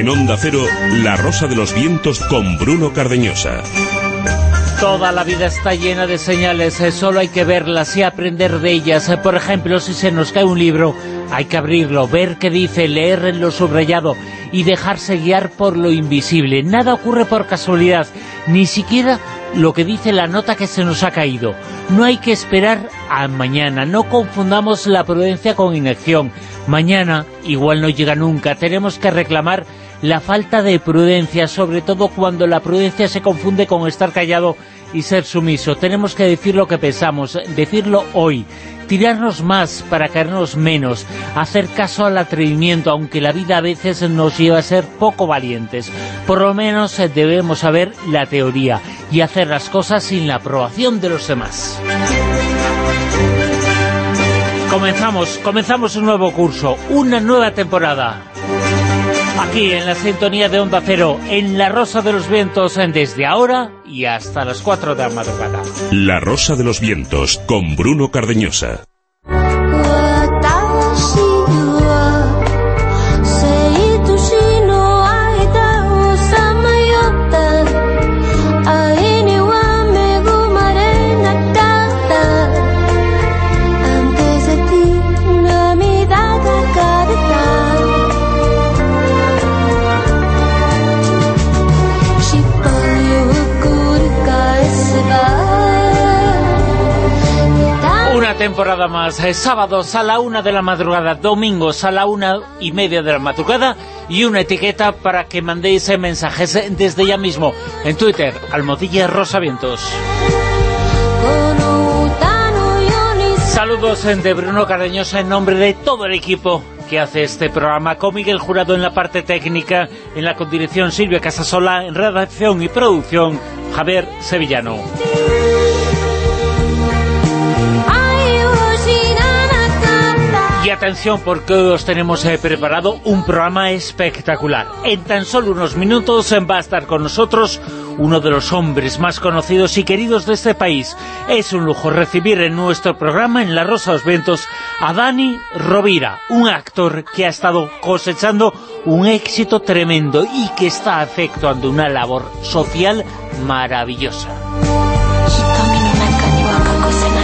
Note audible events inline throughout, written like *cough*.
En Onda Cero, La Rosa de los Vientos con Bruno Cardeñosa. Toda la vida está llena de señales, eh, solo hay que verlas y aprender de ellas. Eh, por ejemplo, si se nos cae un libro, hay que abrirlo, ver qué dice, leer lo subrayado y dejarse guiar por lo invisible. Nada ocurre por casualidad, ni siquiera lo que dice la nota que se nos ha caído. No hay que esperar a mañana, no confundamos la prudencia con inacción. Mañana igual no llega nunca, tenemos que reclamar la falta de prudencia, sobre todo cuando la prudencia se confunde con estar callado y ser sumiso. Tenemos que decir lo que pensamos, decirlo hoy, tirarnos más para caernos menos, hacer caso al atrevimiento, aunque la vida a veces nos lleva a ser poco valientes. Por lo menos debemos saber la teoría y hacer las cosas sin la aprobación de los demás. Comenzamos, comenzamos un nuevo curso, una nueva temporada aquí en la sintonía de Onda Cero, en La Rosa de los Vientos, desde ahora y hasta las 4 de la madrugada. La Rosa de los Vientos, con Bruno Cardeñosa. Temporada más. Eh, sábados a la una de la madrugada, domingos a la una y media de la madrugada y una etiqueta para que mandéis eh, mensajes eh, desde ya mismo en Twitter, Almodilla Rosavientos. Saludos de Bruno Cardeñosa en nombre de todo el equipo que hace este programa, con Miguel Jurado en la parte técnica, en la condirección Silvia Casasola, en redacción y producción Javier Sevillano. Atención porque hoy os tenemos eh, preparado un programa espectacular. En tan solo unos minutos va a estar con nosotros uno de los hombres más conocidos y queridos de este país. Es un lujo recibir en nuestro programa, en La Rosa de los Vientos, a Dani Rovira, un actor que ha estado cosechando un éxito tremendo y que está efectuando una labor social maravillosa.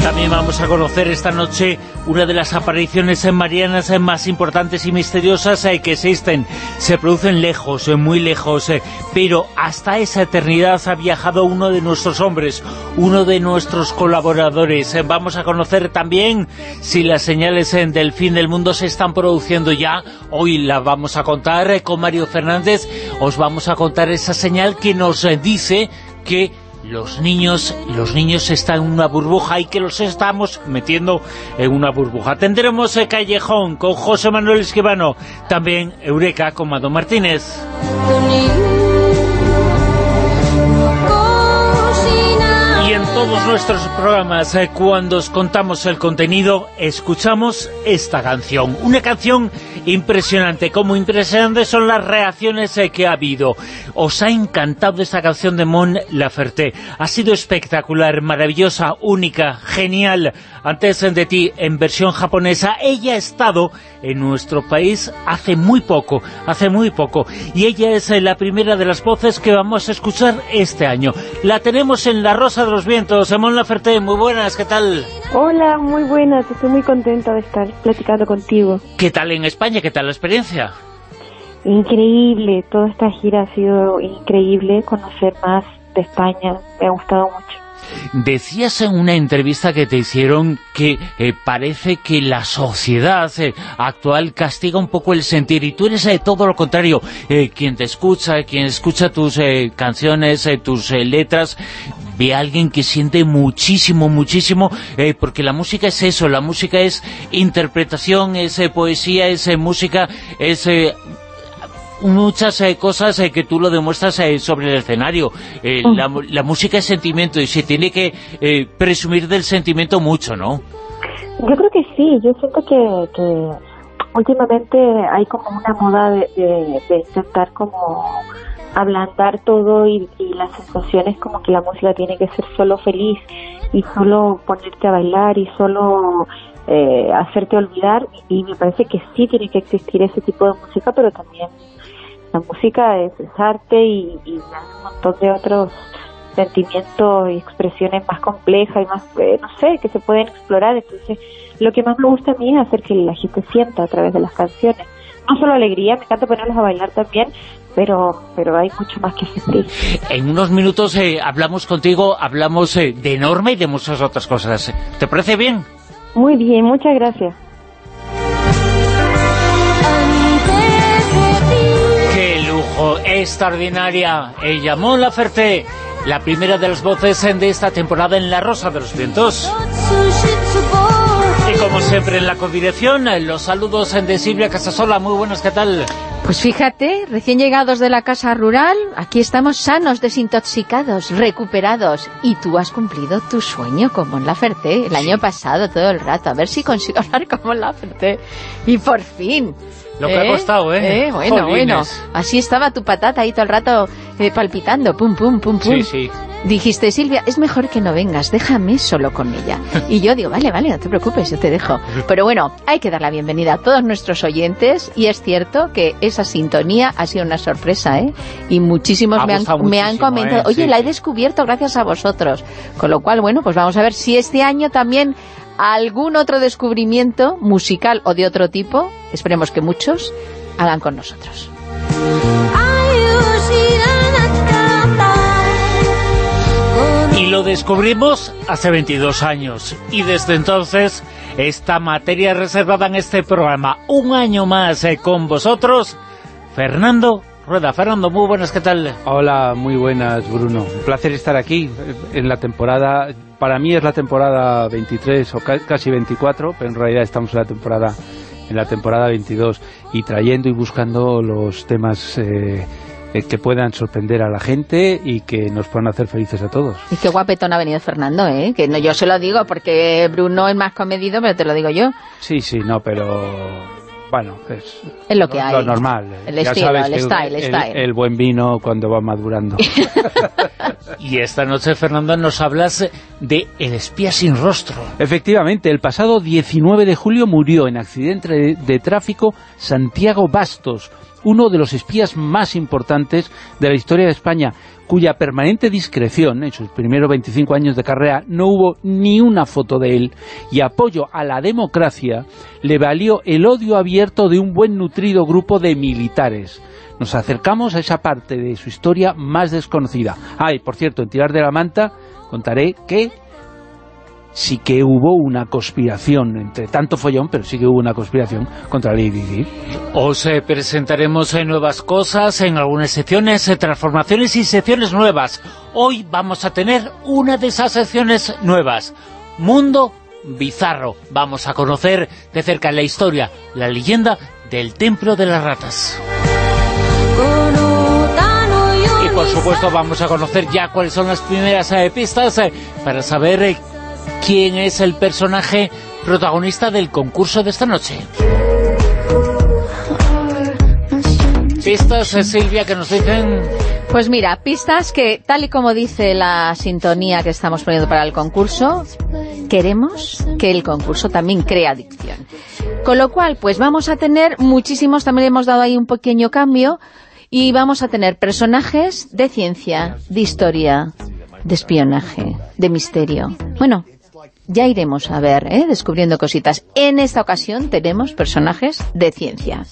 También vamos a conocer esta noche una de las apariciones en marianas más importantes y misteriosas eh, que existen. Se producen lejos, eh, muy lejos, eh, pero hasta esa eternidad ha viajado uno de nuestros hombres, uno de nuestros colaboradores. Vamos a conocer también si las señales del fin del mundo se están produciendo ya. Hoy la vamos a contar con Mario Fernández. Os vamos a contar esa señal que nos dice que los niños, los niños están en una burbuja y que los estamos metiendo en una burbuja. Tendremos el Callejón con José Manuel Esquivano, también Eureka con Mado Martínez. todos nuestros programas, eh, cuando os contamos el contenido, escuchamos esta canción. Una canción impresionante. Como impresionantes son las reacciones eh, que ha habido. Os ha encantado esta canción de Mon Laferte. Ha sido espectacular, maravillosa, única, genial. Antes de ti, en versión japonesa, ella ha estado en nuestro país hace muy poco, hace muy poco. Y ella es eh, la primera de las voces que vamos a escuchar este año. La tenemos en La Rosa de los Vientos. Mon Laferte, muy buenas, ¿qué tal? Hola, muy buenas. Estoy muy contenta de estar platicando contigo. ¿Qué tal en España? ¿Qué tal la experiencia? Increíble. Toda esta gira ha sido increíble. Conocer más de España. Me ha gustado mucho. Decías en una entrevista que te hicieron que eh, parece que la sociedad eh, actual castiga un poco el sentir y tú eres eh, todo lo contrario. quien te escucha, quien escucha tus canciones, tus letras, ve a alguien que siente muchísimo, muchísimo, porque la música es eso, la música es interpretación, es poesía, es música, es muchas eh, cosas eh, que tú lo demuestras eh, sobre el escenario. Mm. La, música es sentimiento y se tiene que presumir del sentimiento mucho, ¿no? Yo creo que sí, yo siento que, últimamente hay como una moda de, intentar como ablandar todo y, las sensaciones como que la música tiene que ser solo feliz y solo ponerte a bailar y solo hacerte olvidar y me parece que sí tiene que existir ese tipo de música pero también La música es, arte y, y un montón de otros sentimientos y expresiones más complejas y más, eh, no sé, que se pueden explorar. Entonces, lo que más me gusta a mí es hacer que la gente sienta a través de las canciones. No solo alegría, me encanta ponerlos a bailar también, pero, pero hay mucho más que sentir. En unos minutos eh, hablamos contigo, hablamos eh, de Norma y de muchas otras cosas. ¿Te parece bien? Muy bien, muchas gracias. Extraordinaria. Ella, Mon Laferte, la primera de las voces de esta temporada en La Rosa de los Vientos. Y como siempre en la codirección, los saludos de Silvia Casasola. Muy buenos, ¿qué tal? Pues fíjate, recién llegados de la casa rural, aquí estamos sanos, desintoxicados, recuperados. Y tú has cumplido tu sueño como en la Ferté el año pasado todo el rato. A ver si consigo *laughs* hablar como en la Ferté. Y por fin. Lo que ha ¿Eh? costado, ¿eh? ¿Eh? Bueno, Jolines. bueno. Así estaba tu patata ahí todo el rato eh, palpitando. Pum, pum, pum, pum. Sí, sí. Dijiste, Silvia, es mejor que no vengas, déjame solo con ella. *laughs* Y yo digo, vale, vale, no te preocupes, yo te dejo. Pero bueno, hay que dar la bienvenida a todos nuestros oyentes y es cierto que esa sintonía ha sido una sorpresa, ¿eh? Y muchísimos Ha me han, me han comentado, ¿eh? oye, Sí, la he descubierto gracias a vosotros. Con lo cual, bueno, pues vamos a ver si este año también algún otro descubrimiento musical o de otro tipo, esperemos que muchos, hagan con nosotros. Y lo descubrimos hace 22 años. Y desde entonces, esta materia reservada en este programa, un año más eh, con vosotros, Fernando Rueda. Fernando, muy buenas, ¿qué tal? Hola, muy buenas, Bruno. Un placer estar aquí en la temporada. Para mí es la temporada 23 o ca- casi 24, pero en realidad estamos en la temporada en la temporada 22 y trayendo y buscando los temas eh, que puedan sorprender a la gente y que nos puedan hacer felices a todos. Y qué guapetón ha venido Fernando, ¿eh? Que no, yo se lo digo porque Bruno es más comedido, pero te lo digo yo. Sí, sí, no, pero bueno, es Es lo que hay. lo normal. El Ya estilo, sabes el que style, el style. el buen vino cuando va madurando. *laughs* Y esta noche, Fernando, nos hablas de El espía sin rostro. Efectivamente, el pasado 19 de julio murió en accidente de, de tráfico Santiago Bastos, uno de los espías más importantes de la historia de España, cuya permanente discreción en sus primeros 25 años de carrera no hubo ni una foto de él y apoyo a la democracia le valió el odio abierto de un buen nutrido grupo de militares. Nos acercamos a esa parte de su historia más desconocida. Ah, y por cierto, en Tirar de la Manta contaré que sí que hubo una conspiración, entre tanto follón, pero sí que hubo una conspiración contra Lady Di. Os eh, presentaremos eh, nuevas cosas en algunas secciones, eh, transformaciones y secciones nuevas. Hoy vamos a tener una de esas secciones nuevas, Mundo Bizarro. Vamos a conocer de cerca la historia, la leyenda del Templo de las Ratas. Y por supuesto vamos a conocer ya cuáles son las primeras eh, pistas eh, para saber eh, quién es el personaje protagonista del concurso de esta noche. Pistas, Silvia, que nos dicen... Pues mira, pistas que, tal y como dice la sintonía que estamos poniendo para el concurso, queremos que el concurso también cree adicción. Con lo cual, pues vamos a tener muchísimos, también hemos dado ahí un pequeño cambio, y vamos a tener personajes de ciencia, de historia, de espionaje, de misterio. Bueno, ya iremos a ver, ¿eh? descubriendo cositas. En esta ocasión tenemos personajes de ciencia.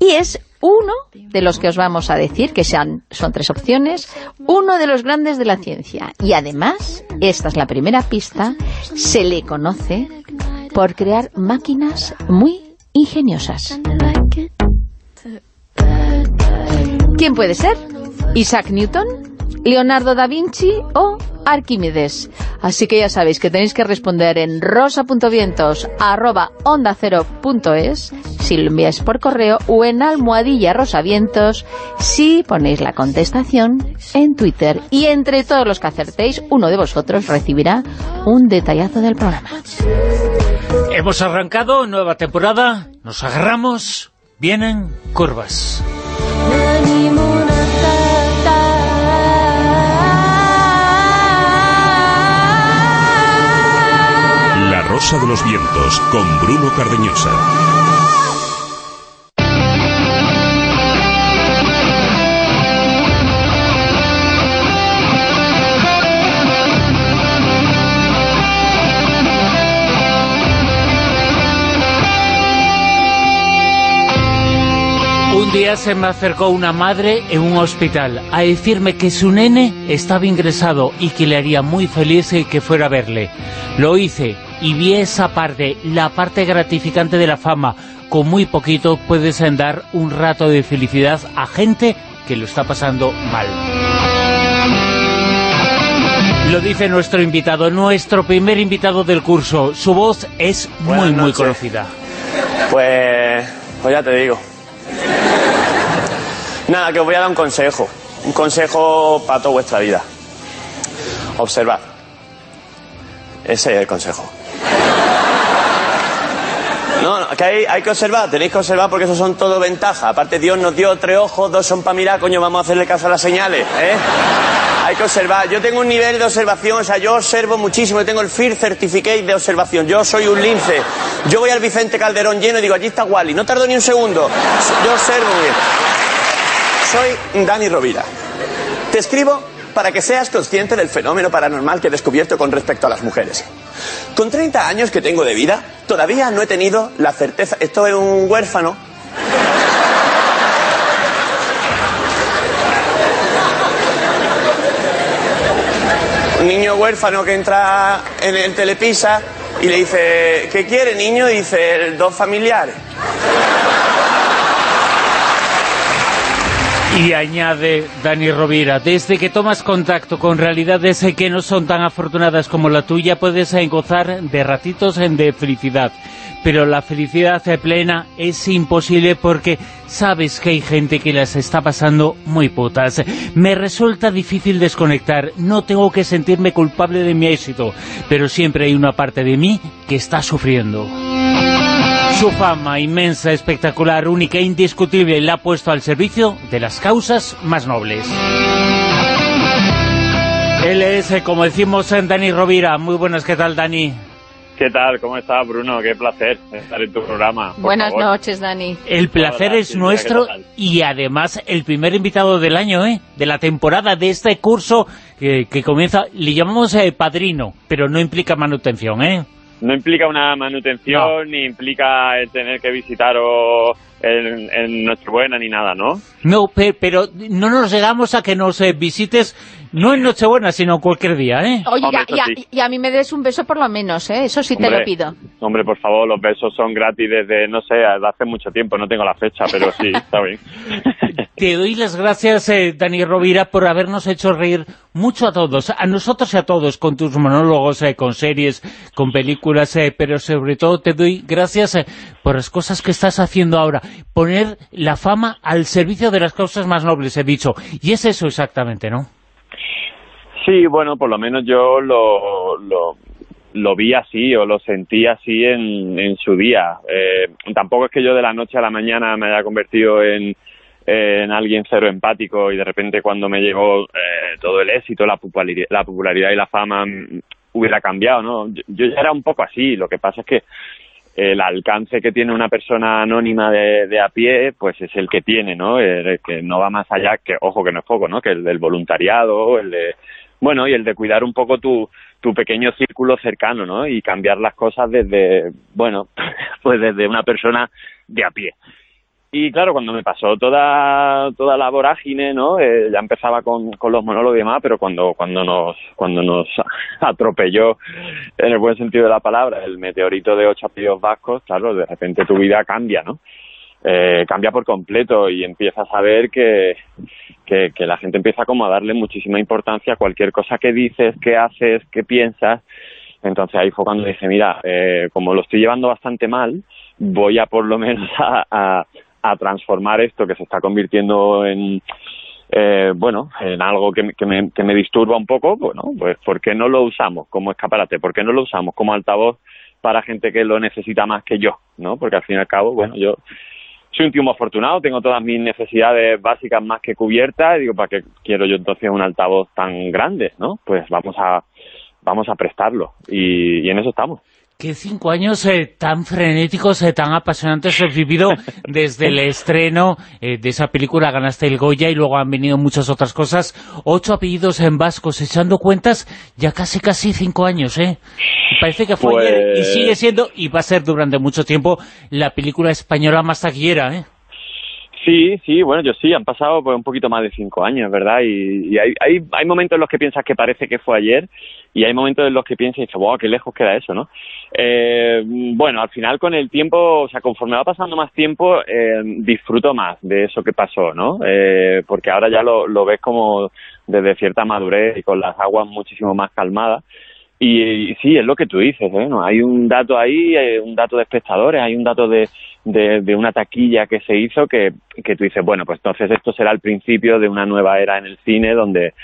Y es uno de los que os vamos a decir, que sean, son tres opciones, uno de los grandes de la ciencia. Y además, esta es la primera pista, se le conoce por crear máquinas muy ingeniosas. ¿Quién puede ser? ¿Isaac Newton? ¿Leonardo da Vinci o Arquímedes? Así que ya sabéis que tenéis que responder en rosa.vientos onda si lo enviáis por correo o en almohadilla rosavientos si ponéis la contestación en Twitter. Y entre todos los que acertéis, uno de vosotros recibirá un detallazo del programa. Hemos arrancado nueva temporada, nos agarramos, vienen curvas. La Rosa de los Vientos con Bruno Cardeñosa. Un día se me acercó una madre en un hospital a decirme que su nene estaba ingresado y que le haría muy feliz que fuera a verle. Lo hice y vi esa parte, la parte gratificante de la fama. Con muy poquito puedes dar un rato de felicidad a gente que lo está pasando mal. Lo dice nuestro invitado, nuestro primer invitado del curso. Su voz es muy, muy conocida. Pues, pues ya te digo. Nada, que os voy a dar un consejo. Un consejo para toda vuestra vida. Observad. Ese es el consejo. No, no, que hay, hay que observar, tenéis que observar porque eso son todo ventajas. Aparte, Dios nos dio tres ojos, dos son para mirar, coño, vamos a hacerle caso a las señales, ¿eh? Hay que observar. Yo tengo un nivel de observación, o sea, yo observo muchísimo, yo tengo el FIR Certificate de observación. Yo soy un lince. Yo voy al Vicente Calderón lleno y digo, allí está Wally. No tardo ni un segundo. Yo observo bien. Soy Dani Rovira. Te escribo para que seas consciente del fenómeno paranormal que he descubierto con respecto a las mujeres. Con 30 años que tengo de vida, todavía no he tenido la certeza... Esto es un huérfano. Un niño huérfano que entra en el telepisa y le dice, ¿qué quiere niño? Y dice, dos familiares. Y añade Dani Rovira, desde que tomas contacto con realidades que no son tan afortunadas como la tuya, puedes gozar de ratitos de felicidad. Pero la felicidad plena es imposible porque sabes que hay gente que las está pasando muy putas. Me resulta difícil desconectar, no tengo que sentirme culpable de mi éxito, pero siempre hay una parte de mí que está sufriendo. Su fama inmensa, espectacular, única e indiscutible la ha puesto al servicio de las causas más nobles. Él es, eh, como decimos, en Dani Rovira. Muy buenas, ¿qué tal, Dani? ¿Qué tal? ¿Cómo estás, Bruno? Qué placer estar en tu programa. Buenas noches, Dani. El placer es nuestro y además el primer invitado del año, ¿eh? De la temporada, de este curso que, comienza, le llamamos eh, padrino, pero no implica manutención, ¿eh? No implica una manutención, ni implica el tener que visitaros en, en Nochebuena ni nada, ¿no? No, pero no nos llegamos a que nos eh, visites no en Nochebuena, sino cualquier día, ¿eh? Oye, y, a, mí me des un beso por lo menos, ¿eh? Eso sí te lo pido. Hombre, por favor, los besos son gratis desde, no sé, desde hace mucho tiempo, no tengo la fecha, pero sí, está bien. *laughs* Te doy las gracias, eh, Dani Rovira, por habernos hecho reír mucho a todos, a nosotros y a todos, con tus monólogos, eh, con series, con películas, eh, pero sobre todo te doy gracias eh, por las cosas que estás haciendo ahora, poner la fama al servicio de las causas más nobles, he dicho, y es eso exactamente, ¿no? Sí, bueno, por lo menos yo lo, lo, vi así o lo sentí así en, en su día. Eh, tampoco es que yo de la noche a la mañana me haya convertido en, en alguien cero empático y de repente cuando me llegó eh, todo el éxito, la popularidad, la popularidad y la fama mm, hubiera cambiado, ¿no? Yo, ya era un poco así, lo que pasa es que el alcance que tiene una persona anónima de, de a pie, pues es el que tiene, ¿no? que no va más allá, que ojo que no es poco, ¿no? Que el del voluntariado, el de bueno, y el de cuidar un poco tu, tu pequeño círculo cercano, ¿no? Y cambiar las cosas desde, bueno, *laughs* pues desde una persona de a pie. Y claro, cuando me pasó toda, toda la vorágine, ¿no? Eh, ya empezaba con, con los monólogos y demás, pero cuando, cuando nos, cuando nos *laughs* atropelló, en el buen sentido de la palabra, el meteorito de ocho apellidos vascos, claro, de repente tu vida cambia, ¿no? Eh, cambia por completo y empiezas a ver que, que, la gente empieza como a darle muchísima importancia a cualquier cosa que dices, que haces, que piensas. Entonces ahí fue cuando dije, mira, eh, como lo estoy llevando bastante mal, voy a por lo menos *laughs* a, a, transformar esto que se está convirtiendo en, eh, bueno, en algo que, que, me, que me disturba un poco, bueno, pues ¿por qué no lo usamos como escaparate? ¿Por qué no lo usamos como altavoz para gente que lo necesita más que yo? ¿no? Porque al fin y al cabo, bueno, yo soy un tío afortunado, tengo todas mis necesidades básicas más que cubiertas, y digo, ¿para qué quiero yo entonces un altavoz tan grande, no? Pues vamos a, vamos a prestarlo, y en eso estamos. Qué cinco años eh, tan frenéticos, eh, tan apasionantes has vivido *laughs* desde el estreno eh, de esa película, ganaste el Goya y luego han venido muchas otras cosas. Ocho apellidos en vascos, echando cuentas, ya casi casi cinco años, ¿eh? Parece que fue ayer y pues sigue siendo, y va a ser durante mucho tiempo, la película española más taquillera, ¿eh? Sí, sí, bueno, yo sí, han pasado pues un poquito más de cinco años, ¿verdad? Y, y hay, hay, hay momentos en los que piensas que parece que fue ayer y hay momentos en los que piensas wow, qué lejos queda eso, ¿no? Eh, bueno, al final con el tiempo, o sea, conforme va pasando más tiempo, eh, disfruto más de eso que pasó, ¿no? Eh, porque ahora ya lo, lo ves como desde cierta madurez y con las aguas muchísimo más calmadas. Y, sí, es lo que tú dices, ¿eh? ¿no? Hay un dato ahí, hay un dato de espectadores, hay un dato de, de, de una taquilla que se hizo que, que tú dices, bueno, pues entonces esto será el principio de una nueva era en el cine donde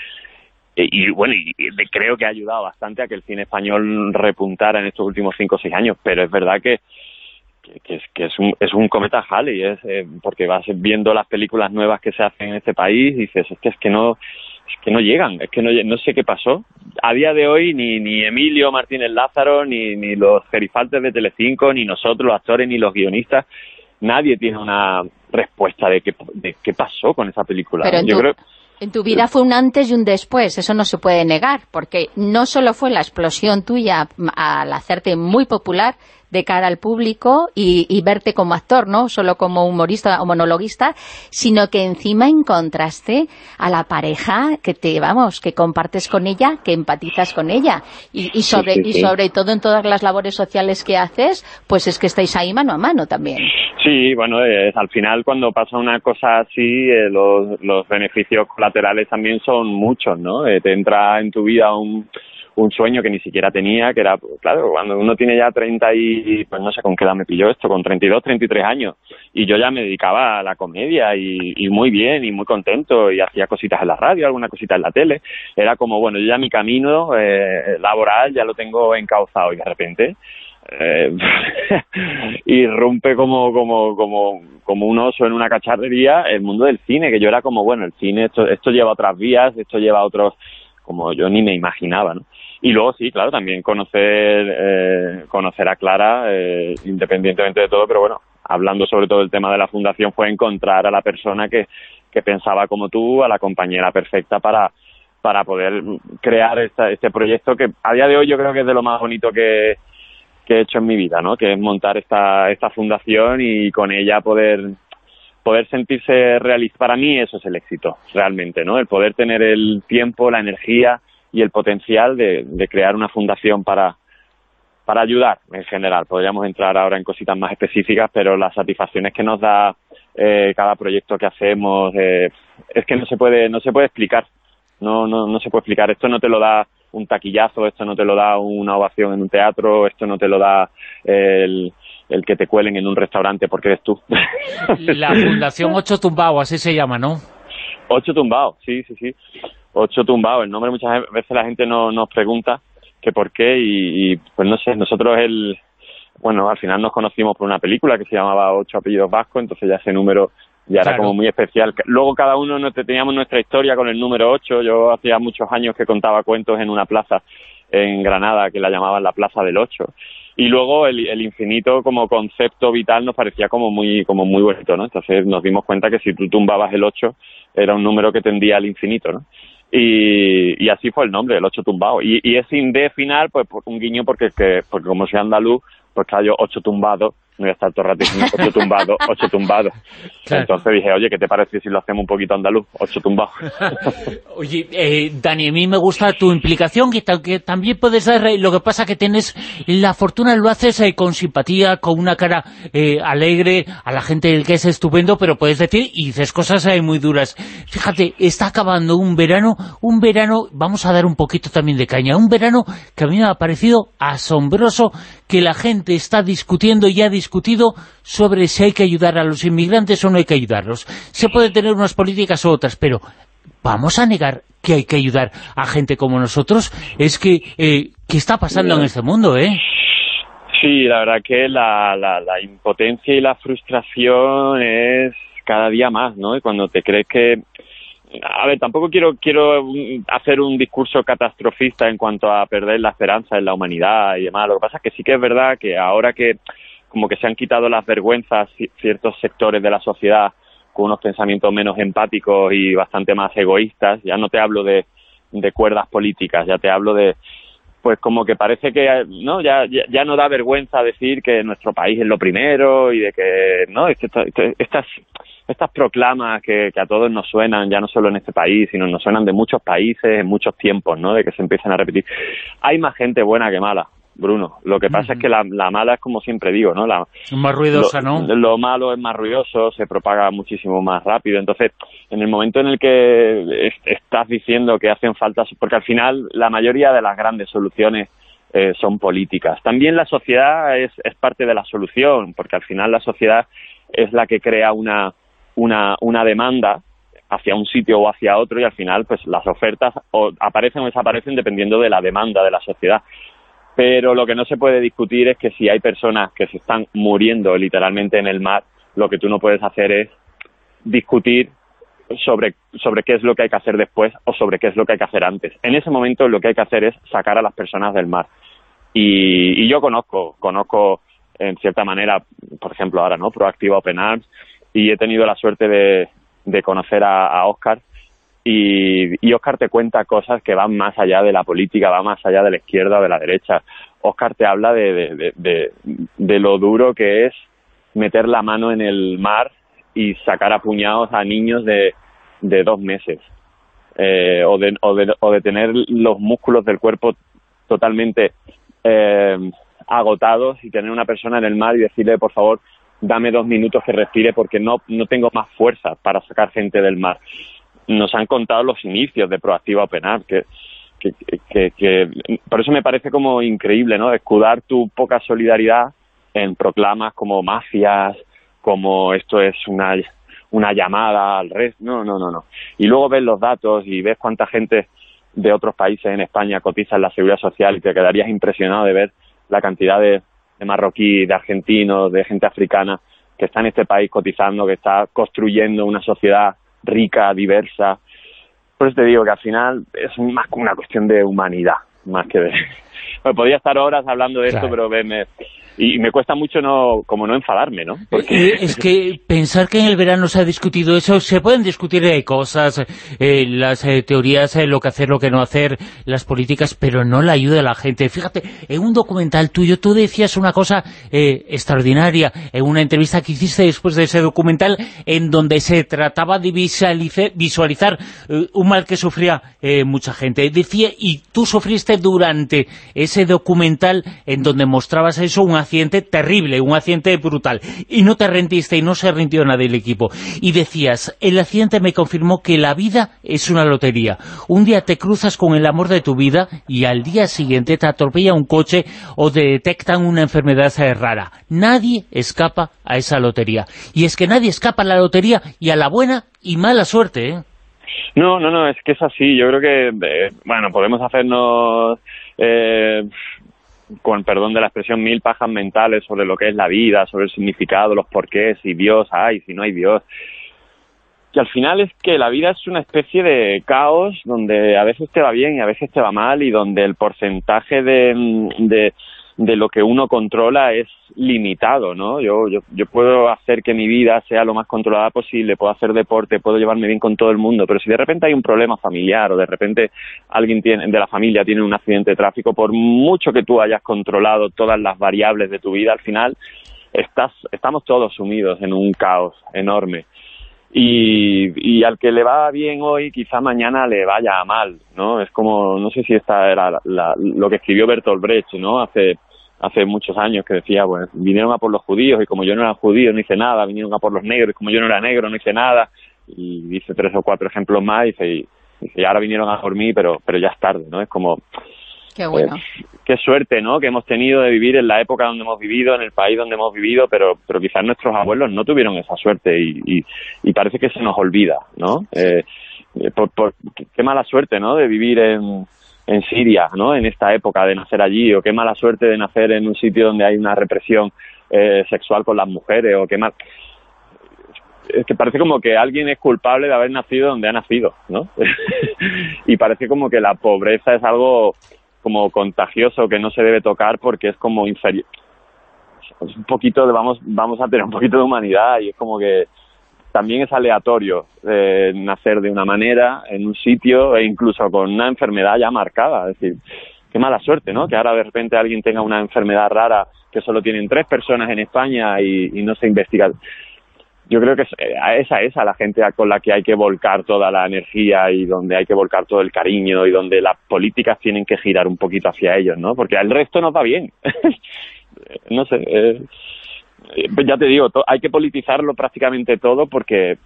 y, y bueno, y, creo que ha ayudado bastante a que el cine español repuntara en estos últimos cinco o seis años, pero es verdad que que, es, que es un, es un cometa Halley, es, eh, porque vas viendo las películas nuevas que se hacen en este país y dices, es que es que no es que no llegan, es que no, no sé qué pasó. A día de hoy ni, ni Emilio Martínez Lázaro, ni, ni los gerifaltes de Telecinco, ni nosotros los actores, ni los guionistas, nadie tiene una respuesta de qué, de qué pasó con esa película. Pero en Yo tu, creo en tu vida fue un antes y un después, eso no se puede negar, porque no solo fue la explosión tuya al hacerte muy popular de cara al público y, y verte como actor, no solo como humorista o monologuista, sino que encima encontraste a la pareja que te, vamos, que compartes con ella, que empatizas con ella. Y, y sobre, sí, y sí. sobre todo en todas las labores sociales que haces, pues es que estáis ahí mano a mano también. Sí, bueno, al final cuando pasa una cosa así, eh, los, los beneficios colaterales también son muchos, ¿no? Eh, te entra en tu vida un, un sueño que ni siquiera tenía, que era, claro, cuando uno tiene ya 30 y, pues no sé con qué edad me pilló esto, con 32, 33 años, y yo ya me dedicaba a la comedia y, y muy bien y muy contento y hacía cositas en la radio, alguna cosita en la tele, era como, bueno, yo ya mi camino eh, laboral ya lo tengo encauzado y de repente eh, *laughs* irrumpe como, como, como, como un oso en una cacharrería el mundo del cine, que yo era como, bueno, el cine, esto, esto lleva otras vías, esto lleva otros, como yo ni me imaginaba, ¿no? Y luego sí, claro, también conocer, eh, conocer a Clara, eh, independientemente de todo, pero bueno, hablando sobre todo del tema de la fundación, fue encontrar a la persona que, que pensaba como tú, a la compañera perfecta para, para poder crear esta, este proyecto que a día de hoy yo creo que es de lo más bonito que, que he hecho en mi vida, ¿no? Que es montar esta, esta fundación y con ella poder poder sentirse realista. Para mí eso es el éxito, realmente, ¿no? El poder tener el tiempo, la energía y el potencial de, de crear una fundación para para ayudar en general. Podríamos entrar ahora en cositas más específicas, pero las satisfacciones que nos da eh, cada proyecto que hacemos eh, es que no se puede no se puede explicar. No, no no se puede explicar. Esto no te lo da un taquillazo, esto no te lo da una ovación en un teatro, esto no te lo da el, el que te cuelen en un restaurante porque eres tú. La Fundación Ocho Tumbao, así se llama, ¿no? Ocho tumbados, sí, sí, sí. Ocho tumbados. El nombre muchas veces la gente no, nos pregunta que por qué y, y, pues no sé, nosotros el... Bueno, al final nos conocimos por una película que se llamaba Ocho apellidos vascos, entonces ya ese número ya era como muy especial. Luego cada uno nos- teníamos nuestra historia con el número 8. Yo hacía muchos años que contaba cuentos en una plaza en Granada que la llamaban la Plaza del 8. Y luego el, el infinito como concepto vital nos parecía como muy como muy bonito, ¿no? Entonces nos dimos cuenta que si tú tumbabas el 8 era un número que tendía al infinito, ¿no? Y, y así fue el nombre, el 8 tumbado. Y, y ese inde final, pues un guiño porque, que, porque como soy andaluz, pues claro, yo 8 tumbados, no voy a estar todo el rato diciendo 8 tumbados, 8 tumbados. *laughs* Claro. Entonces dije, oye, ¿qué te parece si lo hacemos un poquito andaluz? 8 tumbados. *laughs* Oye, eh, Dani, a mí me gusta tu implicación, que, ta- que también puedes dar, eh, lo que pasa que tienes la fortuna, lo haces eh, con simpatía, con una cara eh, alegre, a la gente que es estupendo, pero puedes decir, y dices cosas muy duras. Fíjate, está acabando un verano, un verano, vamos a dar un poquito también de caña, un verano que a mí me ha parecido asombroso, que la gente está discutiendo y ha discutido sobre si hay que ayudar a los inmigrantes o no hay que ayudarlos. Se puede tener unas políticas u otras, pero ¿vamos a negar que hay que ayudar a gente como nosotros? Es que, eh, ¿qué está pasando en este mundo, eh? Sí, la verdad que la, la, impotencia y la frustración es cada día más, ¿no? Y cuando te crees que... A ver, tampoco quiero quiero hacer un discurso catastrofista en cuanto a perder la esperanza en la humanidad y demás. Lo que pasa es que sí que es verdad que ahora que como que se han quitado las vergüenzas ci- ciertos sectores de la sociedad con unos pensamientos menos empáticos y bastante más egoístas, ya no te hablo de, cuerdas políticas, ya te hablo de, pues como que parece que no ya, ya no da vergüenza decir que nuestro país es lo primero y de que no estas estas proclamas que, que, a todos nos suenan, ya no solo en este país, sino nos suenan de muchos países, en muchos tiempos, ¿no? De que se empiezan a repetir. Hay más gente buena que mala, Bruno. Lo que pasa es que la, la, mala es como siempre digo, ¿no? La, más ruidosa, lo, ¿no? Lo malo es más ruidoso, se propaga muchísimo más rápido. Entonces, en el momento en el que es, estás diciendo que hacen falta, porque al final la mayoría de las grandes soluciones eh, son políticas. También la sociedad es, es parte de la solución, porque al final la sociedad es la que crea una, una, una demanda hacia un sitio o hacia otro y al final pues las ofertas o aparecen o desaparecen dependiendo de la demanda de la sociedad pero lo que no se puede discutir es que si hay personas que se están muriendo literalmente en el mar, lo que tú no puedes hacer es discutir sobre, sobre qué es lo que hay que hacer después o sobre qué es lo que hay que hacer antes. En ese momento lo que hay que hacer es sacar a las personas del mar. Y, y yo conozco, conozco en cierta manera, por ejemplo ahora, ¿no? Proactiva Open Arms, y he tenido la suerte de, de conocer a, a Oscar, y, y Oscar te cuenta cosas que van más allá de la política, van más allá de la izquierda o de la derecha. Oscar te habla de, de, lo duro que es meter la mano en el mar y sacar a puñados a niños de, dos meses. Eh, o, de, o, o de tener los músculos del cuerpo totalmente eh, agotados y tener una persona en el mar y decirle, por favor, dame dos minutos que respire porque no, no tengo más fuerza para sacar gente del mar nos han contado los inicios de Proactiva Open Up, que, que, que, por eso me parece como increíble, ¿no? Escudar tu poca solidaridad en proclamas como mafias, como esto es una, una llamada al resto, no, no, no, no. Y luego ves los datos y ves cuánta gente de otros países en España cotiza en la seguridad social y te quedarías impresionado de ver la cantidad de, de marroquí, de argentinos, de gente africana que está en este país cotizando, que está construyendo una sociedad rica, diversa. Por eso te digo que al final es más una cuestión de humanidad, más que de... *laughs* Bueno, podría estar horas hablando de claro. esto, pero me, y me cuesta mucho no como no enfadarme, ¿no? Porque... Es que pensar que en el verano se ha discutido eso, se pueden discutir eh, cosas, eh, las eh, teorías, lo que hacer, lo que no hacer, las políticas, pero no la ayuda a la gente. Fíjate, en un documental tuyo tú decías una cosa extraordinaria, en una entrevista que hiciste después de ese documental, en donde se trataba de visualizar, visualizar un mal que sufría mucha gente. Decía, y tú sufriste durante ese documental en donde mostrabas eso, un accidente terrible, un accidente brutal, y no te rendiste y no se rindió nadie del equipo. Y decías, el accidente me confirmó que la vida es una lotería. Un día te cruzas con el amor de tu vida y al día siguiente te atropella un coche o te detectan una enfermedad rara. Nadie escapa a esa lotería. Y es que nadie escapa a la lotería y a la buena y mala suerte, ¿eh? No, no, no, es que es así. Yo creo que, eh, bueno, podemos hacernos eh, con perdón de la expresión, mil pajas mentales sobre lo que es la vida, sobre el significado, los porqués, si Dios hay, si no hay Dios. Que al final es que la vida es una especie de caos donde a veces te va bien y a veces te va mal y donde el porcentaje de, de, de lo que uno controla es limitado, ¿no? Yo, yo, yo puedo hacer que mi vida sea lo más controlada posible, puedo hacer deporte, puedo llevarme bien con todo el mundo, pero si de repente hay un problema familiar o de repente alguien tiene, de la familia tiene un accidente de tráfico, por mucho que tú hayas controlado todas las variables de tu vida, al final estás, estamos todos sumidos en un caos enorme. Y, y al que le va bien hoy, quizá mañana le vaya mal, ¿no? Es como, no sé si esta era la, la, lo que escribió Bertolt Brecht, ¿no? Hace, hace muchos años que decía, pues vinieron a por los judíos y como yo no era judío no hice nada, vinieron a por los negros y como yo no era negro no hice nada, y dice tres o cuatro ejemplos más y dice, y, y ahora vinieron a por mí, pero, pero ya es tarde, ¿no? Es como... Qué bueno. Eh, qué suerte, ¿no?, que hemos tenido de vivir en la época donde hemos vivido, en el país donde hemos vivido, pero, pero quizás nuestros abuelos no tuvieron esa suerte y, y, y parece que se nos olvida, ¿no? Eh, por, por, qué mala suerte, ¿no?, de vivir en, en Siria, ¿no?, en esta época, de nacer allí, o qué mala suerte de nacer en un sitio donde hay una represión eh, sexual con las mujeres, o qué mal... Es que parece como que alguien es culpable de haber nacido donde ha nacido, ¿no? *laughs* y parece como que la pobreza es algo como contagioso que no se debe tocar porque es como inferior. Es un poquito vamos vamos a tener un poquito de humanidad y es como que también es aleatorio eh, nacer de una manera en un sitio e incluso con una enfermedad ya marcada. Decir qué mala suerte no que ahora de repente alguien tenga una enfermedad rara que solo tienen tres personas en España y, y no se investiga yo creo que eh, a esa es a la gente con la que hay que volcar toda la energía y donde hay que volcar todo el cariño y donde las políticas tienen que girar un poquito hacia ellos, ¿no? Porque al resto nos va bien. *laughs* no sé, eh, eh, ya te digo, to- hay que politizarlo prácticamente todo porque...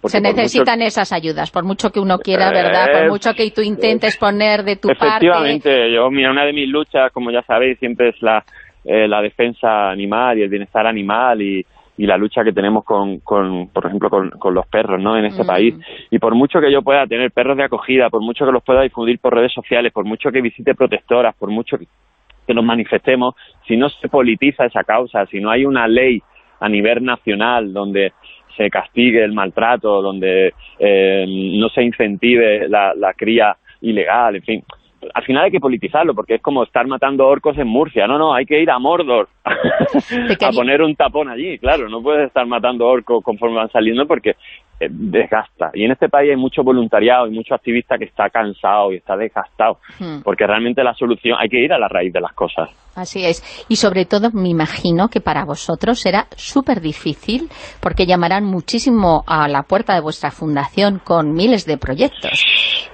porque Se mucho- necesitan esas ayudas, por mucho que uno quiera, ¿verdad? Por mucho que tú intentes poner de tu parte. Efectivamente, yo, mira, una de mis luchas, como ya sabéis, siempre es la, eh, la defensa animal y el bienestar animal y, y la lucha que tenemos con, con por ejemplo, con, con los perros, ¿no?, en este Mm. país. Y por mucho que yo pueda tener perros de acogida, por mucho que los pueda difundir por redes sociales, por mucho que visite protectoras, por mucho que, que nos manifestemos, si no se politiza esa causa, si no hay una ley a nivel nacional donde se castigue el maltrato, donde eh, no se incentive la, la cría ilegal, en fin. Al final hay que politizarlo, porque es como estar matando orcos en Murcia. No, no, hay que ir a Mordor *laughs* a poner un tapón allí, claro. No puedes estar matando orcos conforme van saliendo porque desgasta. Y en este país hay mucho voluntariado y mucho activista que está cansado y está desgastado, Hmm. porque realmente la solución, hay que ir a la raíz de las cosas. Así es. Y sobre todo me imagino que para vosotros será súper difícil porque llamarán muchísimo a la puerta de vuestra fundación con miles de proyectos.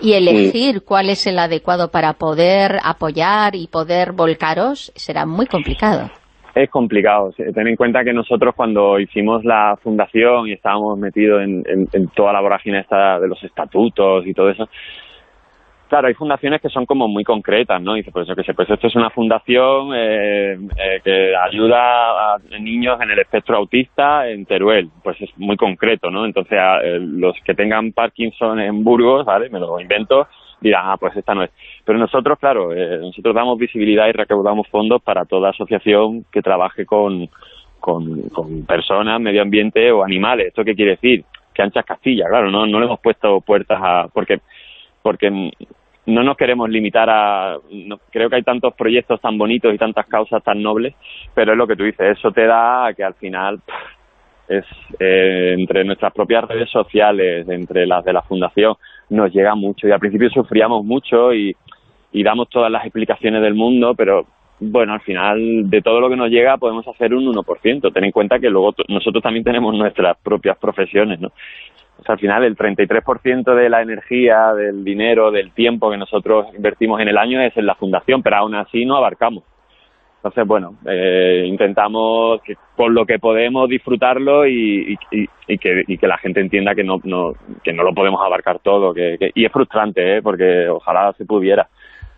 Y elegir cuál es el adecuado para poder apoyar y poder volcaros será muy complicado. Es complicado. Ten en cuenta que nosotros cuando hicimos la fundación y estábamos metidos en, en- en toda la vorágine esta de los estatutos y todo eso, claro, hay fundaciones que son como muy concretas, ¿no? Dice, pues yo que sé, pues esto es una fundación eh, eh, que ayuda a niños en el espectro autista en Teruel. Pues es muy concreto, ¿no? Entonces, eh, los que tengan Parkinson en Burgos, ¿vale? Me lo invento, dirán, ah, pues esta no es. Pero nosotros, claro, eh, nosotros damos visibilidad y recaudamos fondos para toda asociación que trabaje con, con, personas, medio ambiente o animales. ¿Esto qué quiere decir? Que anchas Castilla, claro, no, no le hemos puesto puertas a... porque porque no nos queremos limitar a... no- creo que hay tantos proyectos tan bonitos y tantas causas tan nobles, pero es lo que tú dices, eso te da que al final es eh, entre nuestras propias redes sociales, entre las de la fundación, nos llega mucho y al principio sufríamos mucho y, damos todas las explicaciones del mundo, pero bueno, al final de todo lo que nos llega podemos hacer un 1%. Ten en cuenta que luego nosotros también tenemos nuestras propias profesiones, ¿no? O sea, al final el 33% de la energía, del dinero, del tiempo que nosotros invertimos en el año es en la fundación, pero aún así no abarcamos. Entonces, bueno, eh, intentamos que con lo que podemos disfrutarlo y, que, y que la gente entienda que no, que no lo podemos abarcar todo. Que- y es frustrante, ¿eh? porque ojalá se pudiera,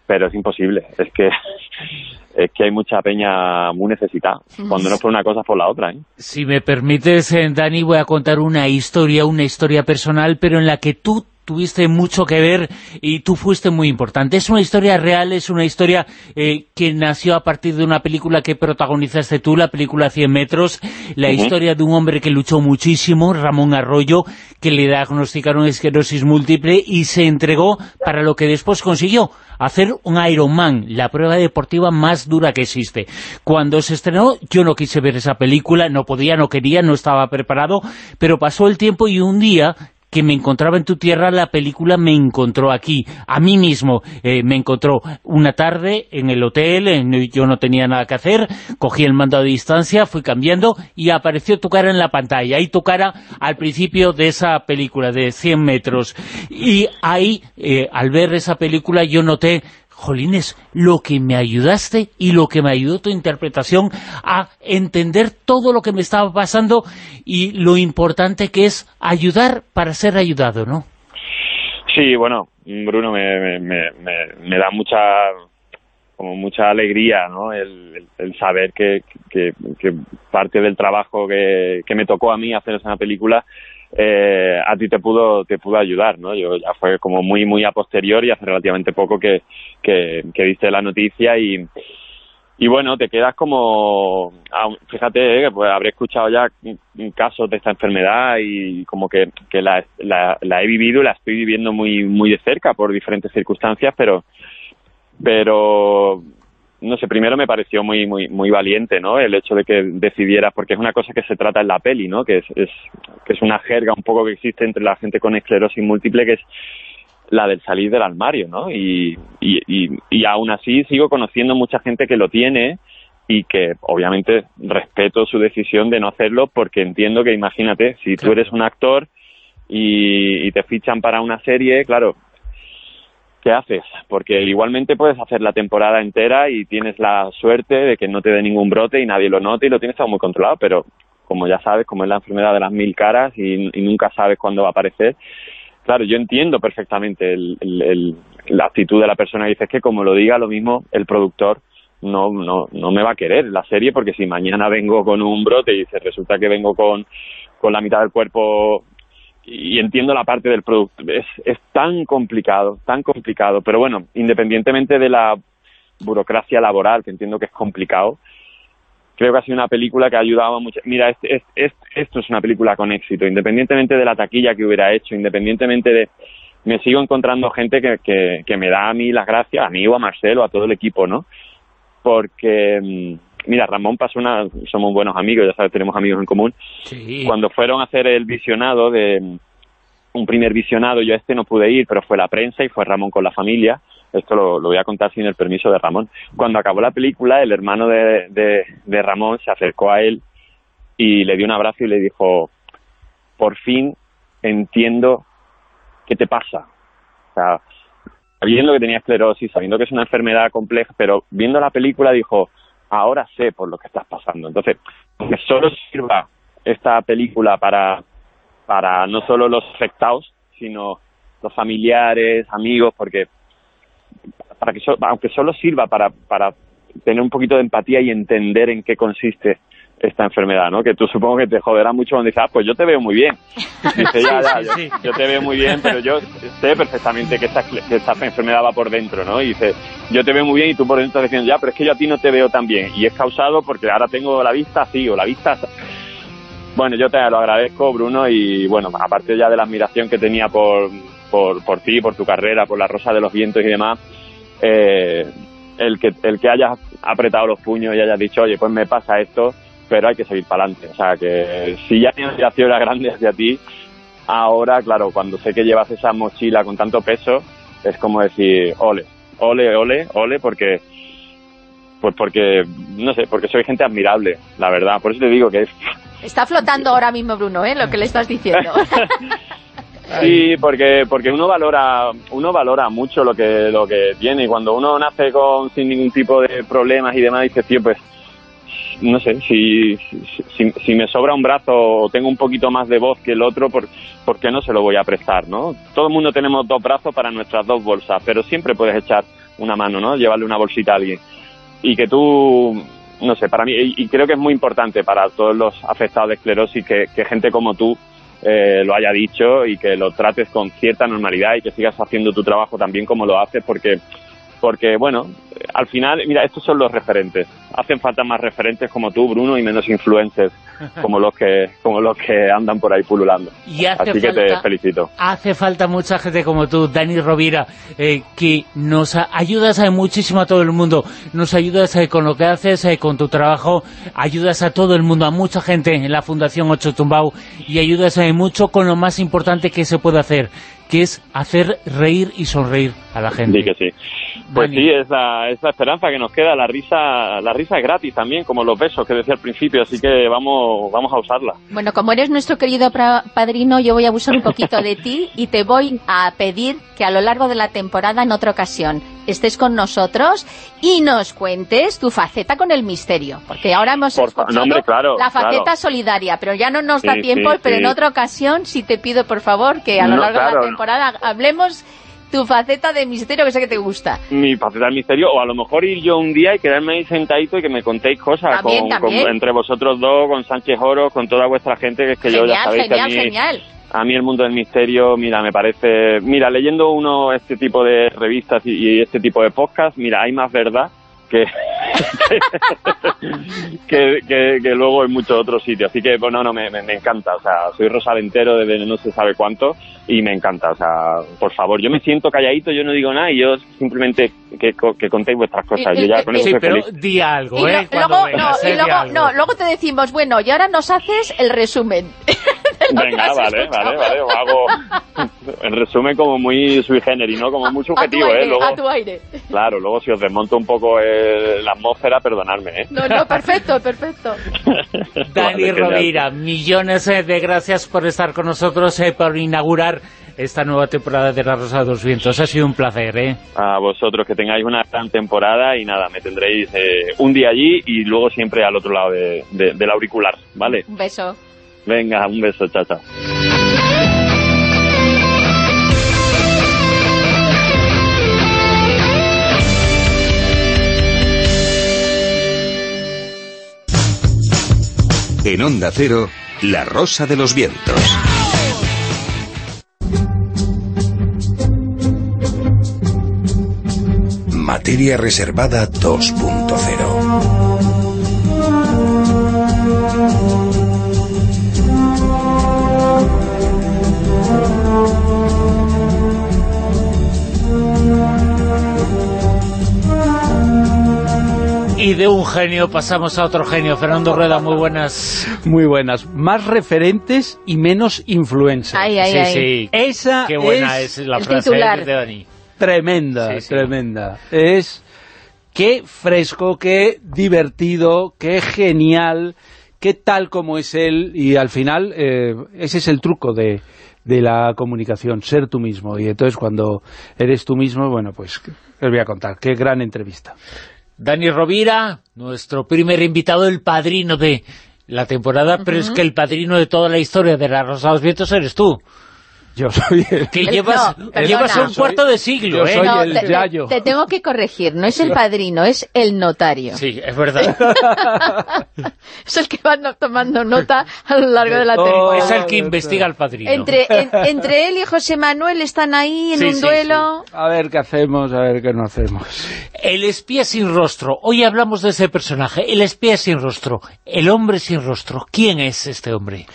pero es imposible. Es que *laughs* es que hay mucha peña muy necesitada. Cuando no es por una cosa, es por la otra. ¿eh? Si me permites, eh, Dani, voy a contar una historia, una historia personal, pero en la que tú tuviste mucho que ver y tú fuiste muy importante. Es una historia real, es una historia eh, que nació a partir de una película que protagonizaste tú, la película 100 metros, la historia de un hombre que luchó muchísimo, Ramón Arroyo, que le diagnosticaron esclerosis múltiple y se entregó para lo que después consiguió, hacer un Ironman, la prueba deportiva más dura que existe. Cuando se estrenó, yo no quise ver esa película, no podía, no quería, no estaba preparado, pero pasó el tiempo y un día que me encontraba en tu tierra, la película me encontró aquí, a mí mismo, eh, me encontró una tarde en el hotel, yo no tenía nada que hacer, cogí el mando a distancia, fui cambiando y apareció tu cara en la pantalla, y tu cara al principio de esa película de 100 metros, y ahí, eh, al ver esa película, yo noté Jolines, lo que me ayudaste y lo que me ayudó tu interpretación a entender todo lo que me estaba pasando y lo importante que es ayudar para ser ayudado, ¿no? Sí, bueno, Bruno, me, me, me, me- da mucha como mucha alegría, ¿no? El saber que, que, que parte del trabajo que, que me tocó a mí hacer esa película eh, a ti te pudo te pudo ayudar, ¿no? Yo ya fue como muy muy a posteriori, hace relativamente poco que, que, viste la noticia y y bueno, te quedas como, fíjate, eh, pues habré escuchado ya casos de esta enfermedad y como que, que la, la, la he vivido la estoy viviendo muy muy de cerca por diferentes circunstancias, pero pero no sé, primero me pareció muy muy muy valiente, ¿no? El hecho de que decidieras, porque es una cosa que se trata en la peli, ¿no? Que es, es que es una jerga un poco que existe entre la gente con esclerosis múltiple, que es la del salir del armario, ¿no? Y, y, y, y aún así sigo conociendo mucha gente que lo tiene y que obviamente respeto su decisión de no hacerlo porque entiendo que imagínate, si tú eres un actor y, y te fichan para una serie, claro, ¿qué haces? Porque igualmente puedes hacer la temporada entera y tienes la suerte de que no te dé ningún brote y nadie lo note y lo tienes todo muy controlado, pero como ya sabes, como es la enfermedad de las mil caras y, nunca sabes cuándo va a aparecer, claro, yo entiendo perfectamente el, el- el- la actitud de la persona que dice "Es que como lo diga lo mismo el productor no, no, no me va a querer la serie porque si mañana vengo con un brote y se resulta que vengo con, con la mitad del cuerpo y entiendo la parte del producto. Es, es tan complicado, tan complicado. Pero bueno, independientemente de la burocracia laboral, que entiendo que es complicado, creo que ha sido una película que ha ayudado a mucho. Mira, es- es- es- esto es una película con éxito, independientemente de la taquilla que hubiera hecho, independientemente de... Me sigo encontrando gente que, que, que me da a mí las gracias, a mí o a Marcelo, a todo el equipo, ¿no? Porque, mm, mira, Ramón pasó una... Somos buenos amigos, ya sabes, tenemos amigos en común Sí. cuando fueron a hacer el visionado de un primer visionado, yo a este no pude ir, pero fue la prensa y fue Ramón con la familia. Esto lo, lo voy a contar sin el permiso de Ramón. Cuando acabó la película, el hermano de, de, de Ramón se acercó a él y le dio un abrazo y le dijo, por fin entiendo qué te pasa. O sea, sabiendo que tenía esclerosis, sabiendo que es una enfermedad compleja, pero viendo la película dijo, ahora sé por lo que estás pasando. Entonces, aunque solo sirva esta película para, para no solo los afectados, sino los familiares, amigos, porque para que so- aunque solo sirva para, para tener un poquito de empatía y entender en qué consiste esta enfermedad, ¿no? Que tú supongo que te joderá mucho cuando dices, ah, pues yo te veo muy bien. *laughs* Dice, ya, ya, yo, te veo muy bien, pero yo sé perfectamente que esta, que esta enfermedad va por dentro, ¿no? Y dice, yo te veo muy bien y tú por dentro estás diciendo, ya, pero es que yo a ti no te veo tan bien. Y es causado porque ahora tengo la vista así o la vista... así. Bueno, yo te lo agradezco, Bruno, y bueno, aparte ya de la admiración que tenía por, por, por ti, por tu carrera, por la Rosa de los Vientos y demás, eh, el, que, el que hayas apretado los puños y hayas dicho, oye, pues me pasa esto, pero hay que seguir para adelante. O sea, que si ya mi admiración era grande hacia ti, ahora, claro, cuando sé que llevas esa mochila con tanto peso, es como decir, ole, ole, ole, ole, porque pues porque, no sé, porque soy gente admirable, la verdad. Por eso te digo que es *laughs* Está flotando ahora mismo Bruno, ¿eh? Lo que le estás diciendo. *laughs* Sí, porque porque uno valora uno valora mucho lo que lo que tiene y cuando uno nace con sin ningún tipo de problemas y demás dice tío pues no sé si si, me sobra un brazo o tengo un poquito más de voz que el otro por por qué no se lo voy a prestar no todo el mundo tenemos dos brazos para nuestras dos bolsas pero siempre puedes echar una mano no llevarle una bolsita a alguien. Y que tú no sé para mí y, y creo que es muy importante para todos los afectados de esclerosis que, que gente como tú eh, lo haya dicho y que lo trates con cierta normalidad y que sigas haciendo tu trabajo también como lo haces porque porque bueno al final mira estos son los referentes hacen falta más referentes como tú Bruno y menos influencers *laughs* como los que como los que andan por ahí pululando. Y hace así que te felicito. Hace falta mucha gente como tú, Dani Rovira, eh, que nos a- ayudas a muchísimo a todo el mundo, nos ayudas eh, con lo que haces, eh, con tu trabajo, ayudas a todo el mundo, a mucha gente en la Fundación Ocho Tumbao. Y ayudas eh, mucho con lo más importante que se puede hacer, que es hacer reír y sonreír a la gente. Sí que sí. Pues Dani. sí, es la, es la esperanza que nos queda. La risa, la risa es gratis también, como los besos que decía al principio, así que vamos, vamos a usarla. Bueno, como eres nuestro querido padrino, yo voy a abusar un poquito de ti y te voy a pedir que a lo largo de la temporada, en otra ocasión, estés con nosotros y nos cuentes tu faceta con el misterio. Porque ahora hemos Por fa- escuchado no, hombre, claro, la faceta claro. solidaria, pero ya no nos da Sí, tiempo, sí, pero en otra ocasión sí te pido, por favor, que a lo No, largo de la temporada hablemos tu faceta de misterio, que sé que te gusta. Mi faceta del misterio, o a lo mejor ir yo un día y quedarme ahí sentadito y que me contéis cosas También, con, también. con- entre vosotros dos, con Sánchez Oro, con toda vuestra gente, que es que yo ya Genial, sabéis que a genial, mí, genial. a mí el mundo del misterio, mira, me parece... Mira, leyendo uno este tipo de revistas y, y este tipo de podcast, mira, hay más verdad que, *laughs* que, que, que luego en muchos otros sitios. Así que, bueno, no, me, me, me encanta. O sea, soy rosalentero desde no se sabe cuánto y me encanta. O sea, por favor, yo me siento calladito, yo no digo nada y yo simplemente que, co- que contéis vuestras cosas. Yo ya con eso Sí, soy pero feliz. di algo, Y ¿eh? lo- luego, no, y di luego, algo. no, luego te decimos, bueno, y ahora nos haces el resumen. *laughs* Venga, *laughs* vale, vale, vale. o hago, en resumen, como muy sui generis, ¿no? Como muy subjetivo, a tu aire, ¿eh? Luego, a tu aire. Claro, luego si os desmonto un poco el- la atmósfera, perdonadme, ¿eh? No, no, perfecto, perfecto. *laughs* Dani. Rovira, millones eh, de gracias por estar con nosotros, eh, por inaugurar esta nueva temporada de La Rosa de los Vientos. Ha sido un placer, ¿eh? A vosotros que tengáis una gran temporada y nada, me tendréis eh, un día allí y luego siempre al otro lado de- de- del auricular, ¿vale? Un beso. Venga, un beso, chao, chao. En Onda Cero, La Rosa de los Vientos. Materia reservada 2.0. Y de un genio pasamos a otro genio. Fernando Rueda, muy buenas. Muy buenas. Más referentes y menos influencers. Ay, ay, sí, ay. sí. Esa Qué buena es, es la frase titular. de Dani. tremenda, Sí, sí. tremenda. Es qué fresco, qué divertido, qué genial, qué tal como es él. Y al final, eh, ese es el truco de, de la comunicación, ser tú mismo. Y entonces cuando eres tú mismo, bueno, pues os voy a contar. Qué gran entrevista. Dani Rovira, nuestro primer invitado, el padrino de la temporada, pero es que el padrino de toda la historia de La Rosa de los Vientos eres tú. Yo soy el... Que llevas, no, llevas un cuarto de siglo, yo ¿eh? soy No, el te, te- yayo. te tengo que corregir, no es el padrino, es el notario. Sí, es verdad. *laughs* Es el que va tomando nota a lo largo de la temporada. es el que investiga al padrino. Entre, en- *laughs* entre él y José Manuel están ahí en Sí, un sí, duelo. A ver qué hacemos, a ver qué no hacemos. El espía sin rostro. Hoy hablamos de ese personaje. El espía sin rostro. El hombre sin rostro. ¿Quién es este hombre?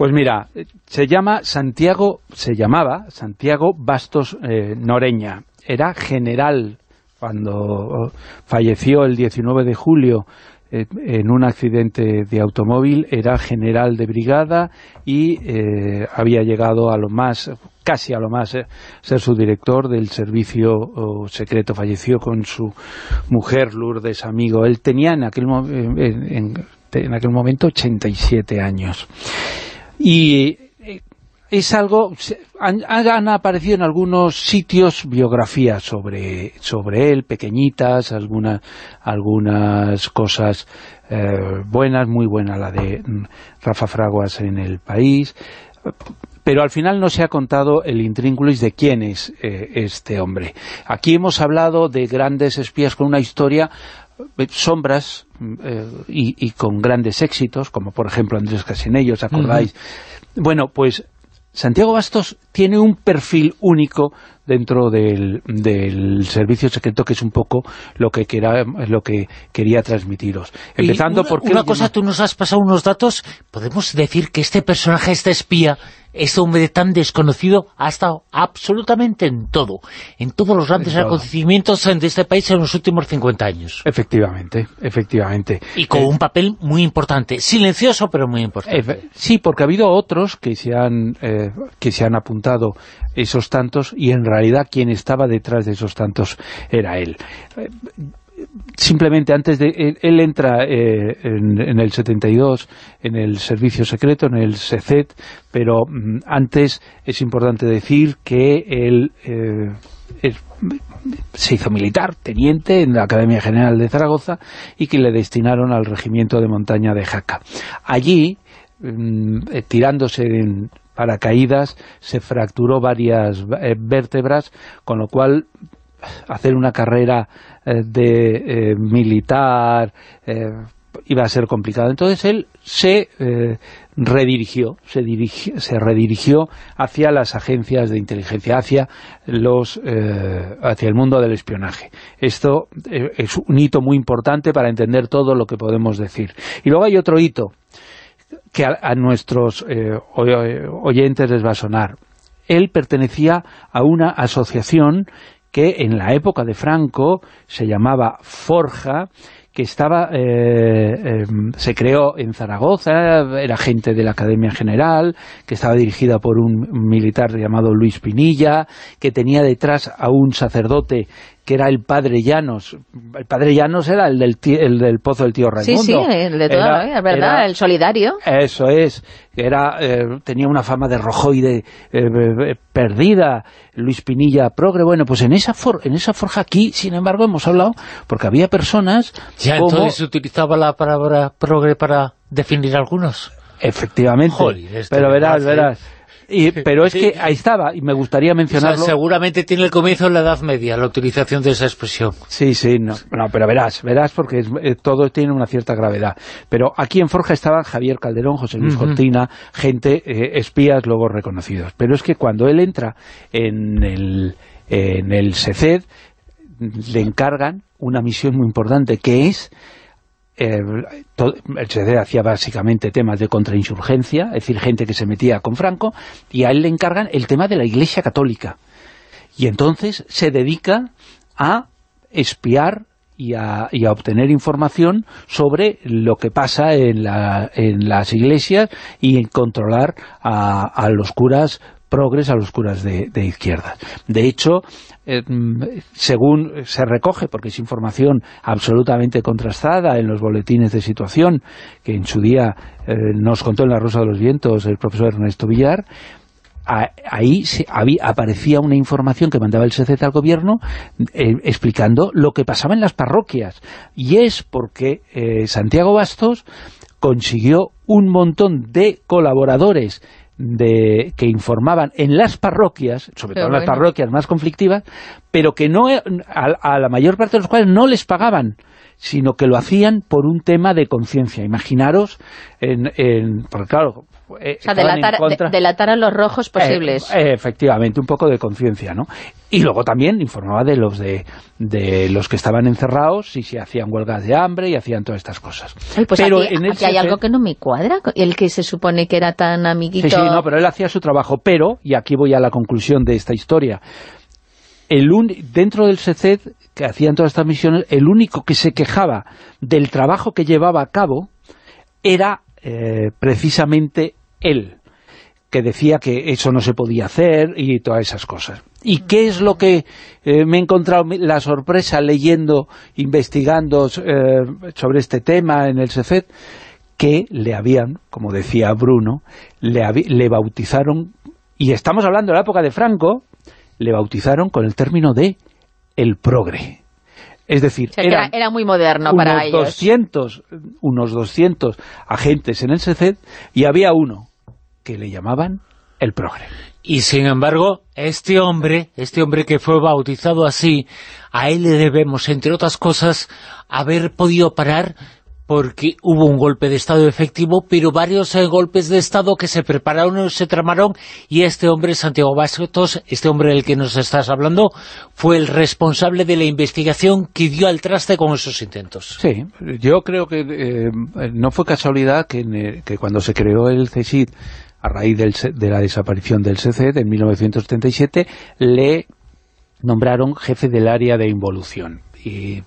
Pues mira, se llama Santiago, se llamaba Santiago Bastos eh, Noreña. Era general cuando falleció el 19 de julio eh, en un accidente de automóvil. Era general de brigada y eh, había llegado a lo más, casi a lo más, eh, ser su director del servicio secreto. Falleció con su mujer Lourdes Amigo. Él tenía en aquel, en- en aquel momento 87 años. Y eh, es algo... Han, aparecido en algunos sitios biografías sobre, sobre él, pequeñitas, alguna, algunas cosas eh, buenas, muy buena la de mm, Rafa Fraguas en El País, pero al final no se ha contado el intrínculis de quién es eh, este hombre. Aquí hemos hablado de grandes espías con una historia sombras eh, y, y con grandes éxitos, como por ejemplo Andrés Casinello, ¿os acordáis? Bueno, pues Santiago Bastos tiene un perfil único dentro del, del servicio secreto que es un poco lo que quería, lo que quería transmitiros. Empezando Y una, porque Una cosa, llama- tú nos has pasado unos datos. Podemos decir que este personaje, este espía, este hombre tan desconocido, ha estado absolutamente en todo. En todos los grandes En todo. acontecimientos de este país en los últimos 50 años. Efectivamente, efectivamente. Y con un papel muy importante. Silencioso, pero muy importante. Sí, porque ha habido otros que se han eh, que se han apuntado esos tantos y en realidad quien estaba detrás de esos tantos era él. Simplemente antes de... Él, entra eh, en, en el 72 en el servicio secreto, en el SECET, pero mm, antes es importante decir que él eh, es- se hizo militar, teniente en la Academia General de Zaragoza y que le destinaron al regimiento de montaña de Jaca. Allí, mm, eh, tirándose en paracaídas, se fracturó varias eh, vértebras, con lo cual hacer una carrera eh, de eh, militar eh, iba a ser complicado. Entonces él se redirigió, se, dirigi- se redirigió hacia las agencias de inteligencia, hacia los hacia el mundo del espionaje. Esto es un hito muy importante para entender todo lo que podemos decir. Y luego hay otro hito que a, a nuestros eh, oyentes les va a sonar. Él pertenecía a una asociación que en la época de Franco se llamaba Forja, que estaba eh, em, se creó en Zaragoza, era gente de la Academia General, que estaba dirigida por un militar llamado Luis Pinilla, que tenía detrás a un sacerdote que era el padre Llanos. El padre Llanos era el del, el del pozo del tío Raimundo. Sí, sí, el de todo, era, es verdad, el solidario. Eso es, era eh, tenía una fama de rojoide eh, perdida, Luis Pinilla progre, bueno, pues en esa, for, en esa forja aquí, sin embargo, hemos hablado, porque había personas Ya como... entonces se utilizaba la palabra progre para definir algunos. Efectivamente, Joder, esto pero verás, verás. Y, pero es que ahí estaba, y me gustaría O sea, mencionarlo. seguramente tiene el comienzo en la Edad Media, la utilización de esa expresión. Sí, sí, no, no, pero verás, verás porque es- eh, todo tiene una cierta gravedad. Pero aquí en Forja estaban Javier Calderón, José Luis. Cortina, gente, eh, espías luego reconocidos. Pero es que cuando él entra en el, en el SECED, le encargan una misión muy importante, que es eh, el SECED hacía básicamente temas de contrainsurgencia, es decir, gente que se metía con Franco, y a él le encargan el tema de la Iglesia Católica. Y entonces se dedica a espiar y a, obtener información sobre lo que pasa en, la- en las iglesias y en controlar a los curas progres, a los curas de, de izquierda. De hecho, eh, según se recoge, porque es información absolutamente contrastada en los boletines de situación que en su día eh, nos contó en La Rosa de los Vientos el profesor Ernesto Villar, ahí aparecía una información que mandaba el SECET al gobierno eh, explicando lo que pasaba en las parroquias. Y es porque Santiago Bastos consiguió un montón de colaboradores de, que informaban en las parroquias, sobre todo en las parroquias más conflictivas, pero que no a, a la mayor parte de los cuales no les pagaban sino que lo hacían por un tema de conciencia. Imaginaros, en, en, porque claro, eh, O sea, delatar, contra- de- delatar a los rojos posibles. eh, eh, efectivamente, un poco de conciencia, ¿no? Y luego también informaba de los de, de los que estaban encerrados y se hacían huelgas de hambre y hacían todas estas cosas. Ay, pues pero aquí, en el aquí hay algo que no me cuadra, el que se supone que era tan amiguito. Sí, sí, no, pero él hacía su trabajo. Pero, y aquí voy a la conclusión de esta historia, el un- dentro del SECED, que hacían todas estas misiones, el único que se quejaba del trabajo que llevaba a cabo era eh, precisamente él, que decía que eso no se podía hacer y todas esas cosas. ¿Y qué es lo que eh, me he encontrado la sorpresa leyendo, investigando eh, sobre este tema en el SECED? que le habían, como decía Bruno, le, le bautizaron, y estamos hablando de la época de Franco, le bautizaron con el término de el progre. Es decir, O sea, era, eran era muy moderno para unos ellos. 200, unos 200 agentes en el SECED y había uno que le llamaban el progre. Y sin embargo, este hombre, este hombre que fue bautizado así, a él le debemos, entre otras cosas, haber podido parar porque hubo un golpe de Estado efectivo, pero varios eh, golpes de Estado que se prepararon y se tramaron, y este hombre, Santiago Bastos, este hombre del que nos estás hablando, fue el responsable de la investigación que dio al traste con esos intentos. Sí, yo creo que eh, no fue casualidad que, cuando se creó el CSID a raíz del de la desaparición del CCD en 1977 le nombraron jefe del área de involución y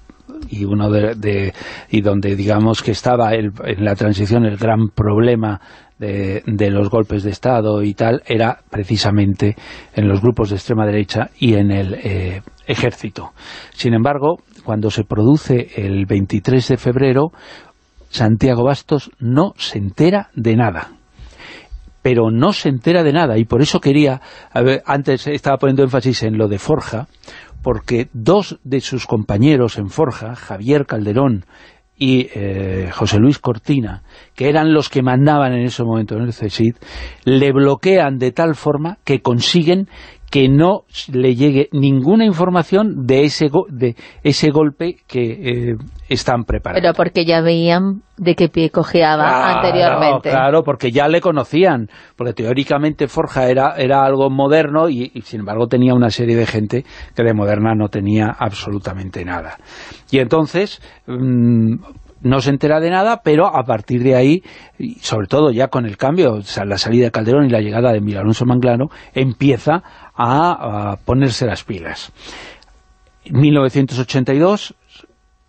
y uno de, y donde digamos que estaba el- en la transición el gran problema de, de los golpes de Estado y tal era precisamente en los grupos de extrema derecha y en el eh, ejército. Sin embargo, cuando se produce el 23 de febrero, Santiago Bastos no se entera de nada pero no se entera de nada. Y por eso quería, antes estaba poniendo énfasis en lo de Forja, porque dos de sus compañeros en Forja, Javier Calderón y eh, José Luis Cortina, que eran los que mandaban en ese momento en el CSID, le bloquean de tal forma que consiguen que no le llegue ninguna información de ese, go- de ese golpe que eh, están preparando. Pero porque ya veían de qué pie cojeaba Claro, anteriormente. Claro, porque ya le conocían, porque teóricamente Forja era, era algo moderno y, y, sin embargo tenía una serie de gente que de moderna no tenía absolutamente nada. Y entonces mm, no se entera de nada, pero a partir de ahí, sobre todo ya con el cambio, o sea, la salida de Calderón y la llegada de Miguel Alonso Manglano, empieza a, a ponerse las pilas. En 1982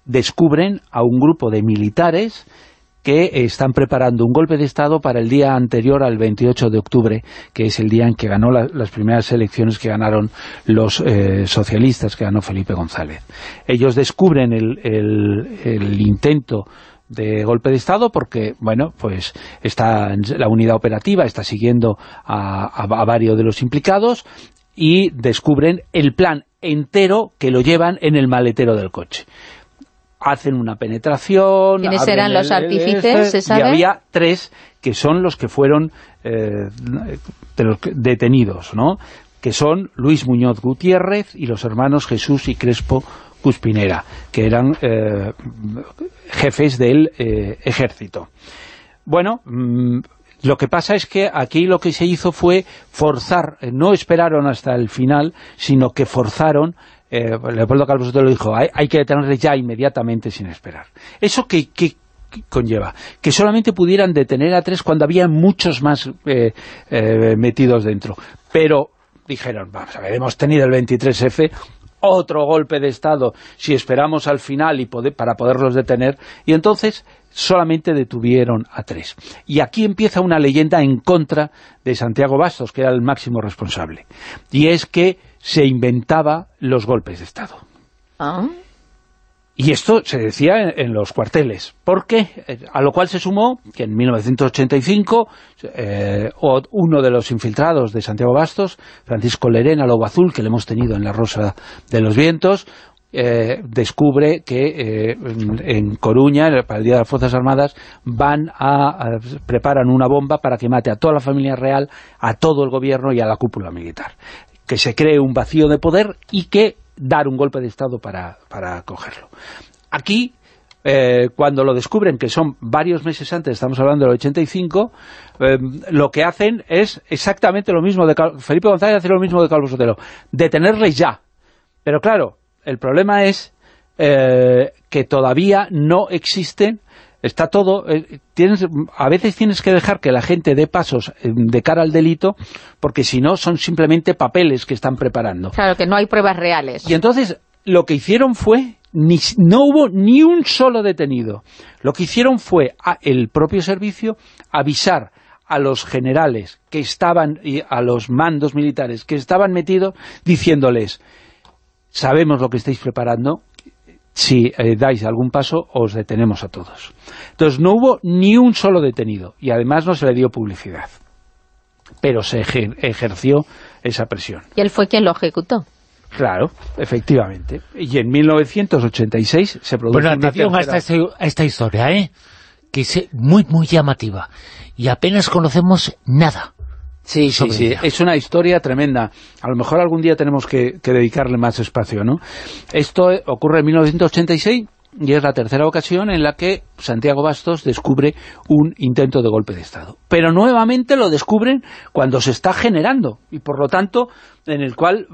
descubren a un grupo de militares que están preparando un golpe de Estado para el día anterior al 28 de octubre, que es el día en que ganó las primeras elecciones que ganaron los eh, socialistas, que ganó Felipe González. Ellos descubren el, intento de golpe de Estado porque, bueno, pues está la unidad operativa, está siguiendo a, varios de los implicados y descubren el plan entero que lo llevan en el maletero del coche hacen una penetración... ¿Quiénes eran los artífices, se sabe? Y había tres que son los que fueron eh, detenidos, ¿no? que son Luis Muñoz Gutiérrez y los hermanos Jesús y Crespo Cuspinera, que eran eh, jefes del eh, ejército. Bueno, mm, lo que pasa es que aquí lo que se hizo fue forzar, no esperaron hasta el final, sino que forzaron eh, Leopoldo Calvo lo dijo, hay, que detenerles ya inmediatamente sin esperar. ¿Eso qué, conlleva? Que solamente pudieran detener a tres cuando había muchos más eh, eh, metidos dentro. Pero dijeron, vamos a ver, hemos tenido el 23F, otro golpe de Estado si esperamos al final y para poderlos detener, y entonces solamente detuvieron a tres. Y aquí empieza una leyenda en contra de Santiago Bastos, que era el máximo responsable. Y es que se inventaba los golpes de Estado. Ah. Y esto se decía en, los cuarteles, porque eh, a lo cual se sumó que en 1985 eh, uno de los infiltrados de Santiago Bastos, Francisco Lerena Lobo Azul, que le hemos tenido en la Rosa de los Vientos, eh, descubre que en, Coruña, para el Día de las Fuerzas Armadas, van a, preparan una bomba para que mate a toda la familia real, a todo el gobierno y a la cúpula militar que se cree un vacío de poder y que dar un golpe de Estado para, para cogerlo. Aquí, eh, cuando lo descubren, que son varios meses antes, estamos hablando del 85, eh, lo que hacen es exactamente lo mismo de Felipe González hace lo mismo de Calvo Sotelo, detenerles ya. Pero claro, el problema es eh, que todavía no existen está todo, eh, tienes, a veces tienes que dejar que la gente dé pasos eh, de cara al delito, porque si no son simplemente papeles que están preparando. Claro, que no hay pruebas reales. Y entonces lo que hicieron fue, ni, no hubo ni un solo detenido. Lo que hicieron fue a, el propio servicio avisar a los generales que estaban, y a los mandos militares que estaban metidos, diciéndoles, sabemos lo que estáis preparando, si eh, dais algún paso, os detenemos a todos. Entonces no hubo ni un solo detenido, y además no se le dio publicidad. Pero se ejerció esa presión. Y él fue quien lo ejecutó. Claro, efectivamente. Y en 1986 se produjo bueno, atención a esta, a esta historia, ¿eh? que es muy, muy llamativa. Y apenas conocemos nada Sí, sí, sí, es una historia tremenda. A lo mejor algún día tenemos que, dedicarle más espacio, ¿no? Esto ocurre en 1986 y es la tercera ocasión en la que Santiago Bastos descubre un intento de golpe de Estado. Pero nuevamente lo descubren cuando se está generando y por lo tanto en el cual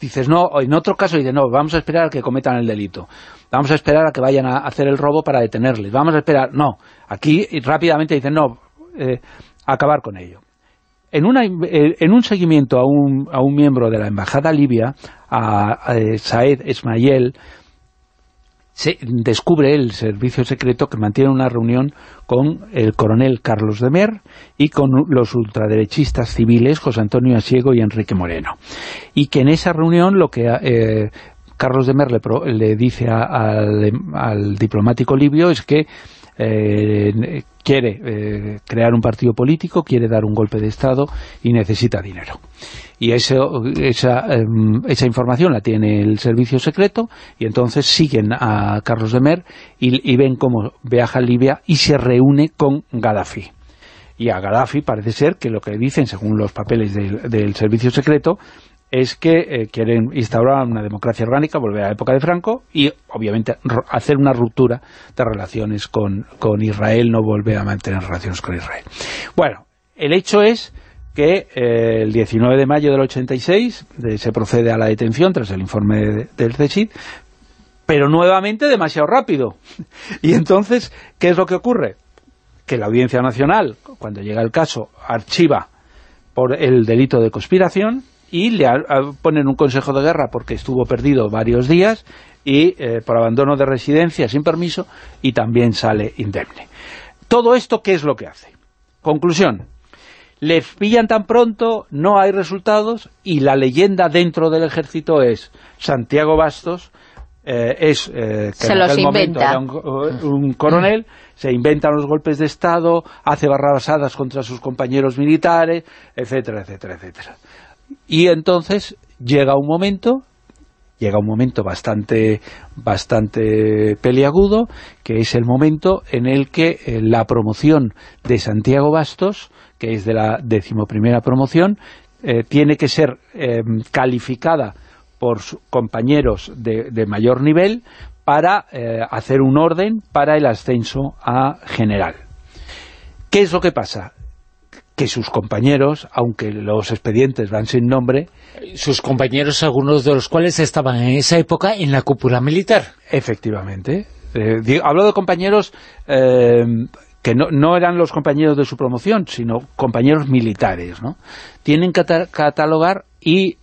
dices no, en otro caso dices no, vamos a esperar a que cometan el delito. Vamos a esperar a que vayan a hacer el robo para detenerles. Vamos a esperar, no. Aquí rápidamente dicen no, eh, acabar con ello en, una, eh, en un seguimiento a un, a un miembro de la embajada libia, a, Saed Esmayel, se descubre el servicio secreto que mantiene una reunión con el coronel Carlos de Mer y con los ultraderechistas civiles José Antonio Asiego y Enrique Moreno. Y que en esa reunión lo que eh, Carlos de Mer le, dice al diplomático libio es que eh, quiere eh, crear un partido político, quiere dar un golpe de Estado y necesita dinero. Y eso, esa, em, esa información la tiene el servicio secreto y entonces siguen a Carlos de Mer y, ven cómo viaja a Libia y se reúne con Gaddafi. Y a Gaddafi parece ser que lo que dicen, según los papeles del servicio secreto, es que eh, quieren instaurar una democracia orgánica, volver a la época de Franco y obviamente hacer una ruptura de relaciones con, Israel, no volver a mantener relaciones con Israel. Bueno, el hecho es que eh, el 19 de mayo del 86 se procede a la detención tras el informe del CSID, pero nuevamente demasiado rápido. *laughs* Y entonces, ¿qué es lo que ocurre? Que la Audiencia Nacional, cuando llega el caso, archiva por el delito de conspiración, y le ponen un consejo de guerra porque estuvo perdido varios días y eh, por abandono de residencia sin permiso y también sale indemne. Todo esto, ¿qué es lo que hace? Conclusión, le pillan tan pronto, no hay resultados y la leyenda dentro del ejército es Santiago Bastos eh, es eh, que Se en los aquel momento inventa. era un, un coronel, se inventan los golpes de Estado, hace barrabasadas contra sus compañeros militares, etcétera, etcétera, etcétera. Y entonces llega un momento, llega un momento bastante, bastante peliagudo, que es el momento en el que eh, la promoción de Santiago Bastos, que es de la decimoprimera promoción, eh, tiene que ser eh, calificada por sus compañeros de, de mayor nivel para hacer un orden para el ascenso a general. ¿Qué es lo que pasa? Que sus compañeros, aunque los expedientes van sin nombre, Sus compañeros, algunos de los cuales estaban en esa época en la cúpula militar. efectivamente, eh, hablo de compañeros eh, que no, no eran los compañeros de su promoción, sino compañeros militares, ¿no? Tienen que cata- catalogar y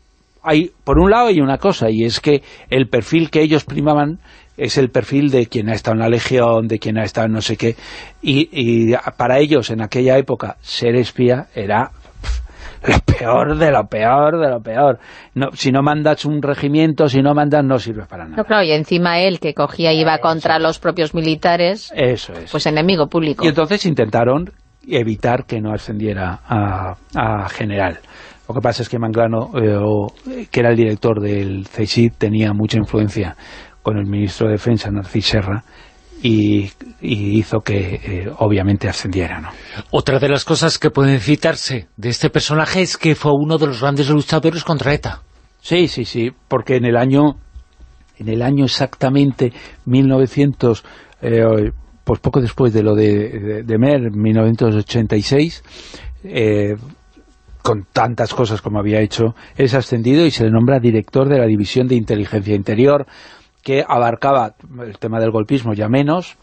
hay, por un lado hay una cosa, y es que el perfil que ellos primaban es el perfil de quien ha estado en la Legión, de quien ha estado en no sé qué, y, y para ellos en aquella época ser espía era lo peor de lo peor de lo peor. No, si no mandas un regimiento, si no mandas, no sirve para nada. No, claro, y encima él, que cogía y iba contra los propios militares, Eso es. pues enemigo público. Y entonces intentaron evitar que no ascendiera a, a general. Lo que pasa es que Manglano, eh, o- que era el director del CSIC, tenía mucha influencia con el ministro de Defensa, Narcís Serra, y, y hizo que eh, obviamente ascendiera, ¿no? Otra de las cosas que pueden citarse de este personaje es que fue uno de los grandes luchadores contra ETA. Sí, sí, sí, porque en el año en el año exactamente 1900, eh, pues poco después de lo de, de, de Mer, 1986, eh, con tantas cosas como había hecho, es ascendido y se le nombra director de la División de Inteligencia Interior, que abarcaba el tema del golpismo ya menos,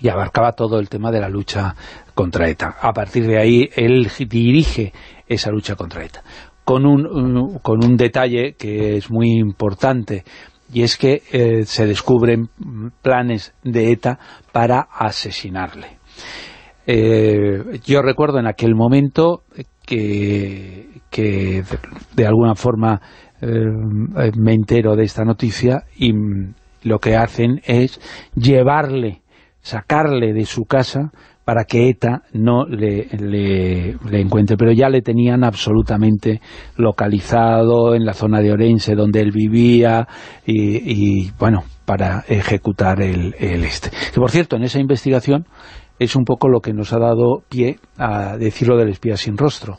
y abarcaba todo el tema de la lucha contra ETA. A partir de ahí, él dirige esa lucha contra ETA. Con un, con un detalle que es muy importante, y es que eh, se descubren planes de ETA para asesinarle. Eh, yo recuerdo en aquel momento que, que de alguna forma eh, me entero de esta noticia y lo que hacen es llevarle, sacarle de su casa para que ETA no le, le, encuentre, pero ya le tenían absolutamente localizado en la zona de Orense donde él vivía y, bueno, para ejecutar el, el este. Que por cierto, en esa investigación es un poco lo que nos ha dado pie a decirlo del espía sin rostro.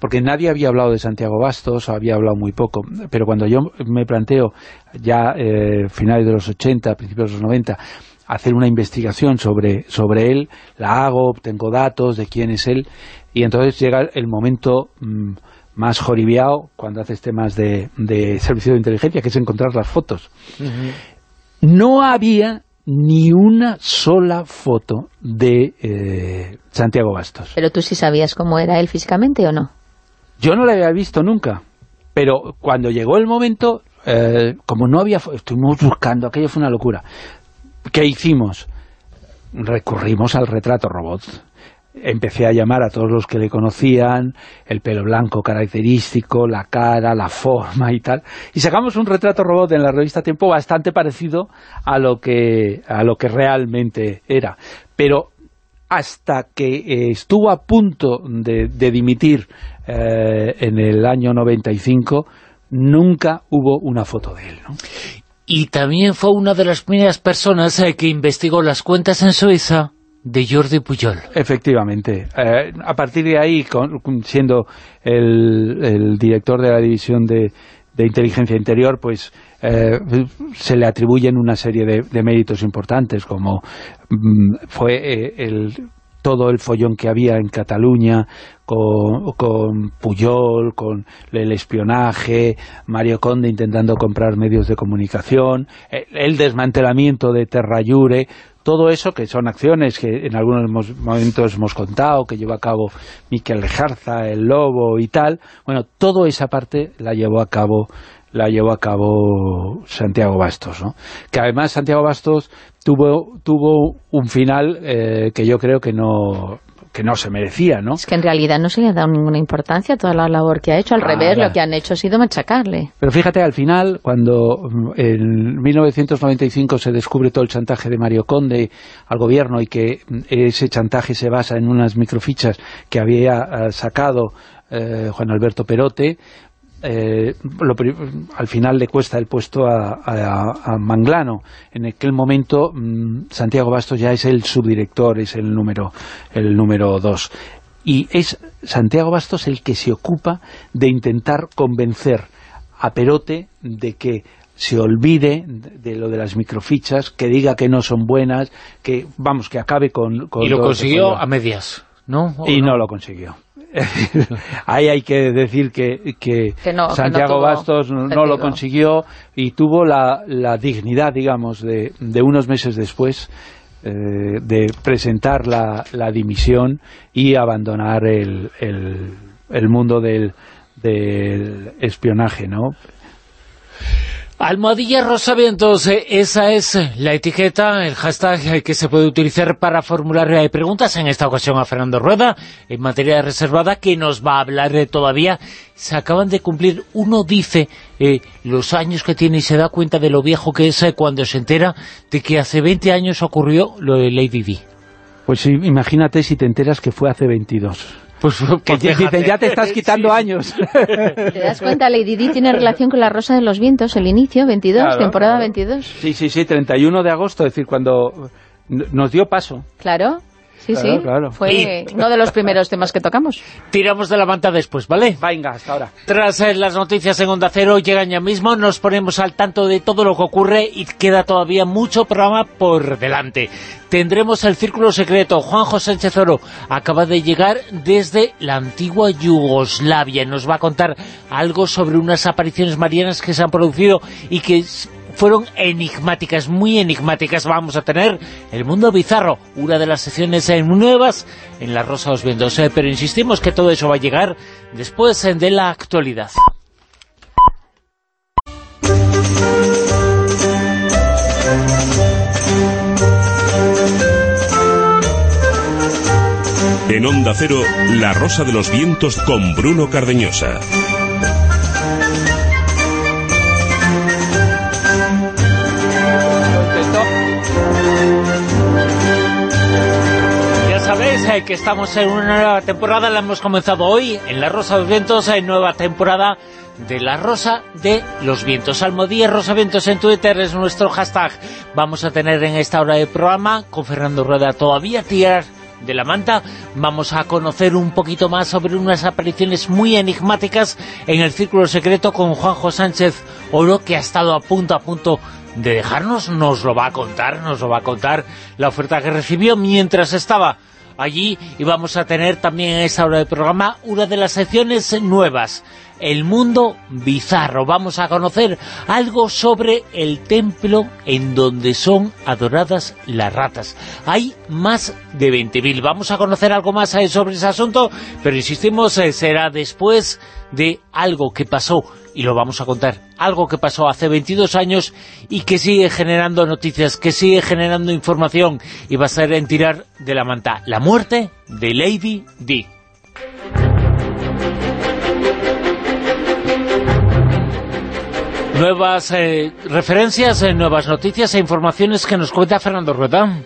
Porque nadie había hablado de Santiago Bastos, había hablado muy poco, pero cuando yo me planteo ya eh, finales de los 80, principios de los 90, hacer una investigación sobre, sobre él, la hago, tengo datos de quién es él, y entonces llega el momento mm, más joribiao cuando haces temas de, de servicio de inteligencia, que es encontrar las fotos. No había ni una sola foto de eh, Santiago Bastos. Pero tú sí sabías cómo era él físicamente o no. Yo no la había visto nunca, pero cuando llegó el momento, eh, como no había... Estuvimos buscando, aquello fue una locura. ¿Qué hicimos? Recurrimos al retrato robot. Empecé a llamar a todos los que le conocían, el pelo blanco característico, la cara, la forma y tal, y sacamos un retrato robot en la revista Tiempo bastante parecido a lo que, a lo que realmente era. Pero hasta que eh, estuvo a punto de, de dimitir eh, en el año 95, nunca hubo una foto de él. ¿no? Y también fue una de las primeras personas eh, que investigó las cuentas en Suiza de Jordi Pujol. Efectivamente. Eh, a partir de ahí, con- siendo el, el director de la división de, de inteligencia interior, pues eh, se le atribuyen una serie de, de méritos importantes, como mm, fue eh, el todo el follón que había en Cataluña con, con Puyol, con el espionaje, Mario Conde intentando comprar medios de comunicación, el, el desmantelamiento de Terrayure, todo eso, que son acciones que en algunos momentos hemos contado, que lleva a cabo Miquel Lejarza, el Lobo y tal, bueno, toda esa parte la llevó a cabo la llevó a cabo Santiago Bastos, ¿no? Que además Santiago Bastos tuvo, tuvo un final eh, que yo creo que no, que no se merecía, ¿no? Es que en realidad no se le ha dado ninguna importancia a toda la labor que ha hecho, al revés, lo que han hecho ha sido machacarle. Pero fíjate, al final, cuando mm, en 1995 se descubre todo el chantaje de Mario Conde al gobierno y que mm, ese chantaje se basa en unas microfichas que había eh, sacado eh, Juan Alberto Perote, eh, al final le cuesta el puesto a, Manglano. En aquel momento mm, Santiago Bastos ya es el subdirector, es el número el número dos. Y es Santiago Bastos el que se ocupa de intentar convencer a Perote de que se olvide de lo de las microfichas, que diga que no son buenas, que vamos, que acabe con... y lo consiguió a medias, ¿no? Y no lo consiguió. Ahí hay que decir que, que, Santiago Bastos no lo consiguió y tuvo la, la dignidad, digamos, de, de, unos meses después eh, de presentar la, la, dimisión y abandonar el, el, el mundo del, del espionaje, ¿no? Almohadilla Rosavientos, eh, esa es la etiqueta, el hashtag que se puede utilizar para formular preguntas, en esta ocasión a Fernando Rueda, en materia reservada, que nos va a hablar de todavía. Se acaban de cumplir, uno dice eh, los años que tiene y se da cuenta de lo viejo que es eh, cuando se entera de que hace 20 años ocurrió lo de Lady Di. Pues imagínate si te enteras que fue hace 22. Pues, que pues dicen, ya te estás quitando años. *laughs* ¿Te das cuenta? Lady Di tiene relación con La Rosa de los Vientos, el inicio, 22, temporada 22. Sí, sí, sí, 31 de agosto, es decir, cuando nos dio paso. Claro. Sí, sí, fue uno de los primeros temas que tocamos. Tiramos de la manta después, ¿vale? Venga, hasta ahora. Tras eh, las noticias en Onda Cero, llegan ya mismo, nos ponemos al tanto de todo lo que ocurre y queda todavía mucho programa por delante. Tendremos el Círculo Secreto. Juanjo Sánchez Oro acaba de llegar desde la antigua Yugoslavia. Nos va a contar algo sobre unas apariciones marianas que se han producido y que fueron enigmáticas, muy enigmáticas. Vamos a tener El Mundo Bizarro, una de las secciones nuevas en La Rosa de los Vientos. Pero insistimos que todo eso va a llegar después eh, de la actualidad. En Onda Cero, La Rosa de los Vientos con Bruno Cardeñosa. Que estamos en una nueva temporada, la hemos comenzado hoy en La Rosa de los Vientos, en nueva temporada de La Rosa de los Vientos. Almodía Rosa Vientos en Twitter es nuestro hashtag. Vamos a tener en esta hora de programa con Fernando Rueda todavía tirar de la manta. Vamos a conocer un poquito más sobre unas apariciones muy enigmáticas en el Círculo Secreto con Juanjo Sánchez Oro, que ha estado a punto, a punto de dejarnos. Nos lo va a contar, nos lo va a contar la oferta que recibió mientras estaba allí y vamos a tener también en esta hora del programa una de las secciones nuevas, el mundo bizarro. Vamos a conocer algo sobre el templo en donde son adoradas las ratas. Hay más de 20.000. Vamos a conocer algo más sobre ese asunto, pero insistimos, eh, será después de algo que pasó y lo vamos a contar, algo que pasó hace 22 años y que sigue generando noticias, que sigue generando información y va a ser en tirar de la manta la muerte de Lady Di. Nuevas eh, referencias, eh, nuevas noticias e informaciones que nos cuenta Fernando Rueda.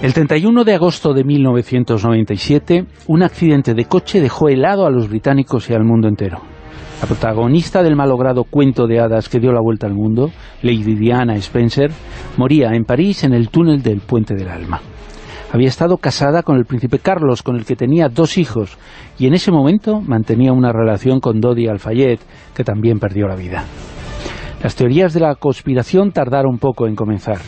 El 31 de agosto de 1997, un accidente de coche dejó helado a los británicos y al mundo entero. La protagonista del malogrado cuento de hadas que dio la vuelta al mundo, Lady Diana Spencer, moría en París en el túnel del Puente del Alma. Había estado casada con el príncipe Carlos, con el que tenía dos hijos, y en ese momento mantenía una relación con Dodi Alfayet, que también perdió la vida. Las teorías de la conspiración tardaron poco en comenzar.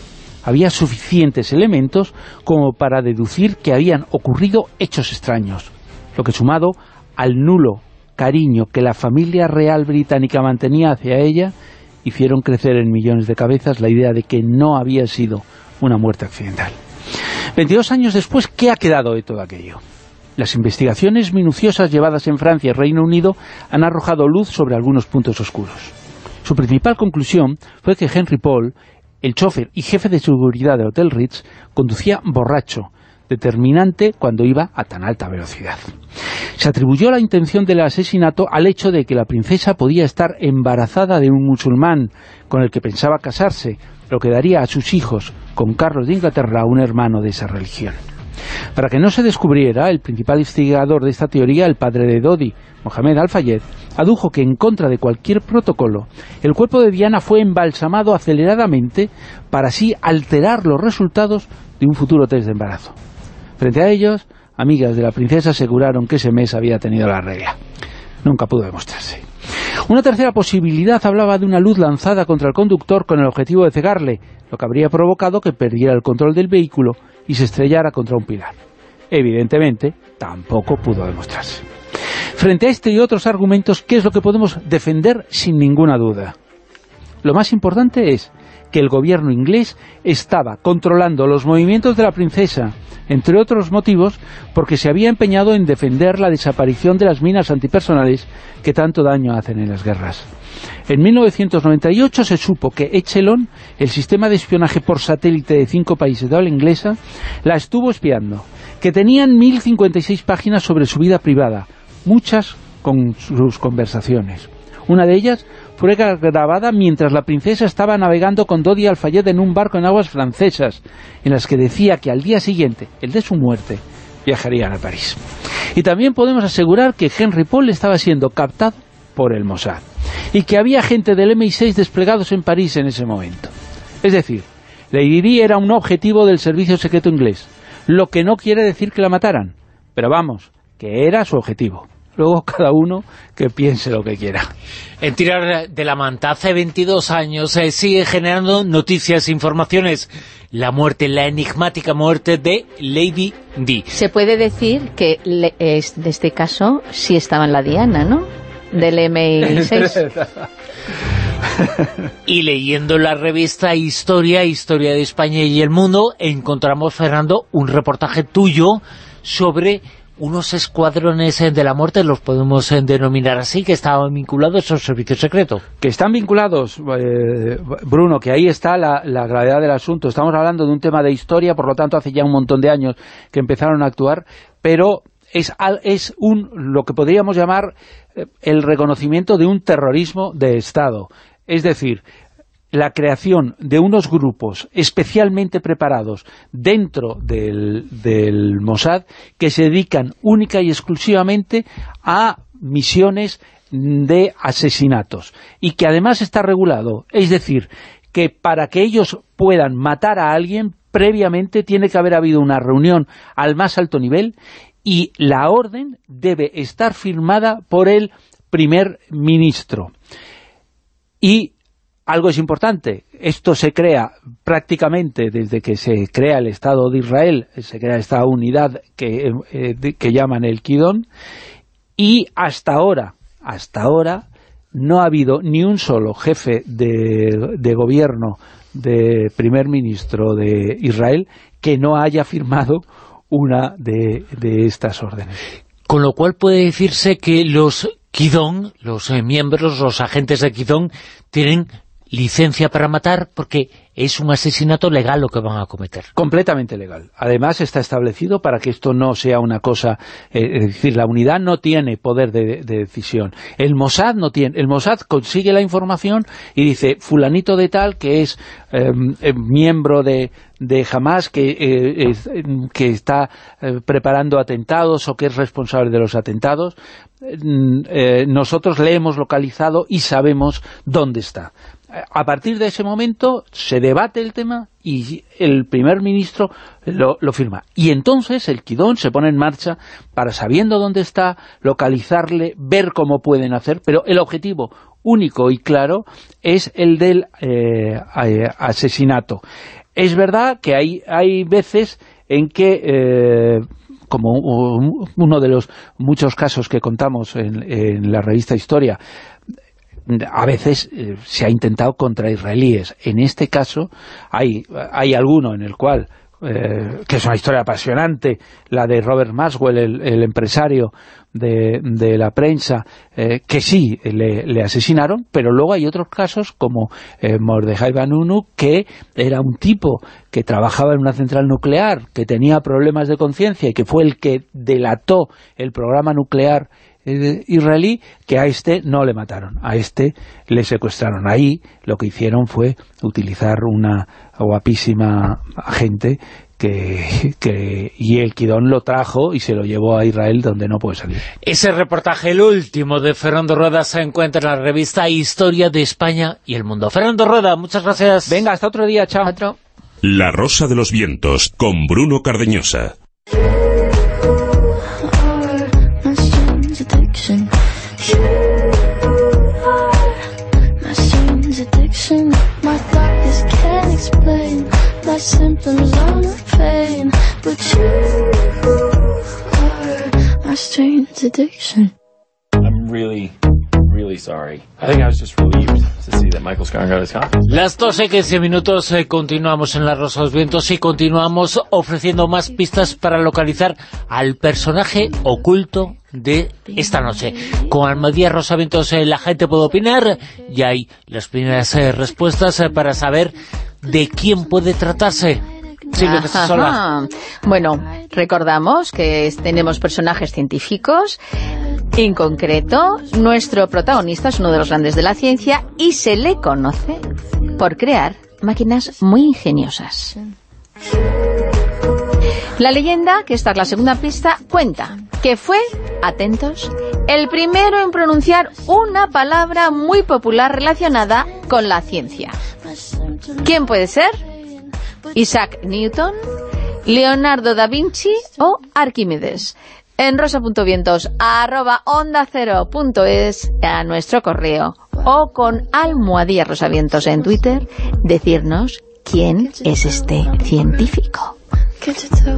Había suficientes elementos como para deducir que habían ocurrido hechos extraños, lo que sumado al nulo cariño que la familia real británica mantenía hacia ella, hicieron crecer en millones de cabezas la idea de que no había sido una muerte accidental. 22 años después, ¿qué ha quedado de todo aquello? Las investigaciones minuciosas llevadas en Francia y Reino Unido han arrojado luz sobre algunos puntos oscuros. Su principal conclusión fue que Henry Paul, el chofer y jefe de seguridad del Hotel Ritz, conducía borracho, determinante cuando iba a tan alta velocidad. Se atribuyó la intención del asesinato al hecho de que la princesa podía estar embarazada de un musulmán con el que pensaba casarse, lo que daría a sus hijos, con Carlos de Inglaterra, un hermano de esa religión. Para que no se descubriera, el principal investigador de esta teoría, el padre de Dodi, Mohamed Al-Fayed, adujo que en contra de cualquier protocolo, el cuerpo de Diana fue embalsamado aceleradamente para así alterar los resultados de un futuro test de embarazo. Frente a ellos, amigas de la princesa aseguraron que ese mes había tenido la regla. Nunca pudo demostrarse. Una tercera posibilidad hablaba de una luz lanzada contra el conductor con el objetivo de cegarle, lo que habría provocado que perdiera el control del vehículo y se estrellara contra un pilar. Evidentemente, tampoco pudo demostrarse. Frente a este y otros argumentos, ¿qué es lo que podemos defender sin ninguna duda? Lo más importante es que el gobierno inglés estaba controlando los movimientos de la princesa, entre otros motivos, porque se había empeñado en defender la desaparición de las minas antipersonales que tanto daño hacen en las guerras. En 1998 se supo que Echelon, el sistema de espionaje por satélite de cinco países de habla inglesa, la estuvo espiando, que tenían 1056 páginas sobre su vida privada, muchas con sus conversaciones. Una de ellas fue grabada mientras la princesa estaba navegando con Dodi Al-Fayed en un barco en aguas francesas, en las que decía que al día siguiente, el de su muerte, viajarían a París. Y también podemos asegurar que Henry Paul estaba siendo captado por el Mossad, y que había gente del MI6 desplegados en París en ese momento. Es decir, Lady Di era un objetivo del servicio secreto inglés, lo que no quiere decir que la mataran, pero vamos, que era su objetivo luego *laughs* cada uno que piense lo que quiera. En Tirar de la Manta, hace 22 años, se sigue generando noticias, informaciones. La muerte, la enigmática muerte de Lady Di. Se puede decir que es, de este caso sí estaba en la diana, ¿no? Del *laughs* MI6. y leyendo la revista Historia, Historia de España y el Mundo, encontramos, Fernando, un reportaje tuyo sobre unos escuadrones de la muerte, los podemos eh, denominar así, que estaban vinculados al servicio secreto. Que están vinculados, eh, Bruno, que ahí está la, gravedad del asunto. Estamos hablando de un tema de historia, por lo tanto hace ya un montón de años que empezaron a actuar, pero es, es un, lo que podríamos llamar eh, el reconocimiento de un terrorismo de Estado. Es decir, la creación de unos grupos especialmente preparados dentro del, Mossad que se dedican única y exclusivamente a misiones de asesinatos y que además está regulado, es decir, que para que ellos puedan matar a alguien previamente tiene que haber habido una reunión al más alto nivel y la orden debe estar firmada por el primer ministro. Y algo es importante, esto se crea prácticamente desde que se crea el Estado de Israel, se crea esta unidad que, eh, que llaman el Kidón, y hasta ahora, hasta ahora, no ha habido ni un solo jefe de, de gobierno, de primer ministro de Israel, que no haya firmado una de, de estas órdenes. Con lo cual puede decirse que los Kidón, los eh, miembros, los agentes de Kidón, tienen licencia para matar porque es un asesinato legal lo que van a cometer. Completamente legal. Además está establecido para que esto no sea una cosa... Eh, es decir, la unidad no tiene poder de, decisión. El Mossad no tiene... El Mossad consigue la información y dice, fulanito de tal que es em, em, miembro de, de Hamas, que, eh, que está eh, preparando atentados o que es responsable de los atentados, mm, nosotros le hemos localizado y sabemos dónde está a partir de ese momento se debate el tema y el primer ministro lo, firma. Y entonces el Quidón se pone en marcha para, sabiendo dónde está, localizarle, ver cómo pueden hacer, pero el objetivo único y claro es el del eh, asesinato. Es verdad que hay, hay veces en que... Eh, como uno de los muchos casos que contamos en la revista Historia, a veces eh, se ha intentado contra israelíes. En este caso hay, hay alguno en el cual eh, que es una historia apasionante, la de Robert Maxwell, el, empresario de, la prensa, eh, que sí, le, asesinaron, pero luego hay otros casos como Mordejai Vanunu, que era un tipo que trabajaba en una central nuclear, que tenía problemas de conciencia y que fue el que delató el programa nuclear israelí, que a este no le mataron, a este le secuestraron. Ahí lo que hicieron fue utilizar una guapísima agente que, que, y el Kidón lo trajo y se lo llevó a Israel donde no puede salir. Ese reportaje, el último de Fernando Rueda, se encuentra en la revista Historia de España y el Mundo. Fernando Rueda, muchas gracias. Venga, hasta otro día, chao. La Rosa de los Vientos, con Bruno Cardeñosa. Symptoms of my pain But you are my strange addiction I'm really, really sorry. I think I was just relieved to see that Michael Scarn got his coffee. Las 12 y 15 minutos eh, continuamos en La Rosa de los Vientos y continuamos ofreciendo más pistas para localizar al personaje oculto de esta noche. Con Almadía Rosavientos eh, la gente puede opinar y hay las primeras eh, respuestas eh, para saber de quién puede tratarse. Bueno, recordamos que tenemos personajes científicos, en concreto, nuestro protagonista es uno de los grandes de la ciencia y se le conoce por crear máquinas muy ingeniosas. La leyenda, que esta es la segunda pista, cuenta que fue, atentos, el primero en pronunciar una palabra muy popular relacionada con la ciencia. ¿Quién puede ser? Isaac Newton, Leonardo da Vinci o Arquímedes. En rosa.vientos arroba onda cero a nuestro correo o con almohadilla rosavientos en Twitter decirnos quién es este científico.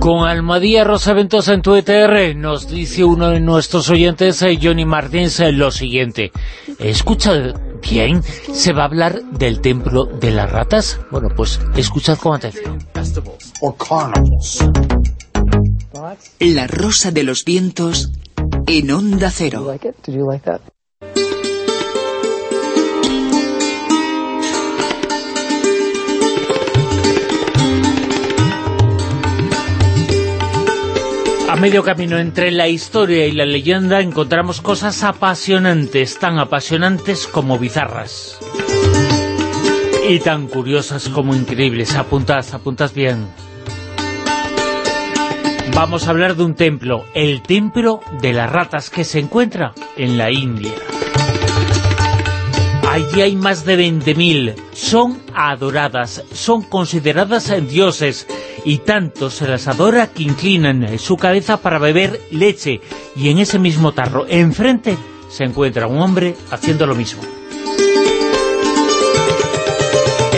Con Almadía Rosaventos en Twitter nos dice uno de nuestros oyentes, eh, Johnny Martins, eh, lo siguiente. Escucha bien, ¿se va a hablar del templo de las ratas? Bueno, pues escuchad con atención. La Rosa de los Vientos en Onda Cero. A medio camino entre la historia y la leyenda encontramos cosas apasionantes, tan apasionantes como bizarras. Y tan curiosas como increíbles. Apuntad, apuntad bien. Vamos a hablar de un templo, el Templo de las Ratas, que se encuentra en la India. Allí hay más de 20.000, son adoradas, son consideradas dioses, y tanto se las adora que inclinan su cabeza para beber leche y en ese mismo tarro, enfrente, se encuentra un hombre haciendo lo mismo.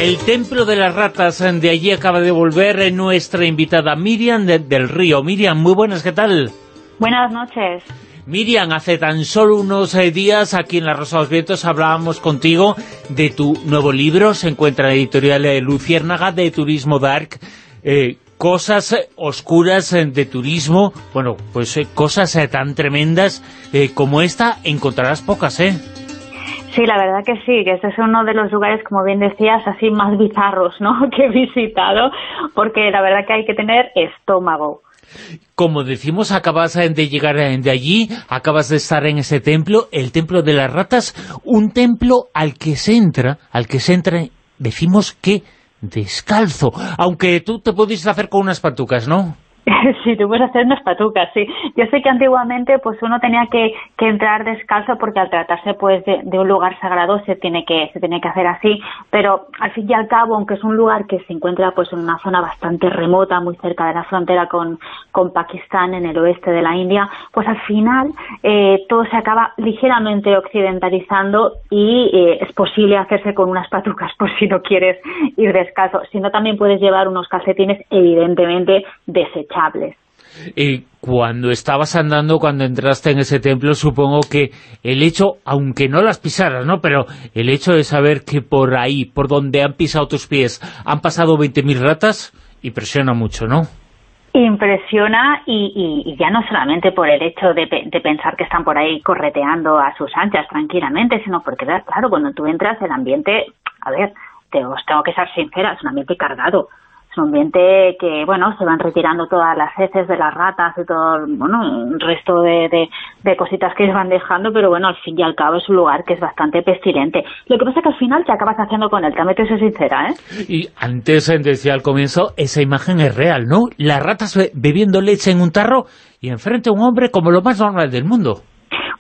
El Templo de las Ratas, de allí acaba de volver nuestra invitada Miriam del Río. Miriam, muy buenas, ¿qué tal? Buenas noches. Miriam, hace tan solo unos eh, días aquí en La Rosa de los Vientos hablábamos contigo de tu nuevo libro, se encuentra en la editorial Luciérnaga de Turismo Dark, eh, cosas oscuras eh, de turismo, bueno, pues eh, cosas tan tremendas como esta encontrarás pocas, ¿eh? Sí, la verdad que sí, que este es uno de los lugares, como bien decías, así más bizarros, ¿no?, *laughs* que he visitado, porque la verdad que hay que tener estómago. Como decimos, acabas de llegar de allí, acabas de estar en ese templo, el templo de las ratas, un templo al que se entra, al que se entra, decimos que descalzo, aunque tú te pudiste hacer con unas patucas, ¿no? *laughs* sí, tú puedes hacer unas patucas, sí. Yo sé que antiguamente pues uno tenía que, que entrar descalzo porque al tratarse pues de, un lugar sagrado se tiene que se tiene que hacer así, pero al fin y al cabo, aunque es un lugar que se encuentra pues en una zona bastante remota, muy cerca de la frontera con, con Pakistán, en el oeste de la India, pues al final eh, todo se acaba ligeramente occidentalizando y eh, es posible hacerse con unas patucas *laughs* por si no quieres ir descalzo, si no también puedes llevar unos calcetines evidentemente y cuando estabas andando, cuando entraste en ese templo, supongo que el hecho, aunque no las pisaras, ¿no? Pero el hecho de saber que por ahí, por donde han pisado tus pies, han pasado 20.000 ratas, impresiona mucho, ¿no? Impresiona y, ya no solamente por el hecho de, pensar que están por ahí correteando a sus anchas tranquilamente, sino porque, claro, cuando tú entras el ambiente, a ver, te, os tengo que ser sincera, es un ambiente cargado es un ambiente que, bueno, se van retirando todas las heces de las ratas y todo, bueno, un resto de, de, cositas que se van dejando, pero bueno, al fin y al cabo es un lugar que es bastante pestilente. Lo que pasa es que al final te acabas haciendo con él, también te soy sincera, ¿eh? Y antes decía al comienzo, esa imagen es real, ¿no? Las ratas bebiendo leche en un tarro y enfrente a un hombre como lo más normal del mundo.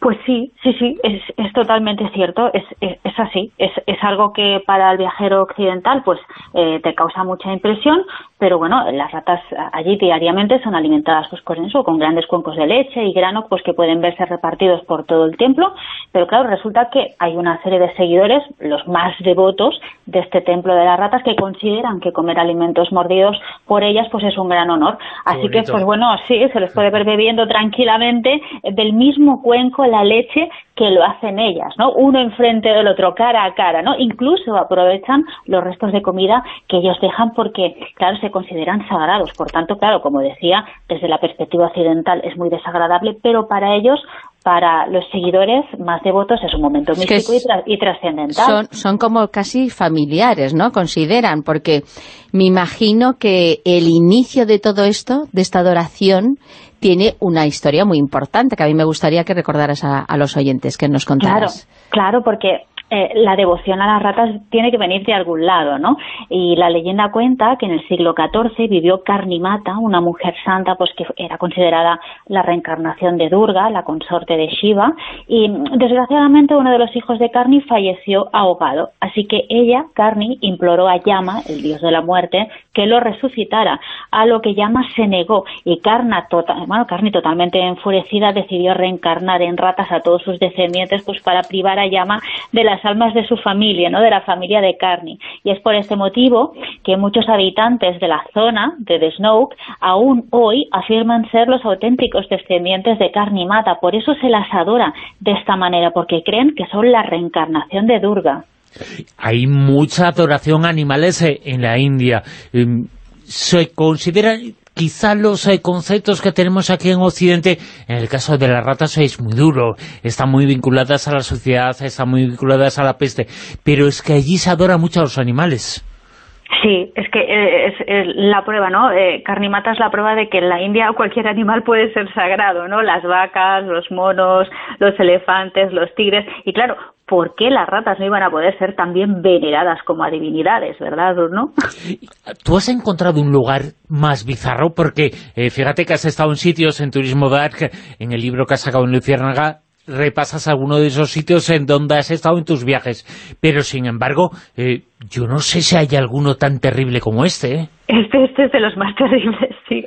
Pues sí, sí, sí, es, es totalmente cierto, es, es, así, es, es, algo que para el viajero occidental pues eh, te causa mucha impresión, pero bueno, las ratas allí diariamente son alimentadas pues con eso, con grandes cuencos de leche y grano pues que pueden verse repartidos por todo el templo, pero claro, resulta que hay una serie de seguidores, los más devotos de este templo de las ratas, que consideran que comer alimentos mordidos por ellas pues es un gran honor. Así que pues bueno, sí, se les puede ver bebiendo tranquilamente del mismo cuenco la leche que lo hacen ellas, ¿no? Uno enfrente del otro, cara a cara, ¿no? Incluso aprovechan los restos de comida que ellos dejan porque, claro, se consideran sagrados. Por tanto, claro, como decía, desde la perspectiva occidental es muy desagradable, pero para ellos para los seguidores más devotos es un momento místico y, trascendental. Son, son como casi familiares, ¿no? Consideran, porque me imagino que el inicio de todo esto, de esta adoración, tiene una historia muy importante, que a mí me gustaría que recordaras a, los oyentes, que nos contaras. Claro, claro, porque eh, la devoción a las ratas tiene que venir de algún lado, ¿no? Y la leyenda cuenta que en el siglo XIV vivió Karnimata, una mujer santa pues que era considerada la reencarnación de Durga, la consorte de Shiva, y desgraciadamente uno de los hijos de Karni falleció ahogado. Así que ella, Karni, imploró a Yama, el dios de la muerte, que lo resucitara, a lo que Yama se negó y Karna tota-, bueno, Karni totalmente enfurecida decidió reencarnar en ratas a todos sus descendientes pues para privar a Yama de las almas de su familia, ¿no? de la familia de Karni. Y es por este motivo que muchos habitantes de la zona de The Snoke aún hoy afirman ser los auténticos descendientes de Karni Mata. Por eso se las adora de esta manera, porque creen que son la reencarnación de Durga. Hay mucha adoración a animales eh, en la India. Em, se considera quizá los eh, conceptos que tenemos aquí en Occidente, en el caso de las ratas es muy duro, están muy vinculadas a la sociedad, están muy vinculadas a la peste, pero es que allí se adora mucho a los animales. Sí, es que eh, es, la prueba, ¿no? Eh, Carnimata es la prueba de que en la India cualquier animal puede ser sagrado, ¿no? Las vacas, los monos, los elefantes, los tigres. Y claro, ¿por qué las ratas no iban a poder ser también veneradas como a divinidades, verdad, no? ¿Tú has encontrado un lugar más bizarro? Porque eh, fíjate que has estado en sitios en Turismo Dark, en el libro que has sacado en Luciérnaga, repasas alguno de esos sitios en donde has estado en tus viajes. Pero, sin embargo, eh, yo no sé si hay alguno tan terrible como este, ¿eh? Este, este es de los más *laughs* terribles, sí.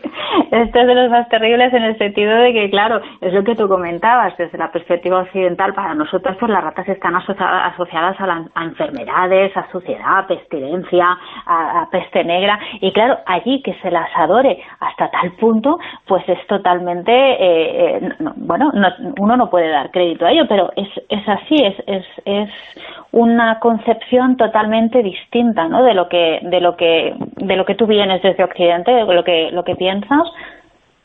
Este es de los más terribles en el sentido de que, claro, es lo que tú comentabas, desde la perspectiva occidental, para nosotros pues las ratas están asociadas a, enfermedades, a suciedad, a pestilencia, a, peste negra, y claro, allí que se las adore hasta tal punto, pues es totalmente, eh, eh, bueno, uno no puede dar crédito a ello, pero es, es así, es, es, es una concepción totalmente distinta, ¿no? De lo que, de lo que, de lo que tú vienes desde Occidente, de lo que, lo que piensas.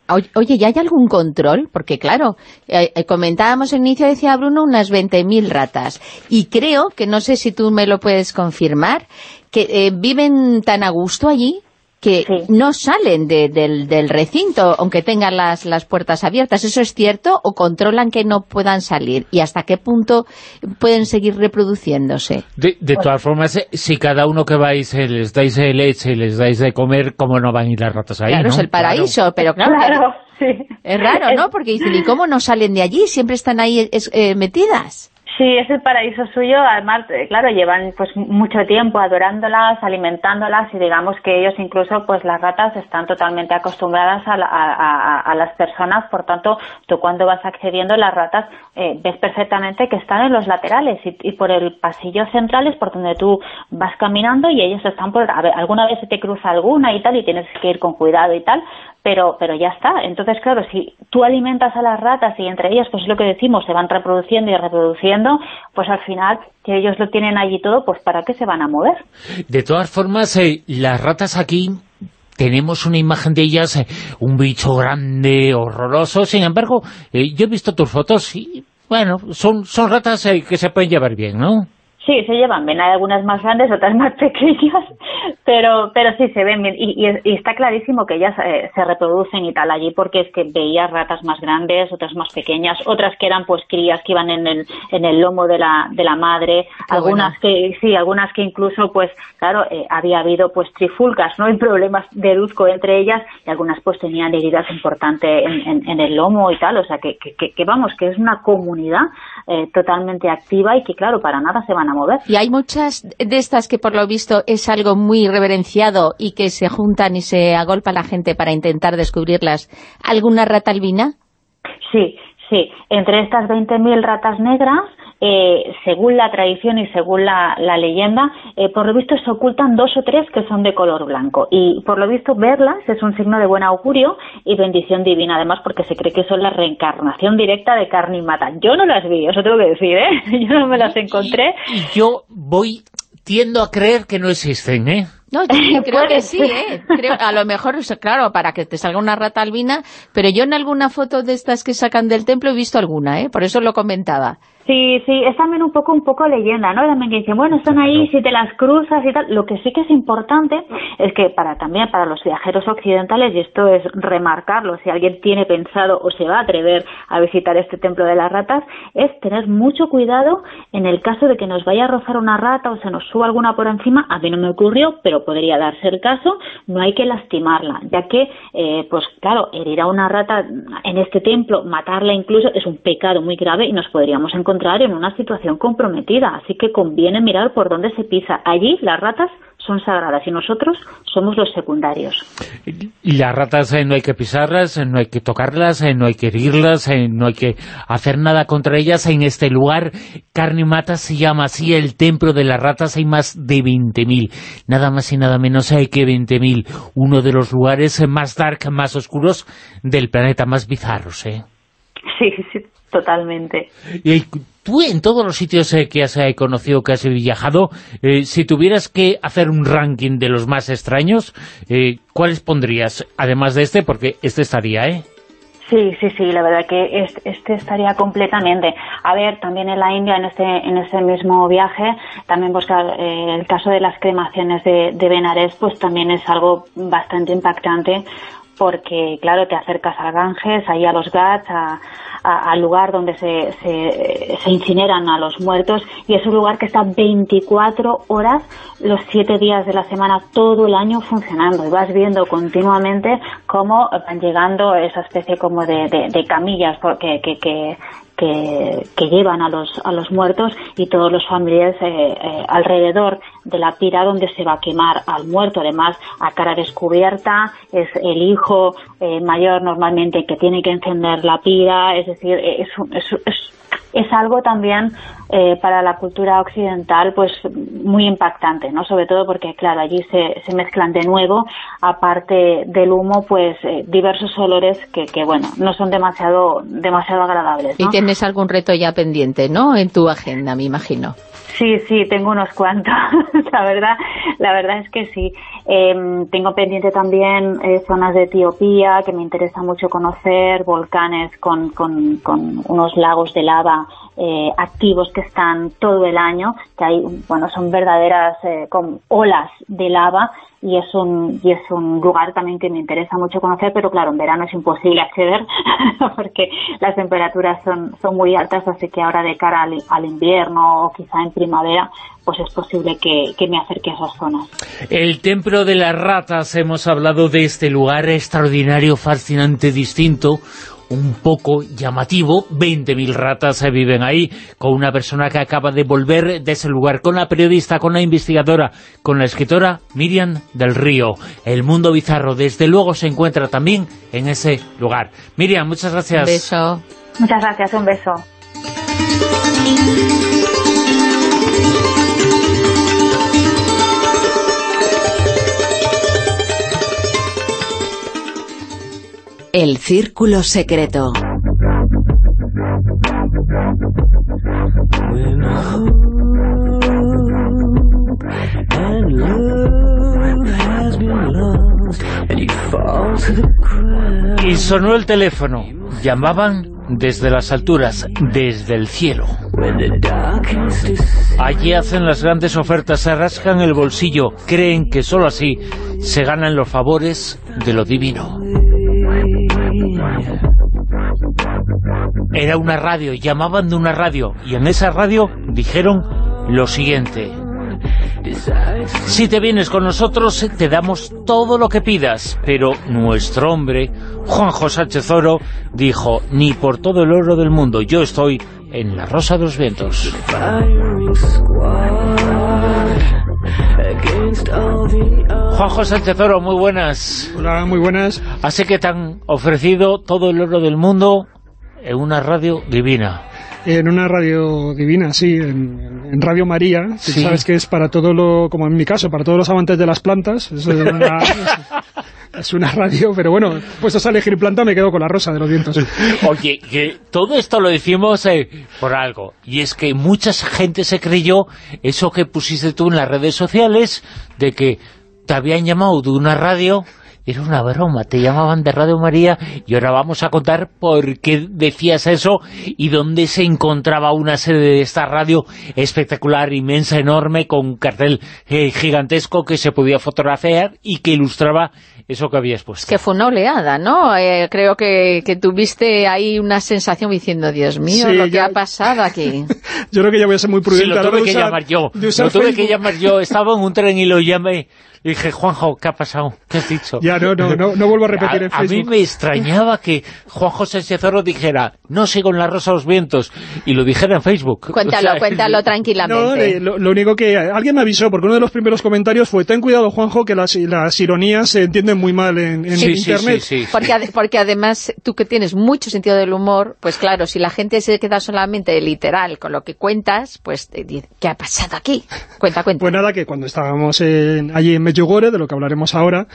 Oye, ¿y hay algún control? Porque claro, eh, eh, comentábamos al inicio, decía Bruno, unas 20.000 ratas. Y creo, que no sé si tú me lo puedes confirmar, que eh, viven tan a gusto allí que no salen del, recinto, aunque tengan las, las puertas abiertas. ¿Eso es cierto o controlan que no puedan salir? ¿Y hasta qué punto pueden seguir reproduciéndose? De, de todas formas, eh, si cada uno que vais eh, les dais de leche, les dais de comer, ¿cómo no van a ir las ratas ahí? Claro, es el paraíso, pero claro, es raro, ¿no? Porque dicen, ¿y cómo no salen de allí? Siempre están ahí eh, metidas. Sí, es el paraíso suyo, además, eh, claro, llevan pues mucho tiempo adorándolas, alimentándolas y digamos que ellos incluso, pues las ratas están totalmente acostumbradas a, a, las personas, por tanto, tú cuando vas accediendo las ratas eh, ves perfectamente que están en los laterales y, por el pasillo central es por donde tú vas caminando y ellos están por, a ver, alguna vez se te cruza alguna y tal y tienes que ir con cuidado y tal, pero, pero ya está. Entonces, claro, si tú alimentas a las ratas y entre ellas, pues es lo que decimos, se van reproduciendo y reproduciendo, pues al final, que ellos lo tienen allí todo, pues ¿para qué se van a mover? De todas formas, eh, las ratas aquí tenemos una imagen de ellas, eh, un bicho grande, horroroso, sin embargo, eh, yo he visto tus fotos y, bueno, son, son ratas eh, que se pueden llevar bien, ¿no? Sí, se llevan bien. Hay algunas más grandes, otras más *laughs* pequeñas, pero pero sí se ven bien. Y, está clarísimo que ellas eh, se reproducen y tal allí porque es que veías ratas más grandes, otras más pequeñas, otras que eran pues crías que iban en el, en el lomo de la, de la madre, algunas que sí, algunas que incluso pues claro, eh, había habido pues trifulcas, ¿no? *laughs* Y problemas de luzco entre ellas y algunas pues tenían heridas importantes en, en, el lomo y tal. O sea que, que, que, vamos, que es una comunidad eh, totalmente activa y que claro, para nada se van a mover. Y hay muchas de estas que por lo visto es algo muy reverenciado y que se juntan y se agolpa la gente para intentar descubrirlas. ¿Alguna rata albina? Sí, sí. Entre estas 20.000 ratas negras eh, según la tradición y según la, leyenda, eh, por lo visto se ocultan dos o tres que son de color blanco. Y por lo visto verlas es un signo de buen augurio y bendición divina, además porque se cree que son la reencarnación directa de carne y mata. Yo no las vi, eso tengo que decir, ¿eh? *laughs* Yo no me las encontré. Y yo voy, tiendo a creer que no existen, ¿eh? No, *laughs* yo creo que sí, ¿eh? Creo, a lo mejor, claro, para que te salga una rata albina, pero yo en alguna foto de estas que sacan del templo he visto alguna, ¿eh? Por eso lo comentaba. Sí, sí, es también un poco un poco leyenda, ¿no? También que dicen, bueno, están ahí, si te las cruzas y tal. Lo que sí que es importante es que para también para los viajeros occidentales, y esto es remarcarlo, si alguien tiene pensado o se va a atrever a visitar este templo de las ratas, es tener mucho cuidado en el caso de que nos vaya a rozar una rata o se nos suba alguna por encima. A mí no me ocurrió, pero podría darse el caso. No hay que lastimarla, ya que, eh, pues claro, herir a una rata en este templo, matarla incluso, es un pecado muy grave y nos podríamos encontrar en una situación comprometida, así que conviene mirar por dónde se pisa. Allí las ratas son sagradas y nosotros somos los secundarios. Y las ratas eh, no hay que pisarlas, eh, no hay que tocarlas, eh, no hay que herirlas, no hay que hacer nada contra ellas. En este lugar, Carne Mata se llama así el templo de las ratas, hay más de 20.000, nada más y nada menos hay que 20.000, uno de los lugares más dark, más oscuros del planeta, más bizarros, ¿eh? Sí, sí, totalmente. Y tú en todos los sitios eh, que has eh, conocido, que has viajado, eh, si tuvieras que hacer un ranking de los más extraños, ¿cuáles pondrías? Además de este, porque este estaría, ¿eh? Sí, sí, sí, la verdad que este, estaría completamente. A ver, también en la India, en este, en ese mismo viaje, también buscar el caso de las cremaciones de, de Benares, pues también es algo bastante impactante, porque, claro, te acercas a Ganges, ahí a los Ghats, al lugar donde se, se, incineran a los muertos, y es un lugar que está 24 horas, los 7 días de la semana, todo el año funcionando, y vas viendo continuamente cómo van llegando esa especie como de, de, camillas que, que, que, llevan a los, a los muertos y todos los familiares eh, eh, alrededor de la pira donde se va a quemar al muerto. Además, a cara descubierta, es el hijo eh, mayor normalmente que tiene que encender la pira, es decir, es, es es algo también eh, para la cultura occidental pues muy impactante, ¿no? Sobre todo porque, claro, allí se, se mezclan de nuevo, aparte del humo, pues eh, diversos olores que, que, bueno, no son demasiado demasiado agradables, Y tienes algún reto ya pendiente, ¿no?, en tu agenda, me imagino. Sí, sí, tengo unos cuantos, *laughs* la verdad, la verdad es que sí. Em, tengo pendiente también eh, zonas de Etiopía que me interesa mucho conocer, volcanes con, con, con unos lagos de lava eh, activos que están todo el año, que hay, bueno, son verdaderas eh, olas de lava y es un y es un lugar también que me interesa mucho conocer, pero claro, en verano es imposible acceder *laughs* porque las temperaturas son, son muy altas, así que ahora de cara al, invierno o quizá en primavera, pues es posible que, que, me acerque a esas zonas. El Templo de las Ratas, hemos hablado de este lugar extraordinario, fascinante, distinto, un poco llamativo, 20.000 ratas viven ahí, con una persona que acaba de volver de ese lugar, con la periodista, con la investigadora, con la escritora Miriam del Río. El mundo bizarro, desde luego, se encuentra también en ese lugar. Miriam, muchas gracias. Un beso. Muchas gracias, un beso. El Círculo Secreto. Y sonó el teléfono. Llamaban desde las alturas, desde el cielo. Allí hacen las grandes ofertas, se rascan el bolsillo, creen que sólo así se ganan los favores de lo divino. Era una radio, llamaban de una radio, y en esa radio dijeron lo siguiente. Si te vienes con nosotros, te damos todo lo que pidas. Pero nuestro hombre, Juanjo Sánchez Oro, dijo, ni por todo el oro del mundo, yo estoy en la Rosa de los Vientos. Juanjo Sánchez Oro, muy buenas. Hola, muy buenas. Así que te han ofrecido todo el oro del mundo en una radio divina. En una radio divina, sí, en, Radio María, sabes que es para todo lo, como en mi caso, para todos los amantes de las plantas, es una, *laughs* es, una radio, pero bueno, puestos a elegir planta me quedo con la rosa de los vientos. *laughs* Oye, que todo esto lo decimos eh, por algo, y es que mucha gente se creyó eso que pusiste tú en las redes sociales, de que te habían llamado de una radio era una broma, te llamaban de Radio María y ahora vamos a contar por qué decías eso y dónde se encontraba una sede de esta radio espectacular, inmensa, enorme, con un cartel eh, gigantesco que se podía fotografiar y que ilustraba eso que habías puesto. Que fue una oleada, ¿no? Eh, creo que, tuviste ahí una sensación diciendo, Dios mío, lo que ha pasado aquí. *laughs* yo creo que ya voy a ser muy prudente. Sí, lo tuve que llamar yo. Lo tuve que llamar yo. Estaba en un tren y lo llamé y dije, Juanjo, ¿qué ha pasado? ¿Qué has dicho? Ya, no, no, no, no vuelvo a repetir en Facebook. A mí me extrañaba que Juan José Cezoro dijera, no sigo en la Rosa los Vientos, y lo dijera en Facebook. Cuéntalo, cuéntalo *laughs* tranquilamente. No, lo, único que... Alguien me avisó, porque uno de los primeros comentarios fue, ten cuidado, Juanjo, que las, las ironías se entienden muy mal en, en Internet. Sí, sí, porque, porque además, tú que tienes mucho sentido del humor, pues claro, si la gente se queda solamente literal con lo que cuentas, pues, ¿qué ha pasado aquí? Cuenta, cuenta. Pues nada, que cuando estábamos allí en Medjugorje, de lo que hablaremos ahora,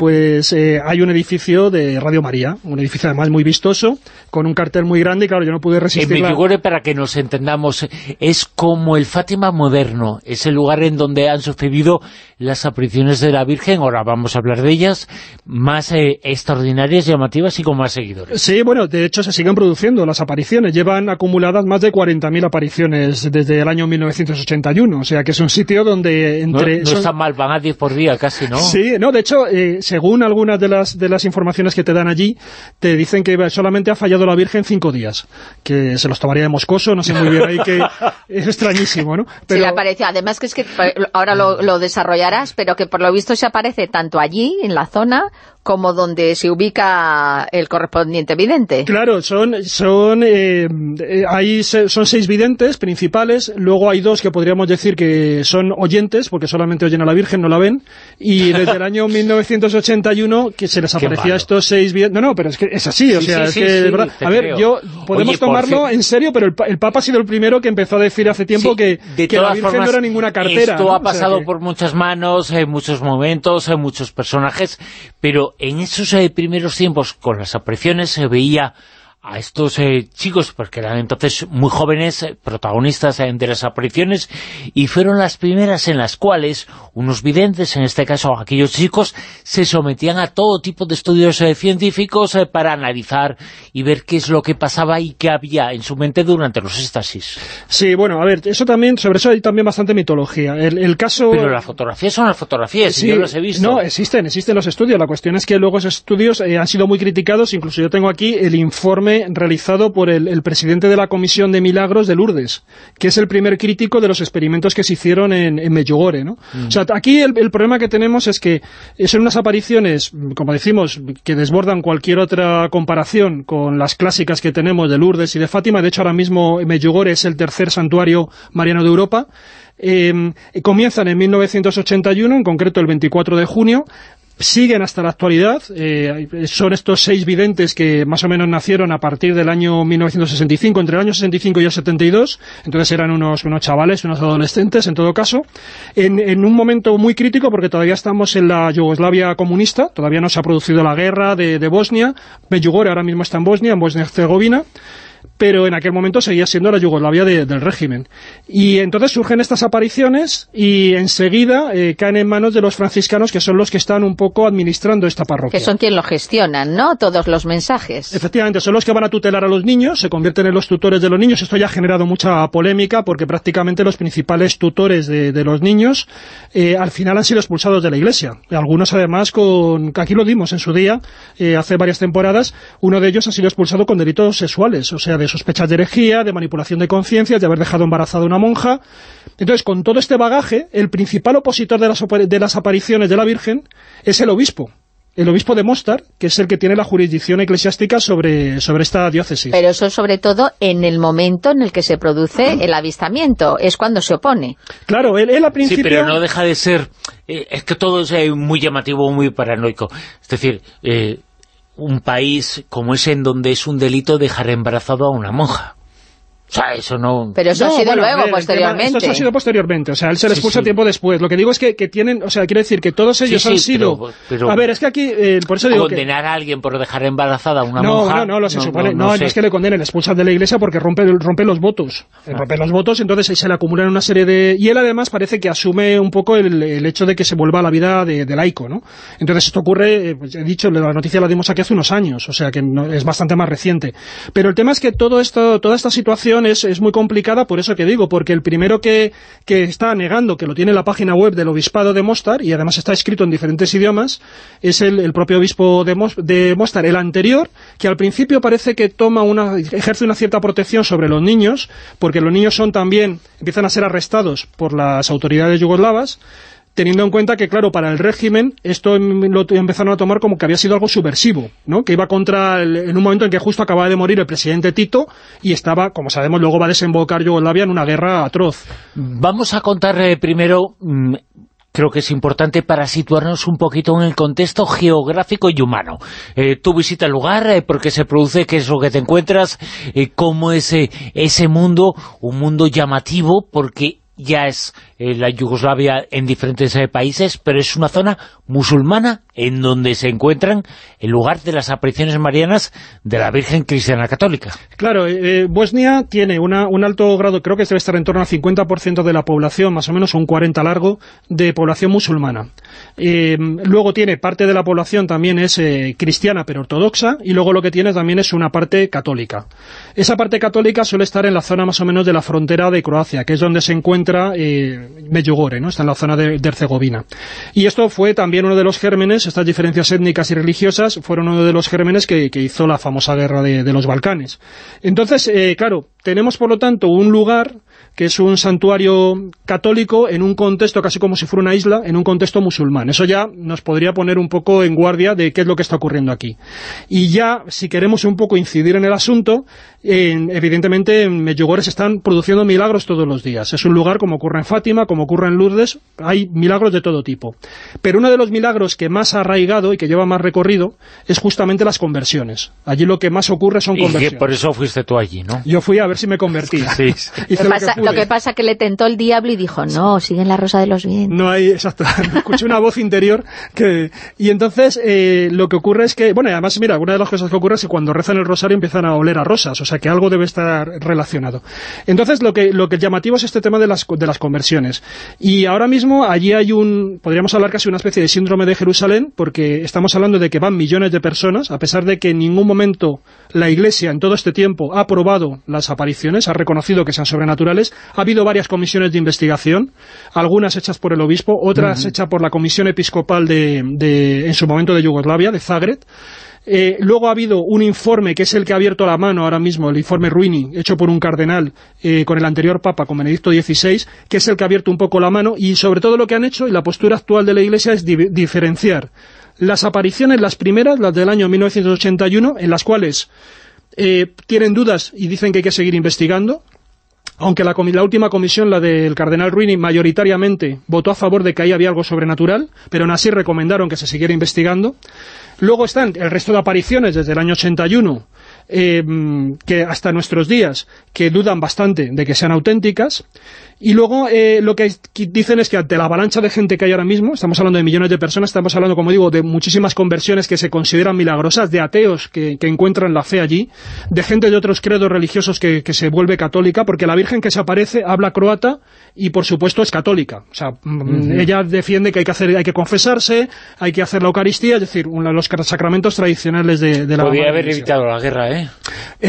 pues eh, hay un edificio de Radio María, un edificio además muy vistoso, con un cartel muy grande, y claro, yo no pude resistir. En Medjugorje, para que nos entendamos, es como el Fátima moderno, es el lugar en donde han sucedido las apariciones de la Virgen, ahora vamos a hablar de ellas, más eh, extraordinarias, llamativas y con más seguidores. Sí, bueno, de hecho se siguen produciendo las apariciones, llevan acumuladas más de 40.000 apariciones desde el año 1981, o sea que es un sitio donde... entre No, está mal, van a 10 por día casi, ¿no? Sí, no, de hecho... Eh, según algunas de las, de las informaciones que te dan allí, te dicen que solamente ha fallado la Virgen cinco días, que se los tomaría de moscoso, no sé muy bien ahí, que *laughs* es extrañísimo, ¿no? Pero... aparece, además que es que ahora lo, lo desarrollarás, pero que por lo visto se aparece tanto allí, en la zona, como donde se ubica el correspondiente vidente. Claro, son son eh, eh son seis videntes principales, luego hay dos que podríamos decir que son oyentes, porque solamente oyen a la Virgen, no la ven, y desde el año *laughs* 1981 que se les aparecía estos seis. No, no, pero es que es así, o sea, es que, a ver, yo podemos tomarlo en serio, pero el, Papa ha sido el primero que empezó a decir hace tiempo que, que la Virgen no era ninguna cartera. Esto ha pasado por muchas manos, en muchos momentos, en muchos personajes, pero en esos eh, primeros tiempos, con las apariciones, se veía a estos eh, chicos, porque eran entonces muy jóvenes, eh, protagonistas eh, de las apariciones, y fueron las primeras en las cuales unos videntes, en este caso aquellos chicos, se sometían a todo tipo de estudios científicos para analizar y ver qué es lo que pasaba y qué había en su mente durante los éxtasis. Sí, bueno, a ver, eso también, sobre eso hay también bastante mitología. El, caso... Pero las fotografías son las fotografías, sí, yo las he visto. No, existen, existen los estudios. La cuestión es que luego esos estudios han sido muy criticados, incluso yo tengo aquí el informe realizado por el, presidente de la Comisión de Milagros de Lourdes, que es el primer crítico de los experimentos que se hicieron en, en Medjugorje, ¿no? Mm. O sea, aquí el, problema que tenemos es que son unas apariciones, como decimos, que desbordan cualquier otra comparación con las clásicas que tenemos de Lourdes y de Fátima. De hecho, ahora mismo Medjugorje es el tercer santuario mariano de Europa. Eh, comienzan en 1981, en concreto el 24 de junio, siguen hasta la actualidad. Eh, son estos seis videntes que más o menos nacieron a partir del año 1965, entre el año 65 y el 72. Entonces eran unos, unos chavales, unos adolescentes, en todo caso. En, un momento muy crítico, porque todavía estamos en la Yugoslavia comunista, todavía no se ha producido la guerra de, Bosnia. Medjugorje ahora mismo está en Bosnia, en Bosnia-Herzegovina. Pero en aquel momento seguía siendo la Yugoslavia del régimen. Y entonces surgen estas apariciones y enseguida eh, caen en manos de los franciscanos, que son los que están un poco administrando esta parroquia. Que son quien lo gestionan, ¿no? Todos los mensajes. Efectivamente, son los que van a tutelar a los niños, se convierten en los tutores de los niños. Esto ya ha generado mucha polémica, porque prácticamente los principales tutores de, los niños eh, al final han sido expulsados de la iglesia. Algunos además, con aquí lo dimos en su día, eh, hace varias temporadas, uno de ellos ha sido expulsado con delitos sexuales, o sea, de sospechas de herejía, de manipulación de conciencia, de haber dejado embarazada a una monja. Entonces, con todo este bagaje, el principal opositor de las, de las apariciones de la Virgen es el obispo, el obispo de Mostar, que es el que tiene la jurisdicción eclesiástica sobre, sobre esta diócesis. Pero eso sobre todo en el momento en el que se produce el avistamiento, es cuando se opone. Claro, él, él principio... Sí, pero no deja de ser... Eh, es que todo es eh, muy llamativo, muy paranoico. Es decir, eh, un país como ese en donde es un delito dejar embarazado a una monja. O sea, eso no... Pero eso ha sido luego, posteriormente. Esto ha sido posteriormente, o sea, él se le expulsa tiempo después. Lo que digo es que, que, tienen, o sea, quiero decir que todos ellos han sido... a ver, es que aquí, eh, por eso digo Condenar a alguien por dejar embarazada a una no, monja... No, no, no, se supone, no, no, es que le condenen, le expulsan de la iglesia porque rompe, rompe los votos. Ah. Rompe los votos, entonces se le acumulan una serie de... Y él además parece que asume un poco el, el hecho de que se vuelva a la vida de, de laico, ¿no? Entonces esto ocurre, eh, pues, he dicho, la noticia la dimos aquí hace unos años, o sea que es bastante más reciente. Pero el tema es que todo esto, toda esta situación es, es muy complicada por eso que digo, porque el primero que, está negando, que lo tiene en la página web del Obispado de Mostar, y además está escrito en diferentes idiomas, es el, propio obispo de, Mostar, el anterior, que al principio parece que toma una, ejerce una cierta protección sobre los niños, porque los niños son también, empiezan a ser arrestados por las autoridades yugoslavas, teniendo en cuenta que, claro, para el régimen esto lo empezaron a tomar como que había sido algo subversivo, ¿no? que iba contra, en un momento en que justo acababa de morir el presidente Tito y estaba, como sabemos, luego va a desembocar Yugoslavia en una guerra atroz. Vamos a contar eh, primero... Mm, creo que es importante para situarnos un poquito en el contexto geográfico y humano. Eh, tú visitas el lugar, eh, porque se produce, qué es lo que te encuentras, cómo es ese mundo, un mundo llamativo, porque ya es eh, la Yugoslavia en diferentes eh, países, pero es una zona musulmana en donde se encuentran el lugar de las apariciones marianas de la Virgen Cristiana Católica. Claro, eh, Bosnia tiene un alto grado, creo que debe estar en torno al 50% de la población, más o menos un 40 largo, de población musulmana. Luego tiene parte de la población también es cristiana pero ortodoxa, y luego lo que tiene también es una parte católica. Esa parte católica suele estar en la zona más o menos de la frontera de Croacia, que es donde se encuentra Medjugorje, ¿no? está en la zona de, Herzegovina. Y esto fue también uno de los gérmenes, estas diferencias étnicas y religiosas, fueron uno de los gérmenes que, hizo la famosa guerra de, los Balcanes. Entonces, eh, claro, tenemos por lo tanto un lugar que es un santuario católico en un contexto casi como si fuera una isla, en un contexto musulmán. Eso ya nos podría poner un poco en guardia de qué es lo que está ocurriendo aquí. Y ya, si queremos un poco incidir en el asunto, evidentemente en Medjugorje se están produciendo milagros todos los días. Es un lugar como ocurre en Fátima, como ocurre en Lourdes, hay milagros de todo tipo. Pero uno de los milagros que más ha arraigado y que lleva más recorrido es justamente las conversiones. Allí lo que más ocurre son conversiones. Y por eso fuiste tú allí, ¿no? Yo fui a ver si me convertía. Sí. *laughs* lo, que pasa, que le tentó el diablo y dijo, no, sigue en la rosa de los vientos. No hay, exacto, *laughs* escuché una voz interior que... Y entonces eh, lo que ocurre es que, bueno, además mira, una de las cosas que ocurre es que cuando rezan el rosario empiezan a oler a rosas, o sea que algo debe estar relacionado. Entonces lo que, lo que llamativo es este tema de las, de las conversiones. Y ahora mismo allí hay un, podríamos hablar casi una especie de síndrome de Jerusalén, porque estamos hablando de que van millones de personas, a pesar de que en ningún momento la Iglesia en todo este tiempo ha aprobado las apariciones, ha reconocido que sean sobrenaturales, ha habido varias comisiones de investigación, algunas hechas por el obispo, otras hechas por la comisión episcopal de, de, en su momento de Yugoslavia, de Zagreb, eh, luego ha habido un informe que es el que ha abierto la mano ahora mismo, el informe Ruini, hecho por un cardenal eh, con el anterior Papa, con Benedicto XVI, que es el que ha abierto un poco la mano y sobre todo lo que han hecho y la postura actual de la Iglesia es diferenciar las apariciones, las primeras, las del año 1981, en las cuales eh, tienen dudas y dicen que hay que seguir investigando, aunque la, última comisión, la del cardenal Ruini, mayoritariamente votó a favor de que ahí había algo sobrenatural, pero aún así recomendaron que se siguiera investigando. Luego están el resto de apariciones desde el año 81, que hasta nuestros días, que dudan bastante de que sean auténticas, y luego eh, lo que dicen es que ante la avalancha de gente que hay ahora mismo, estamos hablando de millones de personas, estamos hablando, como digo, de muchísimas conversiones que se consideran milagrosas, de ateos que, encuentran la fe allí, de gente de otros credos religiosos que, se vuelve católica, porque la Virgen que se aparece habla croata y, por supuesto, es católica. O sea, mm, ella defiende que hay que hacer hay que confesarse, hay que hacer la Eucaristía, es decir, uno de los sacramentos tradicionales de, la Podría haber evitado la guerra, ¿eh? ¿Eh?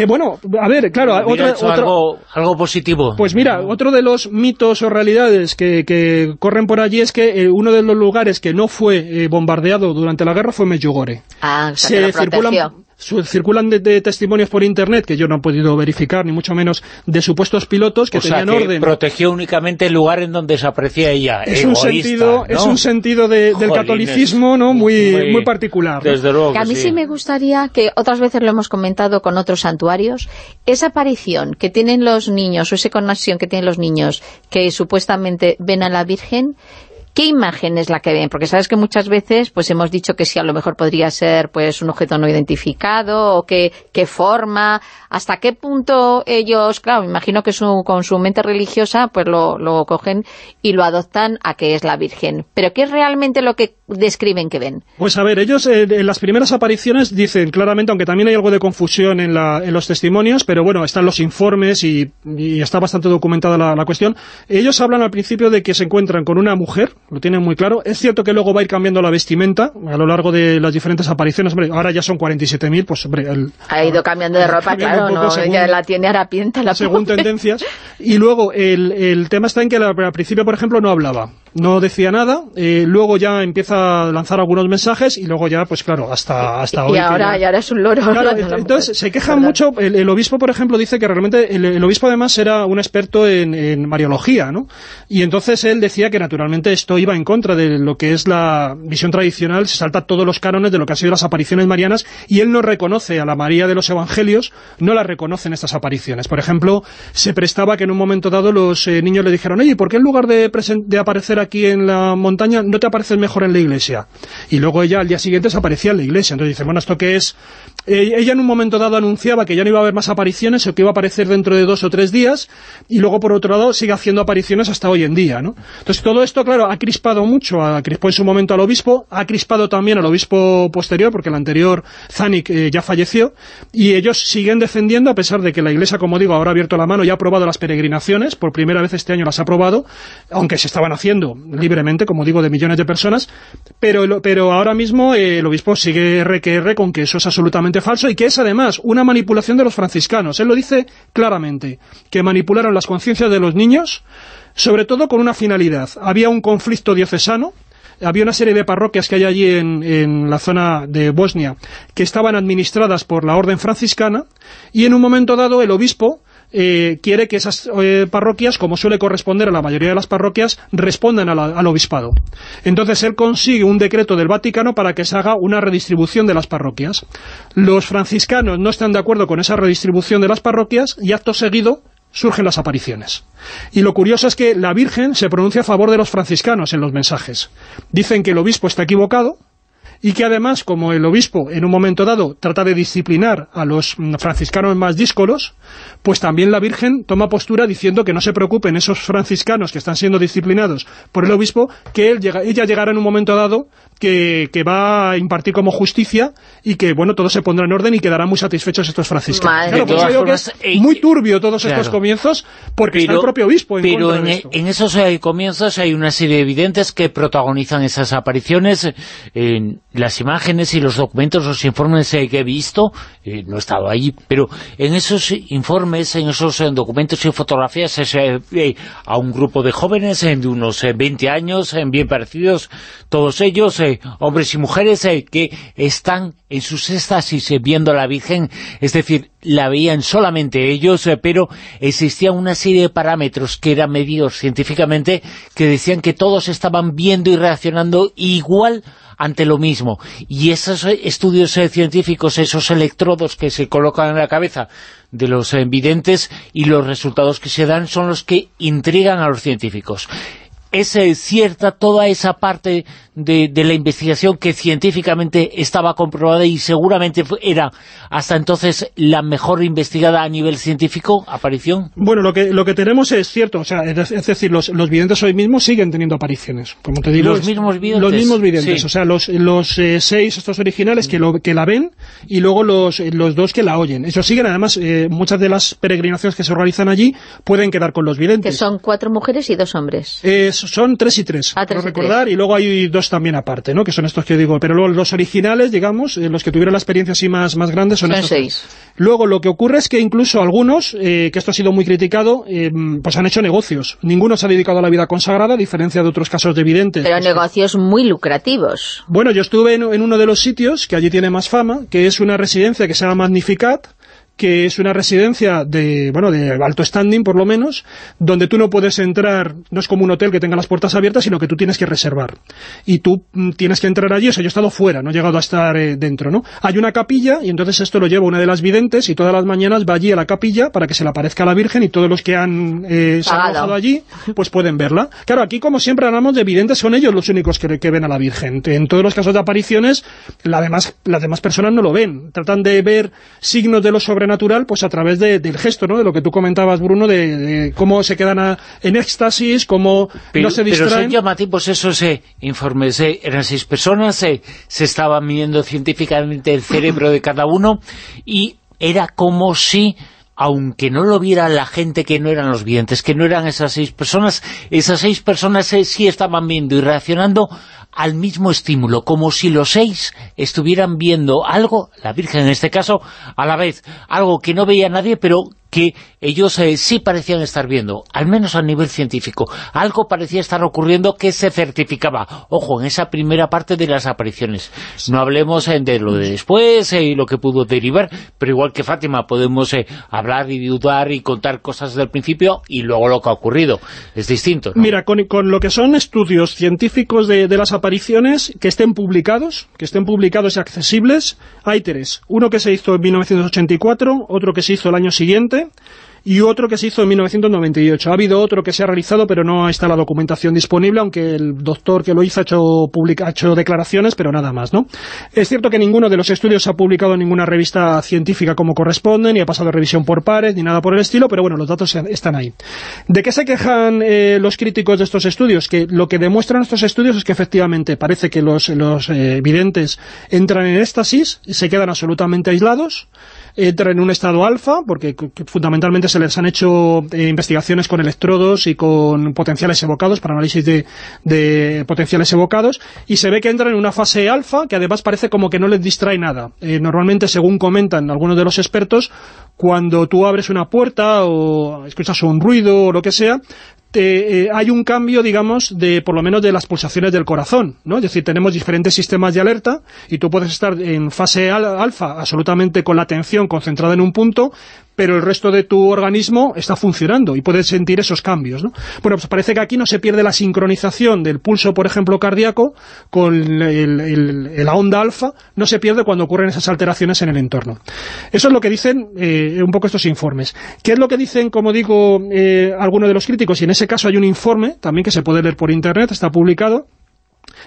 Bueno, a ver, claro... algo, algo positivo. Pues mira, otro de los mitos o realidades que, corren por allí es que eh, uno de los lugares que no fue eh, bombardeado durante la guerra fue Medjugorje. Ah, se circulan, circulan de, testimonios por internet que yo no he podido verificar, ni mucho menos de supuestos pilotos que tenían orden. protegió únicamente el lugar en donde se aprecia ella. Es un sentido, es un sentido del catolicismo ¿no? muy, muy, particular. Desde luego que a mí sí. me gustaría, que otras veces lo hemos comentado con otros santuarios, esa aparición que tienen los niños, o esa conexión que tienen los niños, que supuestamente ven a la Virgen, ¿Qué imagen es la que ven? Porque sabes que muchas veces pues hemos dicho que sí, a lo mejor podría ser pues un objeto no identificado o qué, forma, hasta qué punto ellos, claro, me imagino que su, con su mente religiosa pues lo, lo cogen y lo adoptan a que es la Virgen. Pero ¿qué es realmente lo que describen que ven? Pues a ver, ellos eh, en las primeras apariciones dicen claramente, aunque también hay algo de confusión en, la, en los testimonios, pero bueno, están los informes y, está bastante documentada la, la cuestión, ellos hablan al principio de que se encuentran con una mujer, lo tienen muy claro. Es cierto que luego va a ir cambiando la vestimenta a lo largo de las diferentes apariciones. Hombre, ahora ya son 47.000, pues hombre... ha ido cambiando de ropa, claro, no, ya la tiene harapienta la Según tendencias. Y luego el, el tema está en que al principio, por ejemplo, no hablaba no decía nada, eh, luego ya empieza a lanzar algunos mensajes y luego ya, pues claro, hasta, hasta hoy. Y ahora, ya... es un loro. *laughs* entonces se quejan mucho, el, obispo, por ejemplo, dice que realmente, el, obispo además era un experto en, mariología, ¿no? Y entonces él decía que naturalmente esto iba en contra de lo que es la visión tradicional, se salta todos los cánones de lo que han sido las apariciones marianas y él no reconoce a la María de los Evangelios, no la reconoce en estas apariciones. Por ejemplo, se prestaba que en un momento dado los eh, niños le dijeron, oye, ¿por qué en lugar de, de aparecer aquí en la montaña, no te apareces mejor en la iglesia. Y luego ella al día siguiente se aparecía en la iglesia. Entonces dice, bueno, ¿esto qué es? Eh, ella en un momento dado anunciaba que ya no iba a haber más apariciones, o que iba a aparecer dentro de dos o tres días, y luego por otro lado sigue haciendo apariciones hasta hoy en día, ¿no? Entonces todo esto, claro, ha crispado mucho, ha crispó en su momento al obispo, ha crispado también al obispo posterior, porque el anterior, Zanik, eh, ya falleció, y ellos siguen defendiendo, a pesar de que la iglesia, como digo, ahora ha abierto la mano y ha aprobado las peregrinaciones, por primera vez este año las ha aprobado, aunque se estaban haciendo libremente, como digo, de millones de personas, pero, pero ahora mismo eh, el obispo sigue RQR con que eso es absolutamente falso y que es además una manipulación de los franciscanos. Él lo dice claramente, que manipularon las conciencias de los niños, sobre todo con una finalidad. Había un conflicto diocesano, había una serie de parroquias que hay allí en, en, la zona de Bosnia que estaban administradas por la orden franciscana y en un momento dado el obispo eh, quiere que esas eh, parroquias, como suele corresponder a la mayoría de las parroquias, respondan al obispado. Entonces él consigue un decreto del Vaticano para que se haga una redistribución de las parroquias. Los franciscanos no están de acuerdo con esa redistribución de las parroquias y acto seguido surgen las apariciones. Y lo curioso es que la Virgen se pronuncia a favor de los franciscanos en los mensajes. Dicen que el obispo está equivocado, y que además, como el obispo en un momento dado trata de disciplinar a los franciscanos más díscolos, pues también la Virgen toma postura diciendo que no se preocupen esos franciscanos que están siendo disciplinados por el obispo, que él ella llegará en un momento dado que, va a impartir como justicia y que, bueno, todo se pondrá en orden y quedarán muy satisfechos estos franciscanos. claro, pues que es muy turbio todos estos comienzos porque está el propio obispo en Pero en, en, esos eh, comienzos hay una serie de evidentes que protagonizan esas apariciones en las imágenes y los documentos, los informes eh, que he visto, eh, no he estado ahí, pero en esos informes, en esos documentos y fotografías ve a un grupo de jóvenes de unos 20 años, bien parecidos, todos ellos hombres y mujeres eh, que están en sus éxtasis viendo a la Virgen, es decir, la veían solamente ellos, eh, pero existía una serie de parámetros que eran medidos científicamente que decían que todos estaban viendo y reaccionando igual ante lo mismo. Y esos eh, estudios científicos, esos electrodos que se colocan en la cabeza de los videntes y los resultados que se dan son los que intrigan a los científicos. Es eh, cierta toda esa parte de, de, la investigación que científicamente estaba comprobada y seguramente era hasta entonces la mejor investigada a nivel científico, aparición? Bueno, lo que, lo que tenemos es cierto, o sea, es, decir, los, los videntes hoy mismo siguen teniendo apariciones, como te digo. ¿Los mismos videntes? Los mismos videntes, o sea, los, los eh, seis estos originales que, lo, que la ven y luego los, los dos que la oyen. Ellos siguen, además, eh, muchas de las peregrinaciones que se organizan allí pueden quedar con los videntes. Que son cuatro mujeres y dos hombres. Eh, son tres y tres, ah, tres recordar, y luego hay dos también aparte, ¿no? que son estos que digo, pero luego los originales, digamos, eh, los que tuvieron la experiencia así más, más grande son, estos seis. Luego lo que ocurre es que incluso algunos, eh, que esto ha sido muy criticado, eh, pues han hecho negocios. Ninguno se ha dedicado a la vida consagrada, a diferencia de otros casos de videntes. Pero negocios muy lucrativos. Bueno, yo estuve en, en, uno de los sitios, que allí tiene más fama, que es una residencia que se llama Magnificat, que es una residencia de, bueno, de alto standing por lo menos, donde tú no puedes entrar, no es como un hotel que tenga las puertas abiertas, sino que tú tienes que reservar. Y tú mm, tienes que entrar allí, o sea, yo he estado fuera, no he llegado a estar eh, dentro, ¿no? Hay una capilla, y entonces esto lo lleva una de las videntes, y todas las mañanas va allí a la capilla para que se le aparezca a la Virgen, y todos los que han eh, se han allí, pues pueden verla. Claro, aquí como siempre hablamos de videntes, son ellos los únicos que, que ven a la Virgen. En todos los casos de apariciones, la demás, las demás personas no lo ven. Tratan de ver signos de lo sobrenatural natural pues a través del gesto, ¿no? De lo que tú comentabas, Bruno, de, cómo se quedan en éxtasis, cómo no se distraen. Pero son llamativos esos eh, informes, eh, eran seis personas, eh, se estaban midiendo científicamente el cerebro de cada uno y era como si aunque no lo viera la gente que no eran los videntes, que no eran esas seis personas, esas seis personas sí estaban viendo y reaccionando al mismo estímulo, como si los seis estuvieran viendo algo, la Virgen en este caso, a la vez, algo que no veía nadie, pero que ellos eh, sí parecían estar viendo, al menos a nivel científico. Algo parecía estar ocurriendo que se certificaba. Ojo, en esa primera parte de las apariciones. No hablemos eh, de lo de después eh, y lo que pudo derivar, pero igual que Fátima podemos hablar y dudar y contar cosas del principio y luego lo que ha ocurrido. Es distinto, Mira, con, lo que son estudios científicos de, de las apariciones que estén publicados, que estén publicados y accesibles, hay tres. Uno que se hizo en 1984, otro que se hizo el año siguiente, y otro que se hizo en 1998. Ha habido otro que se ha realizado, pero no está la documentación disponible, aunque el doctor que lo hizo ha hecho, ha hecho declaraciones, pero nada más, ¿no? Es cierto que ninguno de los estudios ha publicado ninguna revista científica como corresponde, ni ha pasado revisión por pares, ni nada por el estilo, pero bueno, los datos están ahí. ¿De qué se quejan eh, los críticos de estos estudios? Que lo que demuestran estos estudios es que efectivamente parece que los, los eh, videntes entran en éxtasis, se quedan absolutamente aislados, entran en un estado alfa, porque fundamentalmente se les han hecho eh, investigaciones con electrodos y con potenciales evocados, para análisis de, potenciales evocados, y se ve que entran en una fase alfa, que además parece como que no les distrae nada. Eh, normalmente, según comentan algunos de los expertos, cuando tú abres una puerta o escuchas un ruido o lo que sea, eh, hay un cambio, digamos, de por lo menos de las pulsaciones del corazón, ¿no? Es decir, tenemos diferentes sistemas de alerta y tú puedes estar en fase alfa absolutamente con la atención concentrada en un punto, pero el resto de tu organismo está funcionando y puedes sentir esos cambios, ¿no? Bueno, pues parece que aquí no se pierde la sincronización del pulso, por ejemplo, cardíaco con la onda alfa, no se pierde cuando ocurren esas alteraciones en el entorno. Eso es lo que dicen eh, un poco estos informes. ¿Qué es lo que dicen, como digo, eh, algunos de los críticos? Y en ese caso hay un informe, también que se puede leer por internet, está publicado,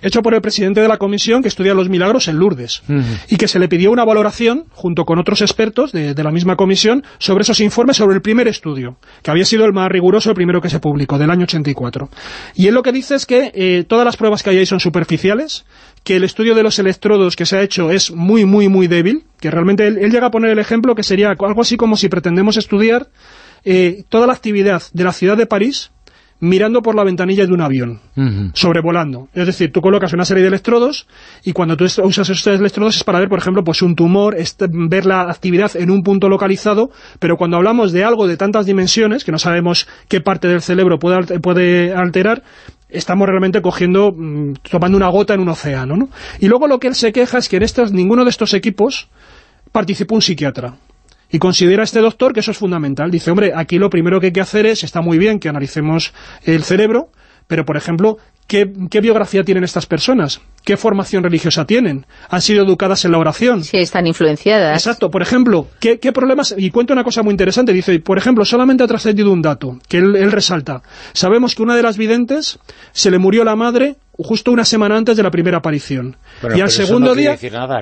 hecho por el presidente de la comisión que estudia los milagros en Lourdes, y que se le pidió una valoración, junto con otros expertos de, la misma comisión, sobre esos informes sobre el primer estudio, que había sido el más riguroso, el primero que se publicó, del año 84. Y él lo que dice es que eh, todas las pruebas que hay ahí son superficiales, que el estudio de los electrodos que se ha hecho es muy, muy, muy débil, que realmente él, llega a poner el ejemplo que sería algo así como si pretendemos estudiar eh, toda la actividad de la ciudad de París, mirando por la ventanilla de un avión, sobrevolando. Es decir, tú colocas una serie de electrodos y cuando tú usas estos electrodos es para ver, por ejemplo, pues un tumor, ver la actividad en un punto localizado, pero cuando hablamos de algo de tantas dimensiones, que no sabemos qué parte del cerebro puede, puede alterar, estamos realmente cogiendo, mm, tomando una gota en un océano, ¿no? Y luego lo que él se queja es que en estos, ninguno de estos equipos participó un psiquiatra. Y considera este doctor que eso es fundamental. Dice, hombre, aquí lo primero que hay que hacer es, está muy bien que analicemos el cerebro, pero por ejemplo, ¿qué, biografía tienen estas personas? ¿Qué formación religiosa tienen? ¿Han sido educadas en la oración? Sí, están influenciadas. Exacto. Por ejemplo, ¿qué, problemas? Y cuento una cosa muy interesante. Dice, por ejemplo, solamente ha trascendido un dato, que él, resalta. Sabemos que una de las videntes se le murió la madre justo una semana antes de la primera aparición. y al segundo día...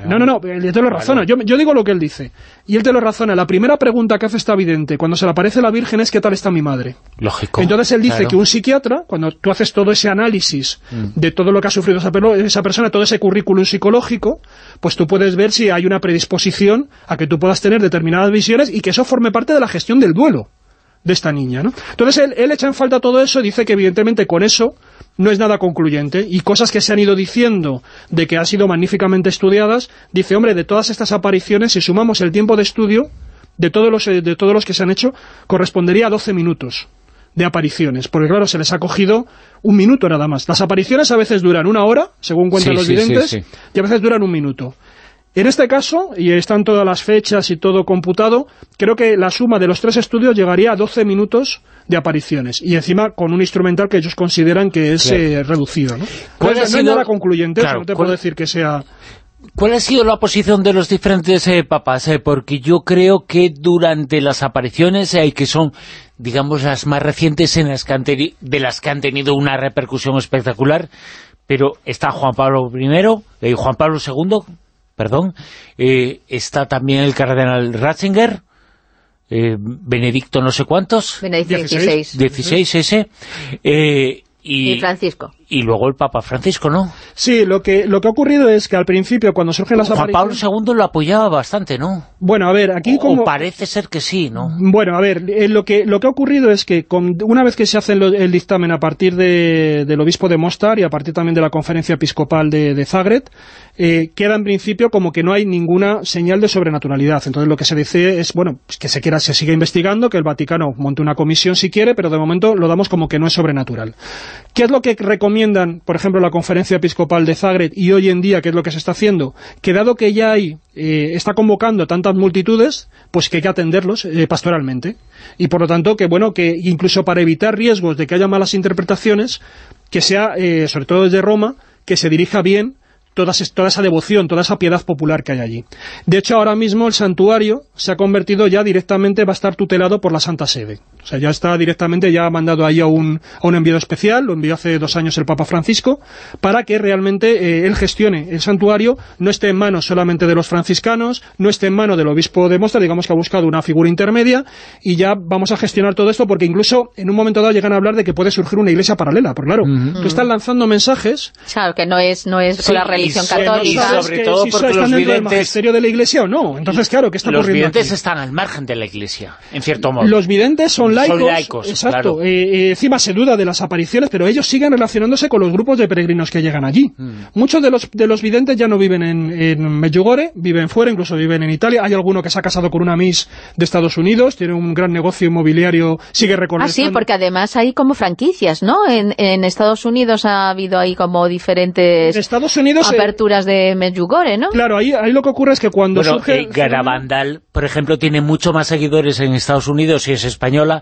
¿no? no, no, él te lo razona. Yo, yo, digo lo que él dice. Y él te lo razona. La primera pregunta que hace esta vidente cuando se le aparece la Virgen es ¿qué tal está mi madre? Lógico. Entonces él dice que un psiquiatra, cuando tú haces todo ese análisis mm. de todo lo que ha sufrido esa, esa persona, todo ese currículum psicológico, pues tú puedes ver si hay una predisposición a que tú puedas tener determinadas visiones y que eso forme parte de la gestión del duelo de esta niña, ¿no? Entonces él, él echa en falta todo eso y dice que evidentemente con eso no es nada concluyente y cosas que se han ido diciendo de que han sido magníficamente estudiadas, dice, hombre, de todas estas apariciones, si sumamos el tiempo de estudio de todos los, de todos los que se han hecho, correspondería a 12 minutos de apariciones, porque claro, se les ha cogido un minuto nada más. Las apariciones a veces duran una hora, según cuentan los videntes, y a veces duran un minuto. En este caso, y están todas las fechas y todo computado, creo que la suma de los tres estudios llegaría a 12 minutos de apariciones. Y encima con un instrumental que ellos consideran que es eh, reducido. ¿no? no es nada concluyente, no te puedo decir que sea... ¿Cuál ha sido la posición de los diferentes eh, papas? Eh, porque yo creo que durante las apariciones, que son, digamos, las más recientes en las de las que han tenido una repercusión espectacular, pero está Juan Pablo I, Juan Pablo II, perdón, eh, está también el cardenal Ratzinger, eh, Benedicto no sé cuántos. Benedicto XVI. 16 ese. Eh, y, Francisco. Y luego el Papa Francisco, ¿no? Sí, lo que, lo que ha ocurrido es que al principio, cuando surgen las Juan Pablo II lo apoyaba bastante, ¿no? Bueno, a ver, aquí como... parece ser que sí, ¿no? Bueno, a ver, eh, lo, que, lo que ha ocurrido es que con, una vez que se hace el, dictamen a partir de, del obispo de Mostar y a partir también de la conferencia episcopal de, de Zagreb, eh, queda en principio como que no hay ninguna señal de sobrenaturalidad. Entonces lo que se dice es, bueno, que se quiera se sigue investigando, que el Vaticano monte una comisión si quiere, pero de momento lo damos como que no es sobrenatural. ¿Qué es lo que recomiendan, por ejemplo, la conferencia episcopal de Zagreb y hoy en día qué es lo que se está haciendo? Que dado que ya hay, eh, está convocando tantas multitudes, pues que hay que atenderlos eh, pastoralmente. Y por lo tanto, que bueno, que incluso para evitar riesgos de que haya malas interpretaciones, que sea, sobre todo desde Roma, que se dirija bien toda, toda esa devoción, toda esa piedad popular que hay allí. De hecho, ahora mismo el santuario se ha convertido ya directamente, va a estar tutelado por la Santa Sede. O sea, ya está directamente, ya ha mandado ahí a un, a un enviado especial, lo envió hace dos años el Papa Francisco, para que realmente eh, él gestione el santuario, no esté en manos solamente de los franciscanos, no esté en manos del obispo de Mostra, digamos que ha buscado una figura intermedia, y ya vamos a gestionar todo esto, porque incluso en un momento dado llegan a hablar de que puede surgir una iglesia paralela, porque claro, tú estás lanzando mensajes... Claro, que no es, no es la religión católica. Y sobre todo porque los videntes... de la iglesia o no, entonces claro, ¿qué está Los videntes están al margen de la iglesia, en cierto modo. Los videntes son laicos, exacto. Eh, eh, encima se duda de las apariciones, pero ellos siguen relacionándose con los grupos de peregrinos que llegan allí. Mm. Muchos de los, de los videntes ya no viven en, en Medjugorje, viven fuera, incluso viven en Italia. Hay alguno que se ha casado con una Miss de Estados Unidos, tiene un gran negocio inmobiliario, sigue recorriendo. Ah, sí, porque además hay como franquicias, ¿no? En, en Estados Unidos ha habido ahí como diferentes Estados Unidos, eh, aperturas de Medjugorje, ¿no? Claro, ahí, ahí lo que ocurre es que cuando surge... Garabandal, por ejemplo, tiene mucho más seguidores en Estados Unidos y es española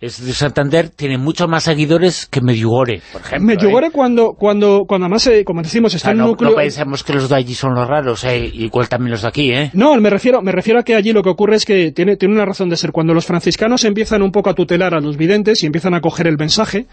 es de Santander, tiene muchos más seguidores que Medjugorje, por ejemplo. Medjugorje ¿eh? cuando, cuando, cuando además, eh, como decimos, está en no, núcleo... No pensemos que los de allí son los raros, eh, igual también los de aquí, ¿eh? No, me refiero, me refiero a que allí lo que ocurre es que tiene, tiene una razón de ser. Cuando los franciscanos empiezan un poco a tutelar a los videntes y empiezan a coger el mensaje,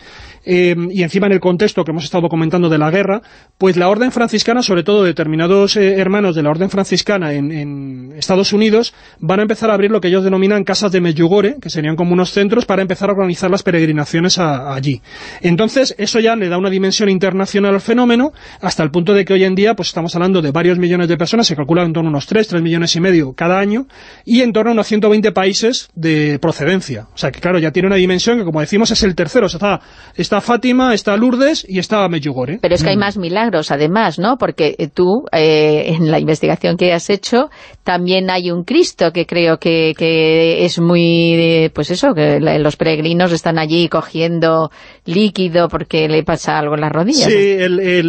eh, y encima en el contexto que hemos estado comentando de la guerra, pues la orden franciscana, sobre todo determinados hermanos de la orden franciscana en, en, Estados Unidos, van a empezar a abrir lo que ellos denominan casas de Medjugorje, que serían como unos centros para empezar empezar a organizar las peregrinaciones allí. Entonces, eso ya le da una dimensión internacional al fenómeno, hasta el punto de que hoy en día pues estamos hablando de varios millones de personas, se calcula en torno a unos 3, 3 millones y medio cada año, y en torno a unos 120 países de procedencia. O sea que, claro, ya tiene una dimensión que, como decimos, es el tercero. O sea, está, está Fátima, está Lourdes y está Medjugorje. Pero es que hay mm. más milagros, además, ¿no? Porque eh, tú, eh, en la investigación que has hecho, también hay un Cristo que creo que, que es muy, pues eso, que los peregrinos están allí cogiendo líquido porque le pasa algo en las rodillas. Sí,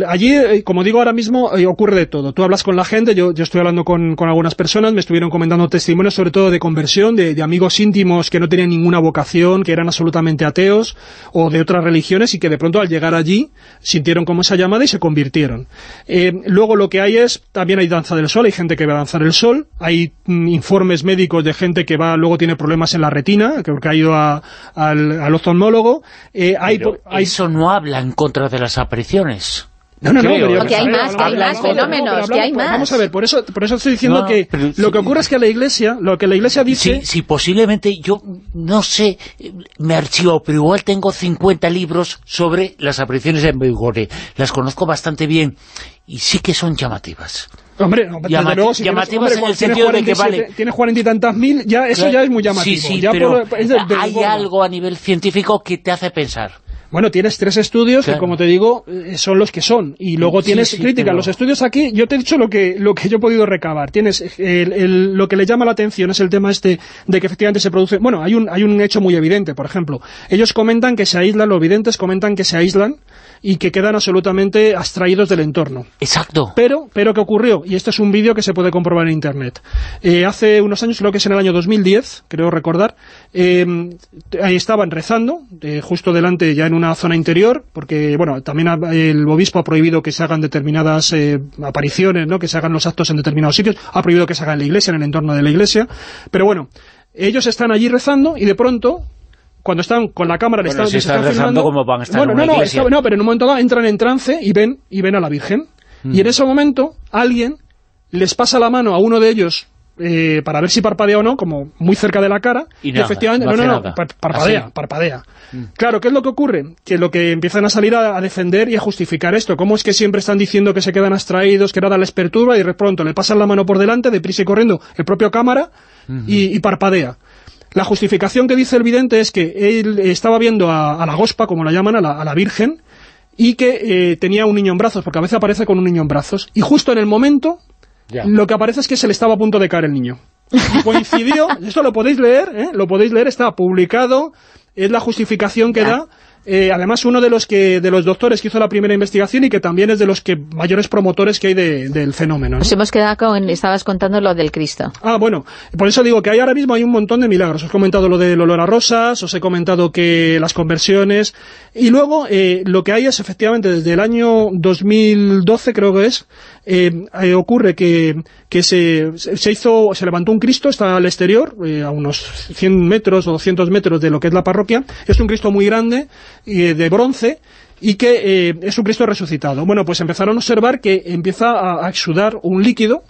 allí, eh, como digo, ahora mismo eh, ocurre de todo. Tú hablas con la gente, yo, yo estoy hablando con, con, algunas personas, me estuvieron comentando testimonios sobre todo de conversión, de, de, amigos íntimos que no tenían ninguna vocación, que eran absolutamente ateos o de otras religiones y que de pronto al llegar allí sintieron como esa llamada y se convirtieron. Eh, luego lo que hay es, también hay danza del sol, hay gente que va a danzar el sol, hay mm, informes médicos de gente que va luego tiene problemas en la retina, que ha ido a, al, al, oftalmólogo. Eh, hay, hay, eso no habla en contra de las apariciones. No, no, no, pero, que hay más, que hay más fenómenos, que hay más. Vamos a ver, por eso, por eso estoy diciendo que lo que ocurre es que la Iglesia, lo que la Iglesia dice... Sí, posiblemente, yo no sé, me archivo, pero igual tengo 50 libros sobre las apariciones en Beugore. Las conozco bastante bien y sí que son llamativas. Hombre, no, luego, si llamativas tienes, hombre, en el sentido de que vale... Tienes cuarenta y tantas mil, ya, eso ya es muy llamativo. Sí, sí, pero hay algo a nivel científico que te hace pensar. Bueno, tienes tres estudios que, como te digo, eh, son los que son. Y luego tienes crítica. Los estudios aquí, yo te he dicho lo que, lo que yo he podido recabar. Tienes lo que le llama la atención es el tema este de que efectivamente se produce... Bueno, hay un, hay un hecho muy evidente, por ejemplo. Ellos comentan que se aíslan, los videntes comentan que se aíslan y que quedan absolutamente abstraídos del entorno. Exacto. Pero, pero ¿qué ocurrió? Y este es un vídeo que se puede comprobar en Internet. Eh, hace unos años, creo que es en el año 2010, creo recordar, eh, ahí estaban rezando, eh, justo delante ya en una zona interior, porque, bueno, también el obispo ha prohibido que se hagan determinadas apariciones, ¿no? que se hagan los actos en determinados sitios, ha prohibido que se haga en la iglesia, en el entorno de la iglesia, pero bueno, ellos están allí rezando y de pronto cuando están con la cámara, le están, si están, rezando, como van a estar bueno, no, no, no, pero en un momento dado entran en trance y ven, y ven a la Virgen. Mm. Y en ese momento alguien les pasa la mano a uno de ellos eh, para ver si parpadea o no, como muy cerca de la cara, y, efectivamente, no, no, no, parpadea, parpadea. Mm. Claro, ¿qué es lo que ocurre? Que lo que empiezan a salir a, defender y a justificar esto, ¿cómo es que siempre están diciendo que se quedan abstraídos, que nada les perturba, y de pronto le pasan la mano por delante, deprisa y corriendo, el propio cámara, y parpadea. La justificación que dice el vidente es que él estaba viendo a, la gospa, como la llaman, a la, Virgen, y que eh, tenía un niño en brazos, porque a veces aparece con un niño en brazos. Y justo en el momento, lo que aparece es que se le estaba a punto de caer el niño. Y coincidió, *laughs* esto lo podéis leer, ¿eh? lo podéis leer, está publicado, es la justificación que da eh, además uno de los que de los doctores que hizo la primera investigación y que también es de los que mayores promotores que hay del fenómeno. Nos hemos quedado con, estabas contando lo del Cristo. Ah, bueno, por eso digo que hay ahora mismo hay un montón de milagros. Os he comentado lo del olor a rosas, os he comentado que las conversiones, y luego eh, lo que hay es efectivamente desde el año 2012 creo que es, eh, eh, ocurre que, se, se, hizo, se levantó un Cristo, está al exterior, eh, a unos 100 metros o 200 metros de lo que es la parroquia, es un Cristo muy grande, de bronce, y que es un Cristo resucitado. Bueno, pues empezaron a observar que empieza a, a exudar un líquido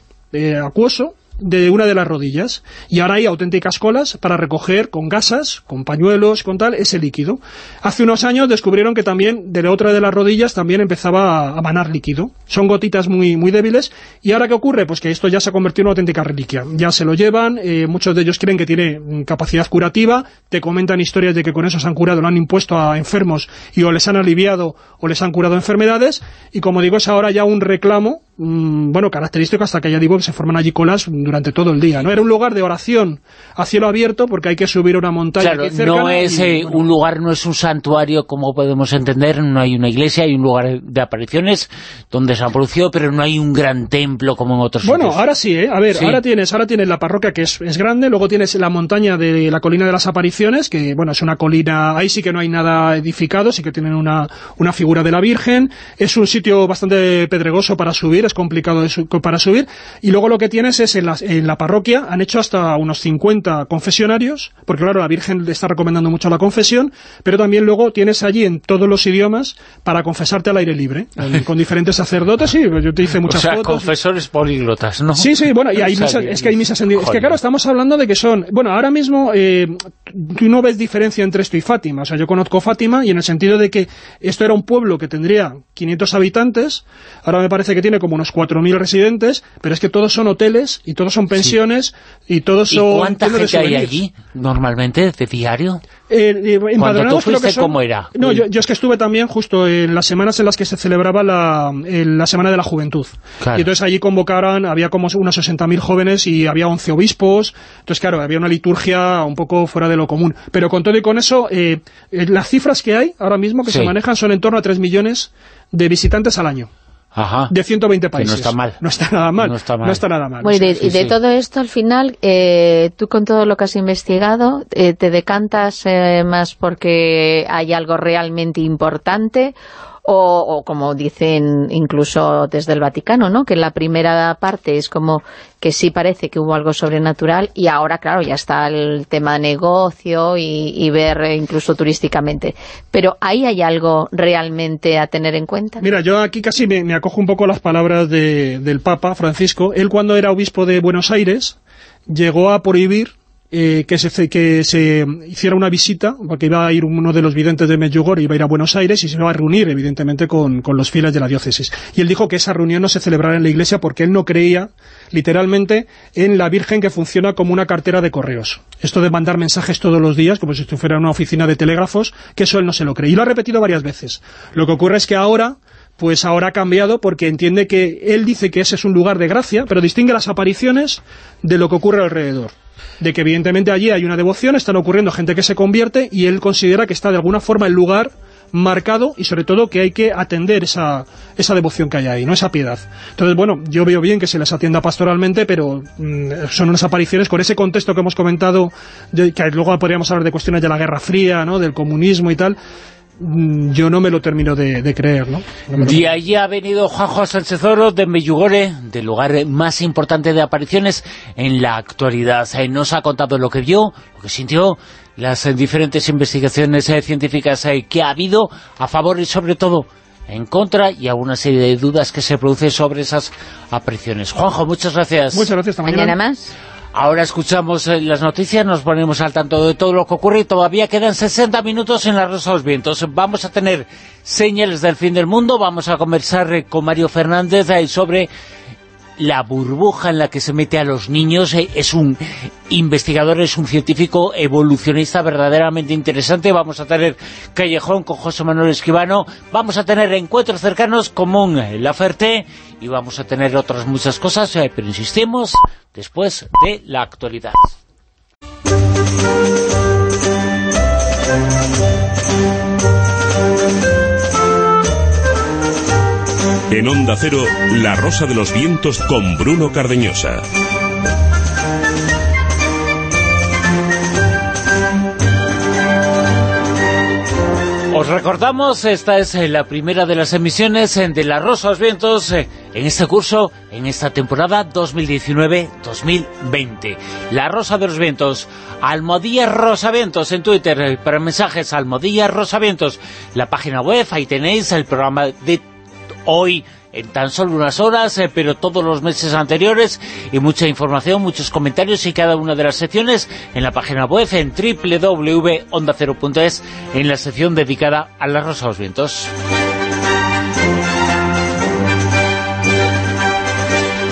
acuoso, de una de las rodillas y ahora hay auténticas colas para recoger con gasas, con pañuelos, con tal, ese líquido. Hace unos años descubrieron que también de la otra de las rodillas también empezaba a, manar líquido. Son gotitas muy, muy débiles y ahora ¿qué ocurre? Pues que esto ya se ha convertido en una auténtica reliquia. Ya se lo llevan, eh, muchos de ellos creen que tiene mm, capacidad curativa, te comentan historias de que con eso se han curado, lo han impuesto a enfermos y o les han aliviado o les han curado enfermedades y como digo es ahora ya un reclamo Mm, bueno, característico hasta que ya digo que se forman allí colas durante todo el día, ¿no? Era un lugar de oración a cielo abierto porque hay que subir una montaña claro, no es eh, un lugar, no es un santuario como podemos entender, no hay una iglesia, hay un lugar de apariciones donde se han producido, pero no hay un gran templo como en otros Bueno, ahora sí, ¿eh? A ver, ahora tienes ahora tienes la parroquia que es, es grande, luego tienes la montaña de la colina de las apariciones, que bueno, es una colina, ahí sí que no hay nada edificado, sí que tienen una, una figura de la Virgen, es un sitio bastante pedregoso para subir, es complicado para subir. Y luego lo que tienes es en la, en la parroquia, han hecho hasta unos 50 confesionarios, porque claro, la Virgen le está recomendando mucho la confesión, pero también luego tienes allí en todos los idiomas para confesarte al aire libre, *laughs* con diferentes sacerdotes, y yo te hice muchas o sea, fotos. confesores políglotas, ¿no? Sí, sí, bueno, y hay misas, es que hay misas en... Es que claro, estamos hablando de que son... Bueno, ahora mismo eh, tú no ves diferencia entre esto y Fátima, o sea, yo conozco Fátima y en el sentido de que esto era un pueblo que tendría 500 habitantes, ahora me parece que tiene como como unos 4.000 residentes, pero es que todos son hoteles y todos son pensiones y todos son... ¿Y cuánta gente hay allí normalmente de diario? Eh, eh, Cuando tú fuiste, ¿cómo era? No, yo, es que estuve también justo en las semanas en las que se celebraba la, la Semana de la Juventud. Y entonces allí convocaron, había como unos 60.000 jóvenes y había 11 obispos. Entonces, claro, había una liturgia un poco fuera de lo común. Pero con todo y con eso, eh, eh las cifras que hay ahora mismo que se manejan son en torno a 3 millones de visitantes al año. Ajá. de 120 países. no está mal. No está nada mal. No está, nada mal. y de, todo esto, al final, eh, tú con todo lo que has investigado, eh, ¿te decantas eh, más porque hay algo realmente importante o, como dicen incluso desde el Vaticano, ¿no? que la primera parte es como que sí parece que hubo algo sobrenatural y ahora, claro, ya está el tema de negocio y, ver incluso turísticamente. Pero ¿ahí hay algo realmente a tener en cuenta? Mira, yo aquí casi me, acojo un poco las palabras del Papa Francisco. Él cuando era obispo de Buenos Aires llegó a prohibir eh, que, se, que se hiciera una visita, porque iba a ir uno de los videntes de Medjugorje, iba a ir a Buenos Aires y se iba a reunir, evidentemente, con, con los fieles de la diócesis. Y él dijo que esa reunión no se celebrara en la iglesia porque él no creía, literalmente, en la Virgen que funciona como una cartera de correos. Esto de mandar mensajes todos los días, como si fuera una oficina de telégrafos, que eso él no se lo cree. Y lo ha repetido varias veces. Lo que ocurre es que ahora pues ahora ha cambiado porque entiende que él dice que ese es un lugar de gracia, pero distingue las apariciones de lo que ocurre alrededor de que evidentemente allí hay una devoción, están ocurriendo gente que se convierte y él considera que está de alguna forma el lugar marcado y sobre todo que hay que atender esa, esa devoción que hay ahí, no esa piedad. Entonces, bueno, yo veo bien que se les atienda pastoralmente, pero mm, son unas apariciones con ese contexto que hemos comentado, que luego podríamos hablar de cuestiones de la Guerra Fría, ¿no? del comunismo y tal, yo no me lo termino de, creer, ¿no? de allí ha venido Juanjo Sánchez Oro de Meyugore, del lugar más importante de apariciones en la actualidad. Eh, nos ha contado lo que vio, lo que sintió, las eh, diferentes investigaciones eh, científicas que ha habido a favor y sobre todo en contra y alguna serie de dudas que se producen sobre esas apariciones. Juanjo, muchas gracias. Muchas gracias. mañana más. Ahora escuchamos eh, las noticias, nos ponemos al tanto de todo lo que ocurre y todavía quedan 60 minutos en la Rosa de los Vientos. Vamos a tener señales del fin del mundo, vamos a conversar eh, con Mario Fernández eh, sobre la burbuja en la que se mete a los niños. Es un investigador, es un científico evolucionista verdaderamente interesante. Vamos a tener Callejón con José Manuel Esquivano. Vamos a tener encuentros cercanos común La Ferté y vamos a tener otras muchas cosas, eh, pero insistimos, después de la actualidad. En Onda Cero, La Rosa de los Vientos con Bruno Cardeñosa. Os recordamos, esta es eh, la primera de las emisiones eh, de La Rosa de los Vientos eh, en este curso, en esta temporada 2019-2020. La Rosa de los Vientos, Almodía Rosavientos en Twitter, para mensajes Almodía Rosavientos, la página web, ahí tenéis el programa de hoy en tan solo unas horas, eh, pero todos los meses anteriores y mucha información, muchos comentarios y cada una de las secciones en la página web en www.ondacero.es en la sección dedicada a las Rosas Vientos.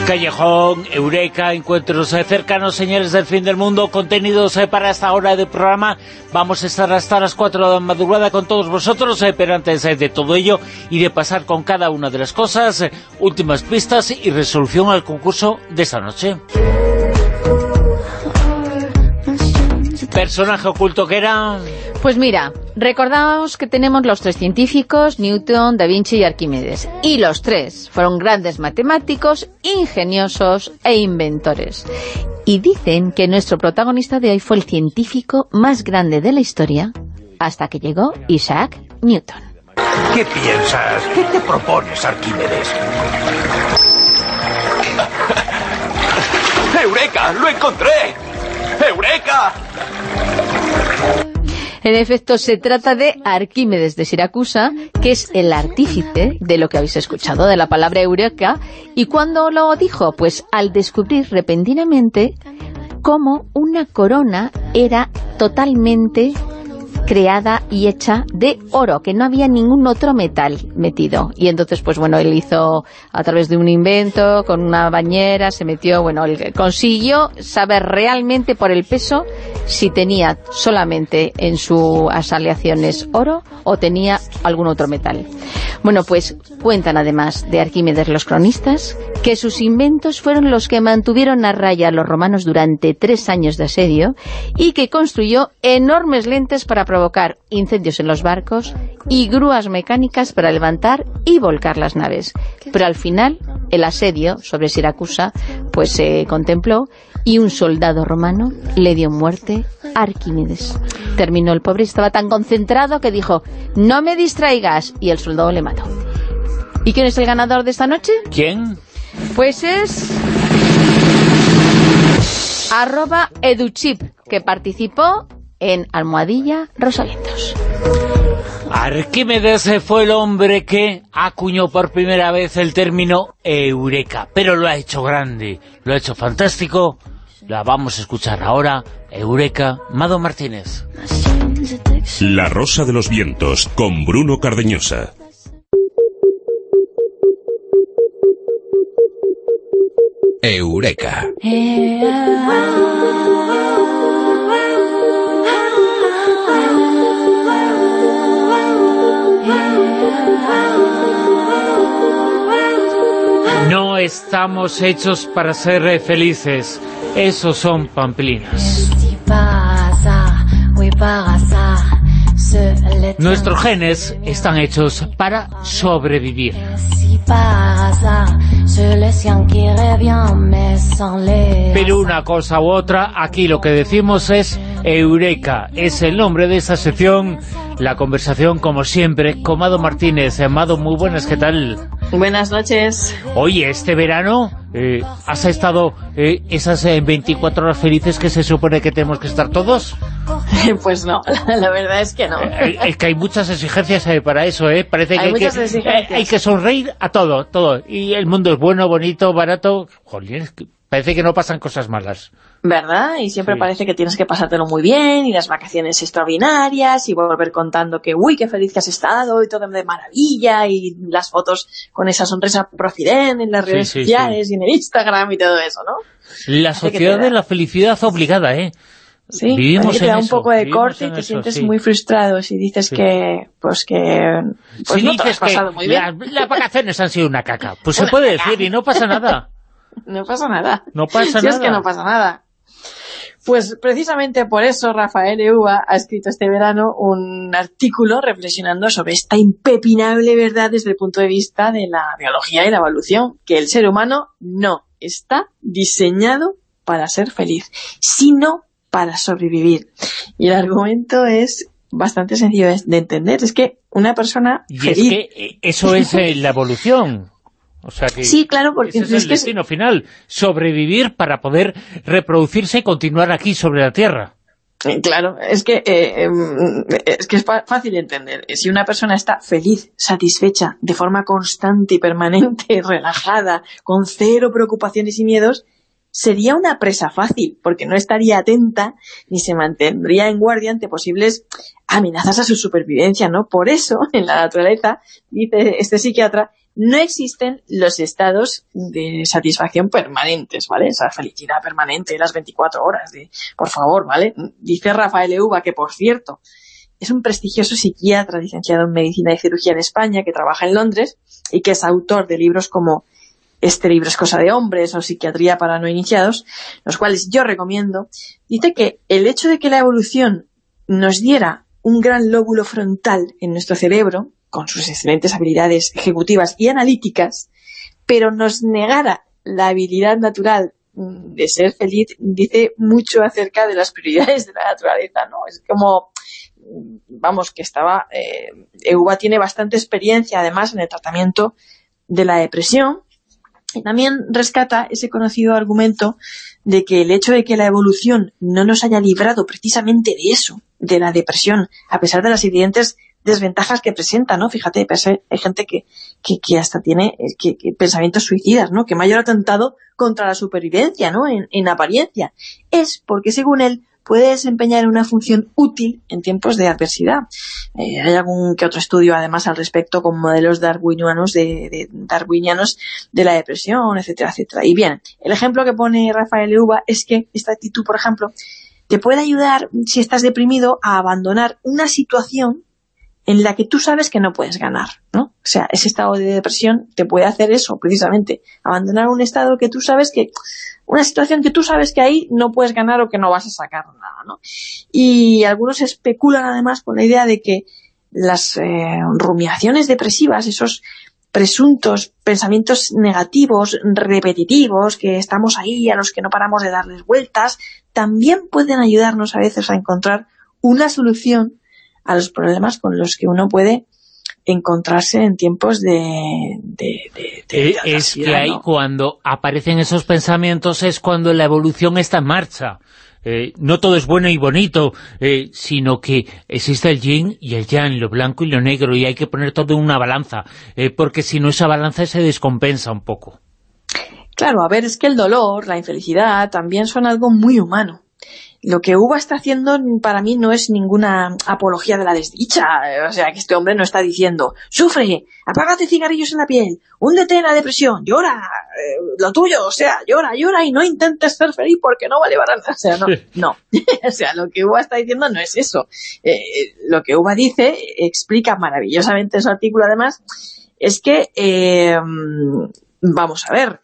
Callejón, Eureka, encuentros eh, cercanos, señores del fin del mundo, contenidos eh, para esta hora de programa. Vamos a estar hasta las 4 de la madrugada con todos vosotros, eh, pero antes de todo ello y de pasar con cada una de las cosas, últimas pistas y resolución al concurso de esta noche. ¿Personaje oculto que era? Pues mira, recordaos que tenemos los tres científicos, Newton, Da Vinci y Arquímedes. Y los tres fueron grandes matemáticos, ingeniosos e inventores. Y dicen que nuestro protagonista de hoy fue el científico más grande de la historia hasta que llegó Isaac Newton. ¿Qué piensas? ¿Qué te propones, Arquímedes? *laughs* ¡Eureka! ¡Lo encontré! ¡Eureka! En efecto, se trata de Arquímedes de Siracusa, que es el artífice de lo que habéis escuchado, de la palabra eureka. ¿Y cuándo lo dijo? Pues al descubrir repentinamente cómo una corona era totalmente creada y hecha de oro, que no había ningún otro metal metido. Y entonces, pues bueno, él hizo a través de un invento, con una bañera, se metió, bueno, él consiguió saber realmente por el peso si tenía solamente en sus aleaciones oro o tenía algún otro metal. Bueno, pues cuentan además de Arquímedes los cronistas que sus inventos fueron los que mantuvieron a raya a los romanos durante tres años de asedio y que construyó enormes lentes para provocar incendios en los barcos y grúas mecánicas para levantar y volcar las naves. Pero al final, el asedio sobre Siracusa pues se contempló y un soldado romano le dio muerte a Arquímedes. Terminó el pobre, estaba tan concentrado que dijo, no me distraigas, y el soldado le mató. ¿Y quién es el ganador de esta noche? ¿Quién? Pues es... arroba educhip, que participó en Almohadilla Rosalientos. Arquímedes fue el hombre que acuñó por primera vez el término eureka, pero lo ha hecho grande, lo ha hecho fantástico. La vamos a escuchar ahora, Eureka, Mado Martínez. La Rosa de los Vientos, con Bruno Cardeñosa. Eureka. Estamos hechos para ser felices. Esos son pamplinas. Nuestros genes están hechos para sobrevivir. Pero una cosa u otra, aquí lo que decimos es Eureka, es el nombre de esta sección, la conversación como siempre, con Mado Martínez. Amado, muy buenas, ¿qué tal? Buenas noches. Oye, este verano eh, ¿has estado eh, esas eh, 24 horas felices que se supone que tenemos que estar todos? *laughs* Pues no, *laughs* la verdad es que no. Es que hay muchas exigencias eh, para eso, ¿eh? Parece que Hay hay, que, eh, hay que sonreír a todo, todo. Y el mundo es bueno, bonito, barato. Jolín, es que parece que no pasan cosas malas. ¿Verdad? Y siempre Sí. parece que tienes que pasártelo muy bien, y las vacaciones extraordinarias, y volver contando que, uy, qué feliz que has estado, y todo de maravilla, y las fotos con esa sonrisa profiden en las redes sí, sí. sociales, y en el Instagram, y todo eso, ¿no? La sociedad de la felicidad obligada, ¿eh? Sí, Vivimos te en da un poco de corte y te eso, sientes sí. muy frustrado si dices Sí. que, pues que, pues si no te dices has pasado que muy bien. las, las vacaciones han sido una caca, pues se Una puede caca. decir y no pasa nada. *laughs* No pasa nada. No pasa Si nada. es que no pasa nada. Pues precisamente por eso Rafael Euba ha escrito este verano un artículo reflexionando sobre esta impepinable verdad desde el punto de vista de la biología y la evolución, que el ser humano no está diseñado para ser feliz, sino para sobrevivir. Y el argumento es bastante sencillo de de entender, es que una persona Y feliz... es que eh, eso es eh, la evolución. O sea que Sí, claro, porque ese es es el que destino final, sobrevivir para poder reproducirse y continuar aquí sobre la Tierra. Eh, Claro, es que eh, em, es que es fácil de entender. Si una persona está feliz, satisfecha, de forma constante y permanente, *laughs* relajada, con cero preocupaciones y miedos, sería una presa fácil, porque no estaría atenta ni se mantendría en guardia ante posibles amenazas a su supervivencia, ¿no? Por eso, *laughs* en la naturaleza, dice este psiquiatra, no existen los estados de satisfacción permanentes, ¿vale? Esa felicidad permanente, las 24 horas, de, por favor, ¿vale? Dice Rafael Euba, que por cierto, es un prestigioso psiquiatra licenciado en Medicina y Cirugía en España, que trabaja en Londres y que es autor de libros como Este libro es cosa de hombres o Psiquiatría para no iniciados, los cuales yo recomiendo, dice que el hecho de que la evolución nos diera un gran lóbulo frontal en nuestro cerebro, con sus excelentes habilidades ejecutivas y analíticas, pero nos negara la habilidad natural mm, de ser feliz, dice mucho acerca de las prioridades de la naturaleza, ¿no? Es como, mm, vamos, que estaba, eh, Euba tiene bastante experiencia además en el tratamiento de la depresión, también rescata ese conocido argumento de que el hecho de que la evolución no nos haya librado precisamente de eso, de la depresión, a pesar de las evidentes desventajas que presenta, ¿no? Fíjate, hay gente que, que, hasta tiene eh, pensamientos suicidas, ¿no? Que mayor atentado contra la supervivencia, ¿no? En, en apariencia. Es porque, según él, puede desempeñar una función útil en tiempos de adversidad. Eh, hay algún que otro estudio además al respecto con modelos darwinianos de, de, darwinianos de la depresión, etcétera, etcétera. Y bien, el ejemplo que pone Rafael Euba es que esta actitud, por ejemplo, te puede ayudar, si estás deprimido, a abandonar una situación en la que tú sabes que no puedes ganar, ¿no? O sea, ese estado de depresión te puede hacer eso, precisamente, abandonar un estado que tú sabes que, una situación que tú sabes que ahí no puedes ganar o que no vas a sacar nada, ¿no? Y algunos especulan además con la idea de que las eh, rumiaciones depresivas, esos presuntos pensamientos negativos, repetitivos, que estamos ahí, a los que no paramos de darles vueltas, también pueden ayudarnos a veces a encontrar una solución a los problemas con los que uno puede encontrarse en tiempos de... de, eh, es que ahí cuando aparecen esos pensamientos es cuando la evolución está en marcha. Eh, no todo es bueno y bonito, eh, sino que existe el yin y el yang, lo blanco y lo negro, y hay que poner todo en una balanza, porque si no esa balanza se descompensa un poco. Claro, a ver, es que el dolor, la infelicidad, también son algo muy humano lo que Uva está haciendo para mí no es ninguna apología de la desdicha. O sea, que este hombre no está diciendo, sufre, apágate cigarrillos en la piel, húndete en la depresión, llora, eh, lo tuyo, o sea, llora, llora y no intentes ser feliz porque no vale para nada. O sea, no, *laughs* no. *laughs* o sea, lo que Uva está diciendo no es eso. Eh, lo que Uva dice, explica maravillosamente en su artículo además, es que, eh, vamos a ver,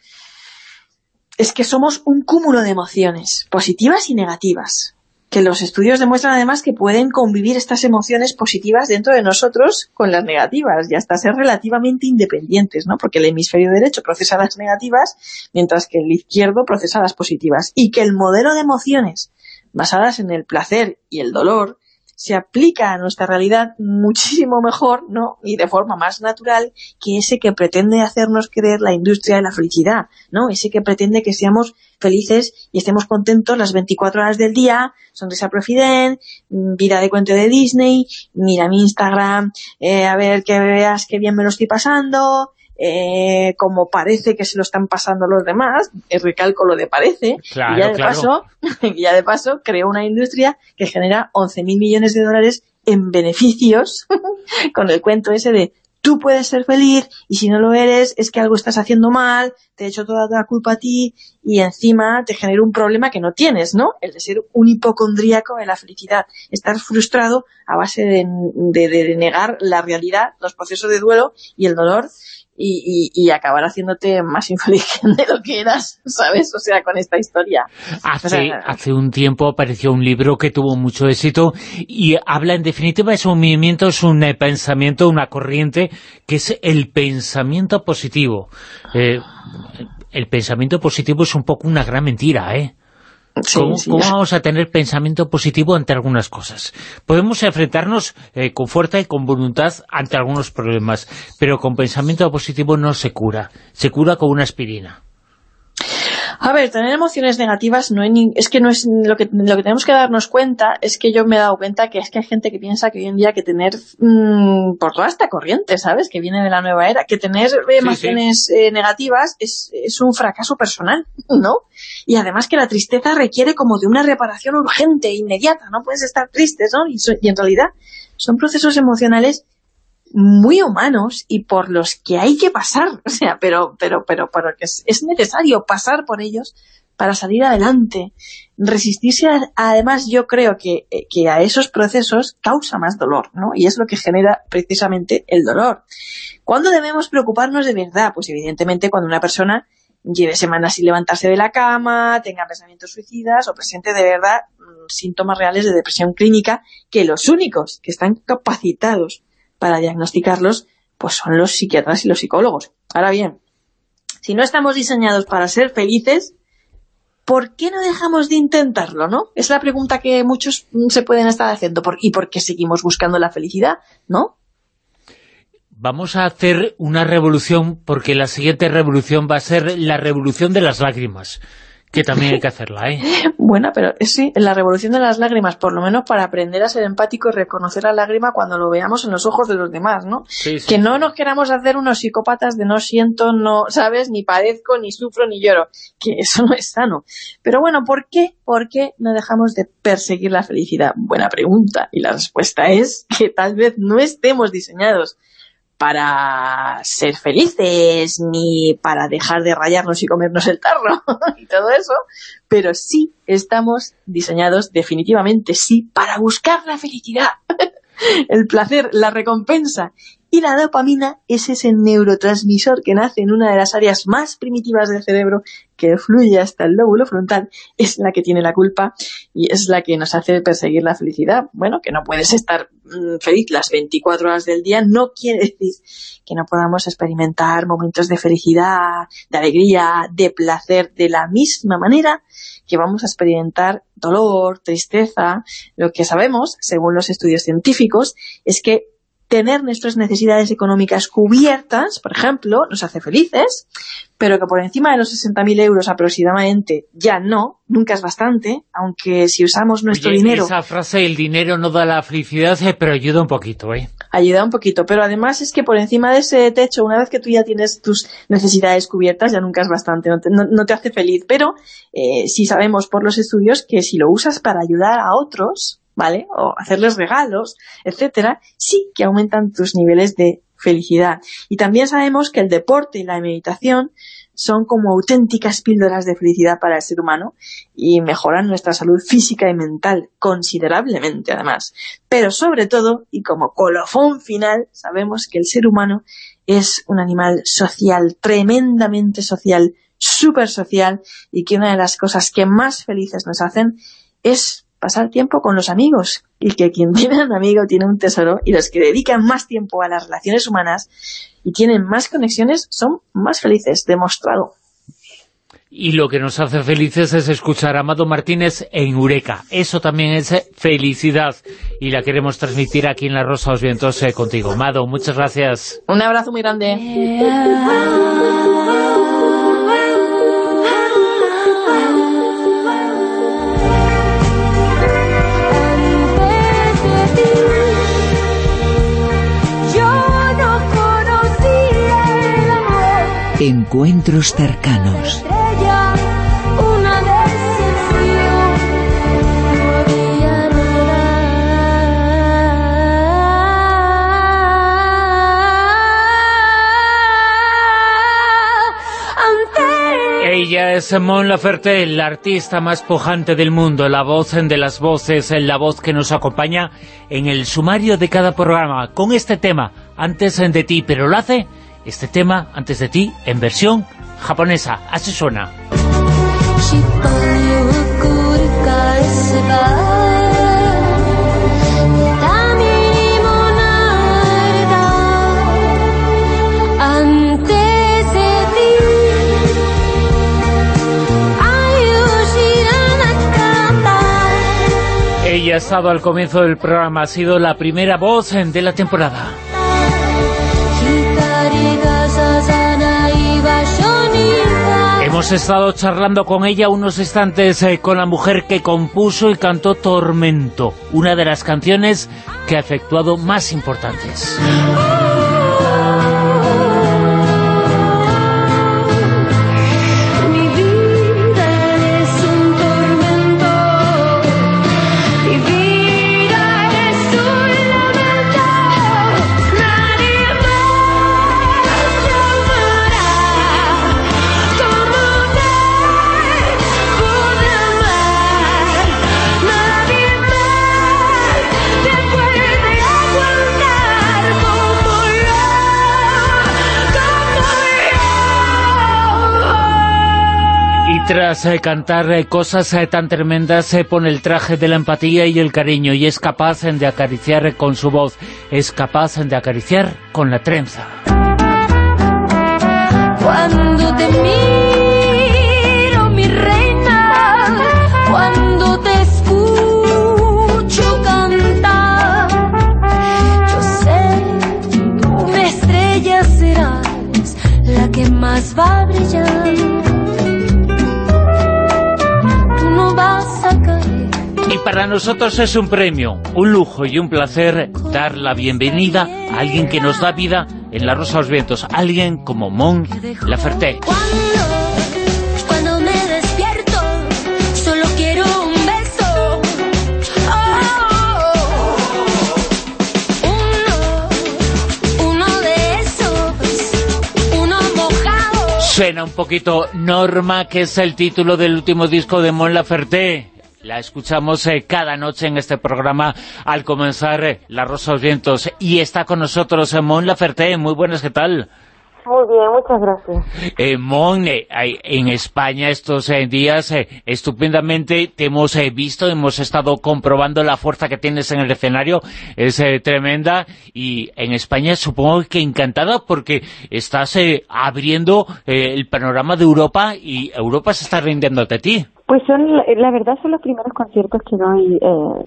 es que somos un cúmulo de emociones, positivas y negativas, que los estudios demuestran además que pueden convivir estas emociones positivas dentro de nosotros con las negativas y hasta ser relativamente independientes, ¿no? Porque el hemisferio derecho procesa las negativas, mientras que el izquierdo procesa las positivas. Y que el modelo de emociones basadas en el placer y el dolor se aplica a nuestra realidad muchísimo mejor, ¿no? Y de forma más natural que ese que pretende hacernos creer la industria de la felicidad, ¿no? Ese que pretende que seamos felices y estemos contentos las 24 horas del día, sonrisa profiden, vida de cuento de Disney, mira mi Instagram, eh, a ver que veas qué bien me lo estoy pasando, eh, como parece que se lo están pasando los demás, el recalco lo de parece, y *laughs* ya de paso, ya de paso creó una industria que genera 11.000 millones de dólares en beneficios *laughs* con el cuento ese de tú puedes ser feliz y si no lo eres es que algo estás haciendo mal, te he hecho toda la culpa a ti y encima te genera un problema que no tienes, ¿no? El de ser un hipocondríaco de la felicidad, estar frustrado a base de, de negar la realidad, los procesos de duelo y el dolor y, acabar haciéndote más infeliz de lo que eras, ¿sabes? O sea, con esta historia. Hace, hace un tiempo apareció un libro que tuvo mucho éxito y habla en definitiva, es un movimiento, es un eh, pensamiento, una corriente, que es el pensamiento positivo. Eh, el pensamiento positivo es un poco una gran mentira, ¿eh? ¿Cómo, vamos a tener pensamiento positivo ante algunas cosas? Podemos enfrentarnos eh, con fuerza y con voluntad ante algunos problemas, pero con pensamiento positivo no se cura, se cura con una aspirina. A ver, tener emociones negativas no es que no es lo que lo que tenemos que darnos cuenta es que yo me he dado cuenta que es que hay gente que piensa que hoy en día que tener mm, por toda esta corriente, ¿sabes? Que viene de la nueva era, que tener emociones eh, negativas es, es un fracaso personal, ¿no? Y además que la tristeza requiere como de una reparación urgente, inmediata, no puedes estar tristes, ¿no? y en realidad son procesos emocionales muy humanos y por los que hay que pasar, *laughs* o sea, pero, pero, pero, pero que es, necesario pasar por ellos para salir adelante. Resistirse, además, yo creo que, que, a esos procesos causa más dolor, ¿no? Y es lo que genera precisamente el dolor. ¿Cuándo debemos preocuparnos de verdad? Pues evidentemente cuando una persona lleve semanas sin levantarse de la cama, tenga pensamientos suicidas o presente de verdad mm, síntomas reales de depresión clínica, que los únicos que están capacitados para diagnosticarlos, pues son los psiquiatras y los psicólogos. Ahora bien, si no estamos diseñados para ser felices, ¿por qué no dejamos de intentarlo, no? Es la pregunta que muchos se pueden estar haciendo. ¿Y por qué seguimos buscando la felicidad, no? Vamos a hacer una revolución, porque la siguiente revolución va a ser la revolución de las lágrimas Que también hay que hacerla, ¿eh? *laughs* Bueno, pero sí, en la revolución de las lágrimas, por lo menos para aprender a ser empático y reconocer la lágrima cuando lo veamos en los ojos de los demás, ¿no? Que no nos queramos hacer unos psicópatas de no siento, no, ¿sabes? Ni padezco, ni sufro, ni lloro. Que eso no es sano. Pero bueno, ¿por qué? ¿Por qué no dejamos de perseguir la felicidad? Buena pregunta. Y la respuesta es que tal vez no estemos diseñados para ser felices, ni para dejar de rayarnos y comernos el tarro *laughs* y todo eso, pero sí estamos diseñados definitivamente, sí, para buscar la felicidad, *laughs* el placer, la recompensa y la dopamina es ese neurotransmisor que nace en una de las áreas más primitivas del cerebro, que fluye hasta el lóbulo frontal, es la que tiene la culpa y es la que nos hace perseguir la felicidad. Bueno, que no puedes estar mm, feliz las 24 horas del día, no quiere decir que no podamos experimentar momentos de felicidad, de alegría, de placer, de la misma manera que vamos a experimentar dolor, tristeza. Lo que sabemos, según los estudios científicos, es que tener nuestras necesidades económicas cubiertas, por ejemplo, nos hace felices, pero que por encima de los 60.000 euros aproximadamente ya no, nunca es bastante, aunque si usamos nuestro dinero... esa frase, el dinero no da la felicidad, eh, pero ayuda un poquito, ¿eh? Ayuda un poquito, pero además es que por encima de ese techo, una vez que tú ya tienes tus necesidades cubiertas, ya nunca es bastante, no te, hace feliz, pero eh, si sabemos por los estudios que si lo usas para ayudar a otros, ¿vale? O hacerles regalos, etcétera, sí que aumentan tus niveles de felicidad. Y también sabemos que el deporte y la meditación son como auténticas píldoras de felicidad para el ser humano y mejoran nuestra salud física y mental considerablemente además. Pero sobre todo, y como colofón final, sabemos que el ser humano es un animal social, tremendamente social, súper social, y que una de las cosas que más felices nos hacen es pasar tiempo con los amigos y que quien tiene un amigo tiene un tesoro y los que dedican más tiempo a las relaciones humanas y tienen más conexiones son más felices, demostrado. Y lo que nos hace felices es escuchar a Amado Martínez en Eureka. Eso también es felicidad y la queremos transmitir aquí en La Rosa de los Vientos eh, contigo. Amado, muchas gracias. Un abrazo muy grande. *laughs* Encuentros cercanos. Ella es Mon Laferte, la artista más pujante del mundo, la voz de las voces, la voz que nos acompaña en el sumario de cada programa, con este tema, antes de ti, pero lo hace este tema, antes de ti, en versión japonesa. Así suena. Ella ha estado al comienzo del programa, ha sido la primera voz de la temporada. Hemos estado charlando con ella unos instantes eh, con la mujer que compuso y cantó Tormento, una de las canciones que ha efectuado más importantes. Tras eh, cantar eh, cosas eh, tan tremendas se pone el traje de la empatía y el cariño y es capaz de acariciar con su voz, es capaz de acariciar con la trenza. Cuando te miro, mi reina, cuando te escucho cantar, yo sé, tú una estrella serás la que más va a brillar. Nosotros es un premio, un lujo y un placer dar la bienvenida a alguien que nos da vida en La Rosa de los Vientos, alguien como Mon Laferte. Oh. Suena un poquito Norma, que es el título del último disco de Mon Laferte. La escuchamos eh, cada noche en este programa al comenzar eh, La Rosa los Vientos. Y está con nosotros eh, Mon Laferte. Muy buenas, ¿qué tal? Muy bien, muchas gracias. Eh, Mon, eh, en España estos eh, días estupendamente te hemos eh, visto, hemos estado comprobando la fuerza que tienes en el escenario, es eh, tremenda y en España supongo que encantada porque estás eh, abriendo el panorama de Europa y Europa se está rindiendo ante ti. Pues son, la verdad son los primeros conciertos que doy eh,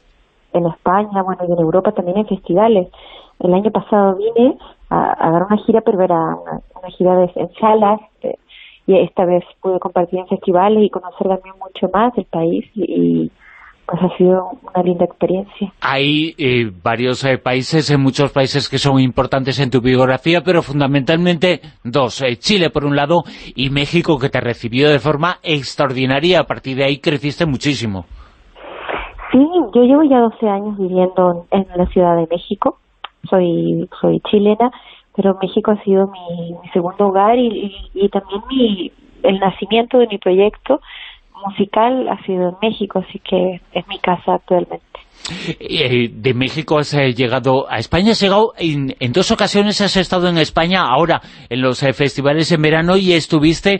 en España, bueno, y en Europa también en festivales. El año pasado vine a, dar una gira, pero era una, gira de, en salas, eh, y esta vez pude compartir en festivales y conocer también mucho más del país, y, pues ha sido una linda experiencia. Hay eh, varios eh, países, en muchos países que son importantes en tu biografía, pero fundamentalmente dos. eh, Chile, por un lado, y México, que te recibió de forma extraordinaria. A partir de ahí creciste muchísimo. Sí, yo llevo ya 12 años viviendo en la Ciudad de México. Soy soy chilena, pero México ha sido mi, mi segundo hogar y, y, y también mi el nacimiento de mi proyecto musical ha sido en México, así que es mi casa actualmente. Eh, de México has eh, llegado a España, has llegado en, en dos ocasiones, has estado en España, ahora en los eh, festivales en verano y estuviste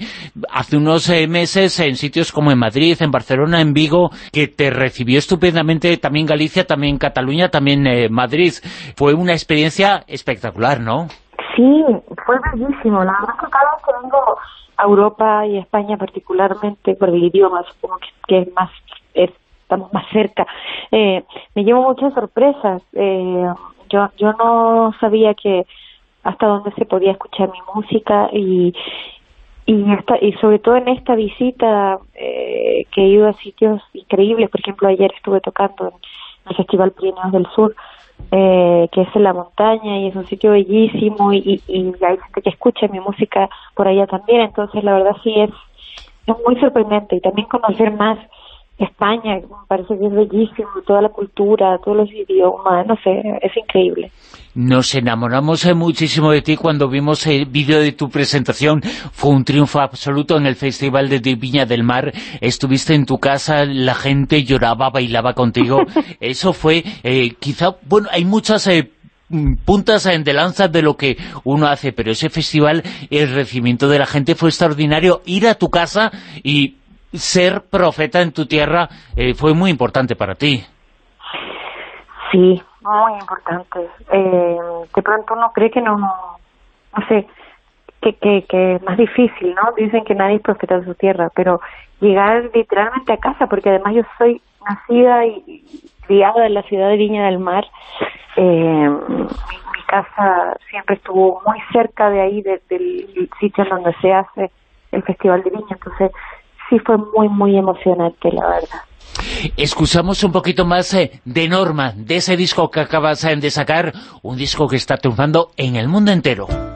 hace unos eh, meses en sitios como en Madrid, en Barcelona, en Vigo, que te recibió estupendamente también Galicia, también Cataluña, también eh, Madrid. Fue una experiencia espectacular, ¿no? Sí, fue bellísimo. La verdad que cada vez que vengo a Europa y España particularmente por el idioma, supongo que, que es más es- estamos más cerca, eh, me llevo muchas sorpresas. Eh, yo yo no sabía que hasta dónde se podía escuchar mi música y y esta, y sobre todo en esta visita eh, que he ido a sitios increíbles, por ejemplo ayer estuve tocando en el Festival Pirineos del Sur, eh, que es en la montaña y es un sitio bellísimo y, y, y hay gente que escucha mi música por allá también, entonces la verdad sí es, es muy sorprendente y también conocer más España, me parece que es bellísimo, toda la cultura, todos los idiomas, no sé, es increíble. Nos enamoramos eh, muchísimo de ti cuando vimos el vídeo de tu presentación. Fue un triunfo absoluto en el Festival de Viña del Mar. Estuviste en tu casa, la gente lloraba, bailaba contigo. *laughs* Eso fue, eh, quizá, bueno, hay muchas... eh, puntas en de lanza de lo que uno hace, pero ese festival, el recibimiento de la gente fue extraordinario. Ir a tu casa y ser profeta en tu tierra eh, fue muy importante para ti. Sí, muy importante. Eh, de pronto uno cree que no, no sé, que, que, que es más difícil, ¿no? Dicen que nadie es profeta de su tierra, pero llegar literalmente a casa, porque además yo soy nacida y criada en la ciudad de Viña del Mar, eh, mi, casa siempre estuvo muy cerca de ahí, de- del sitio en donde se hace el Festival de Viña, entonces sí fue muy, muy emocionante, la verdad. Escuchamos un poquito más eh, de Norma, de ese disco que acabas eh, de sacar, un disco que está triunfando en el mundo entero.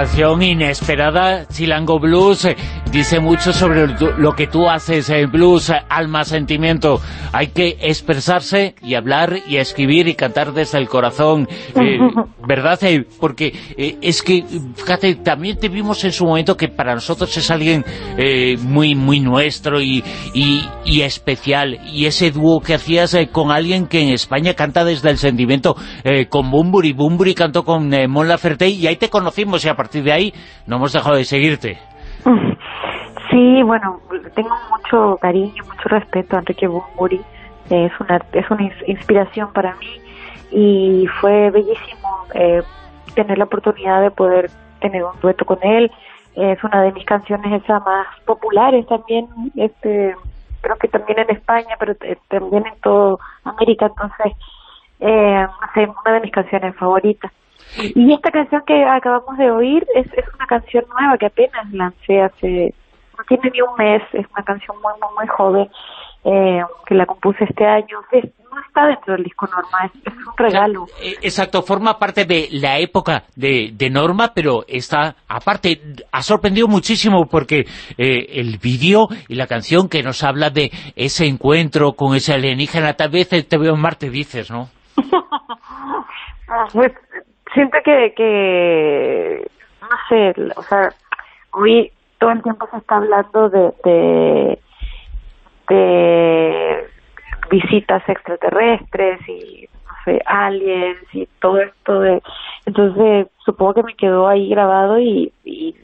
Canción inesperada, Chilango Blues, eh, dice mucho sobre lo- que tú haces en blues, eh, alma, sentimiento. Hay que expresarse y hablar y escribir y cantar desde el corazón, *laughs* eh, ¿verdad? Eh, porque eh, es que, fíjate, también te vimos en su momento que para nosotros es alguien eh, muy muy nuestro y, y, y especial. Y ese dúo que hacías eh, con alguien que en España canta desde el sentimiento, eh, con Bumburi, Bumburi cantó con eh, Mon Laferte y ahí te conocimos y a partir de ahí no hemos dejado de seguirte. *laughs* Sí, bueno, tengo mucho cariño, mucho respeto a Enrique Bumburi. es una, es una inspiración para mí y fue bellísimo eh, tener la oportunidad de poder tener un dueto con él. Es una de mis canciones esas más populares también, este creo que también en España, pero también en toda América, entonces, eh, una de mis canciones favoritas. Y esta canción que acabamos de oír es, es una canción nueva que apenas lancé hace, no tiene ni un mes, es una canción muy, muy, muy joven, eh, que la compuse este año. no está dentro del disco Norma, es, un regalo. Eh, exacto, forma parte de la época de, Norma, pero está, aparte, ha sorprendido muchísimo porque eh, el vídeo y la canción que nos habla de ese encuentro con ese alienígena, tal vez te veo en Marte, dices, ¿no? *laughs* pues siento que, que, no sé, o sea, hoy todo el tiempo se está hablando de de visitas extraterrestres y no sé, aliens y todo esto de entonces supongo que me quedó ahí grabado y, y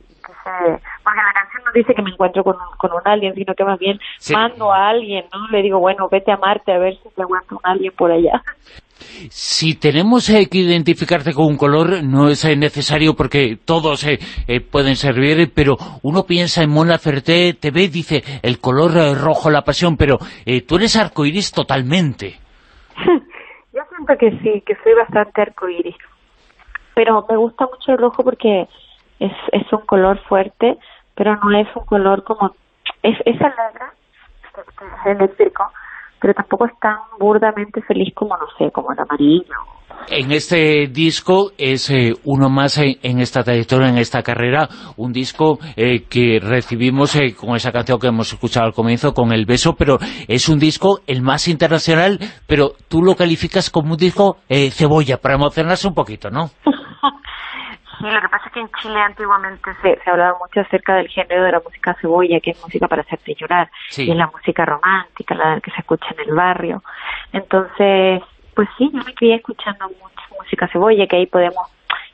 porque la canción no dice que me encuentro con con un alien, sino que más bien mando a alguien, ¿no? Le digo, bueno, vete a Marte a ver si te aguanta un alien por allá. Si tenemos eh, que identificarte con un color, no es eh, necesario porque todos eh, pueden servir, pero uno piensa en Mona Ferté, te ve, dice, el color rojo, la pasión, pero tú eres arcoiris totalmente. *laughs* Yo siento que sí, que soy bastante arcoiris, pero me gusta mucho el rojo porque es, es un color fuerte, pero no es un color como... Es, es alegre en el circo, pero tampoco es tan burdamente feliz como, no sé, como el amarillo. En este disco es eh, uno más en, esta trayectoria, en esta carrera, un disco eh, que recibimos eh, con esa canción que hemos escuchado al comienzo, con El Beso, pero es un disco el más internacional, pero tú lo calificas como un disco cebolla, para emocionarse un poquito, ¿no? *laughs* Sí, lo que pasa es que en Chile antiguamente se, se hablaba mucho acerca del género de la música cebolla, que es música para hacerte llorar, y es la música romántica, la que se escucha en el barrio. Entonces, pues sí, yo me crié escuchando mucha música cebolla, que ahí podemos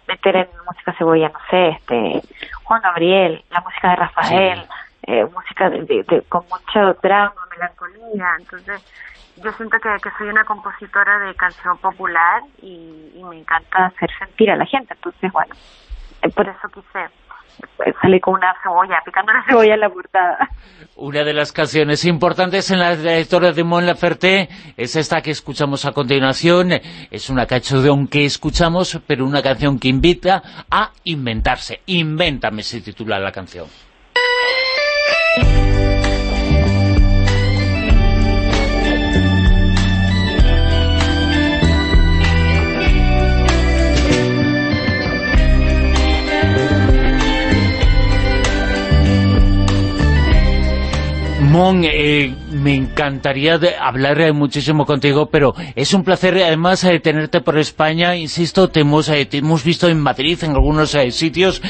meter en música cebolla, no sé, este Juan Gabriel, la música de Rafael, eh, música de, con mucho drama, melancolía, entonces yo siento que, soy una compositora de canción popular y, me encanta hacer sentir a la gente, entonces bueno, eh, por eso quise eh, salir con una cebolla, picando la cebolla en la portada. Una de las canciones importantes en la trayectoria de Mon Laferte es esta que escuchamos a continuación. Es una canción que escuchamos, pero una canción que invita a inventarse. Invéntame se titula la canción. Mon, eh, me encantaría hablar eh, muchísimo contigo, pero es un placer además eh, tenerte por España, insisto, te hemos, te hemos visto en Madrid, en algunos sitios,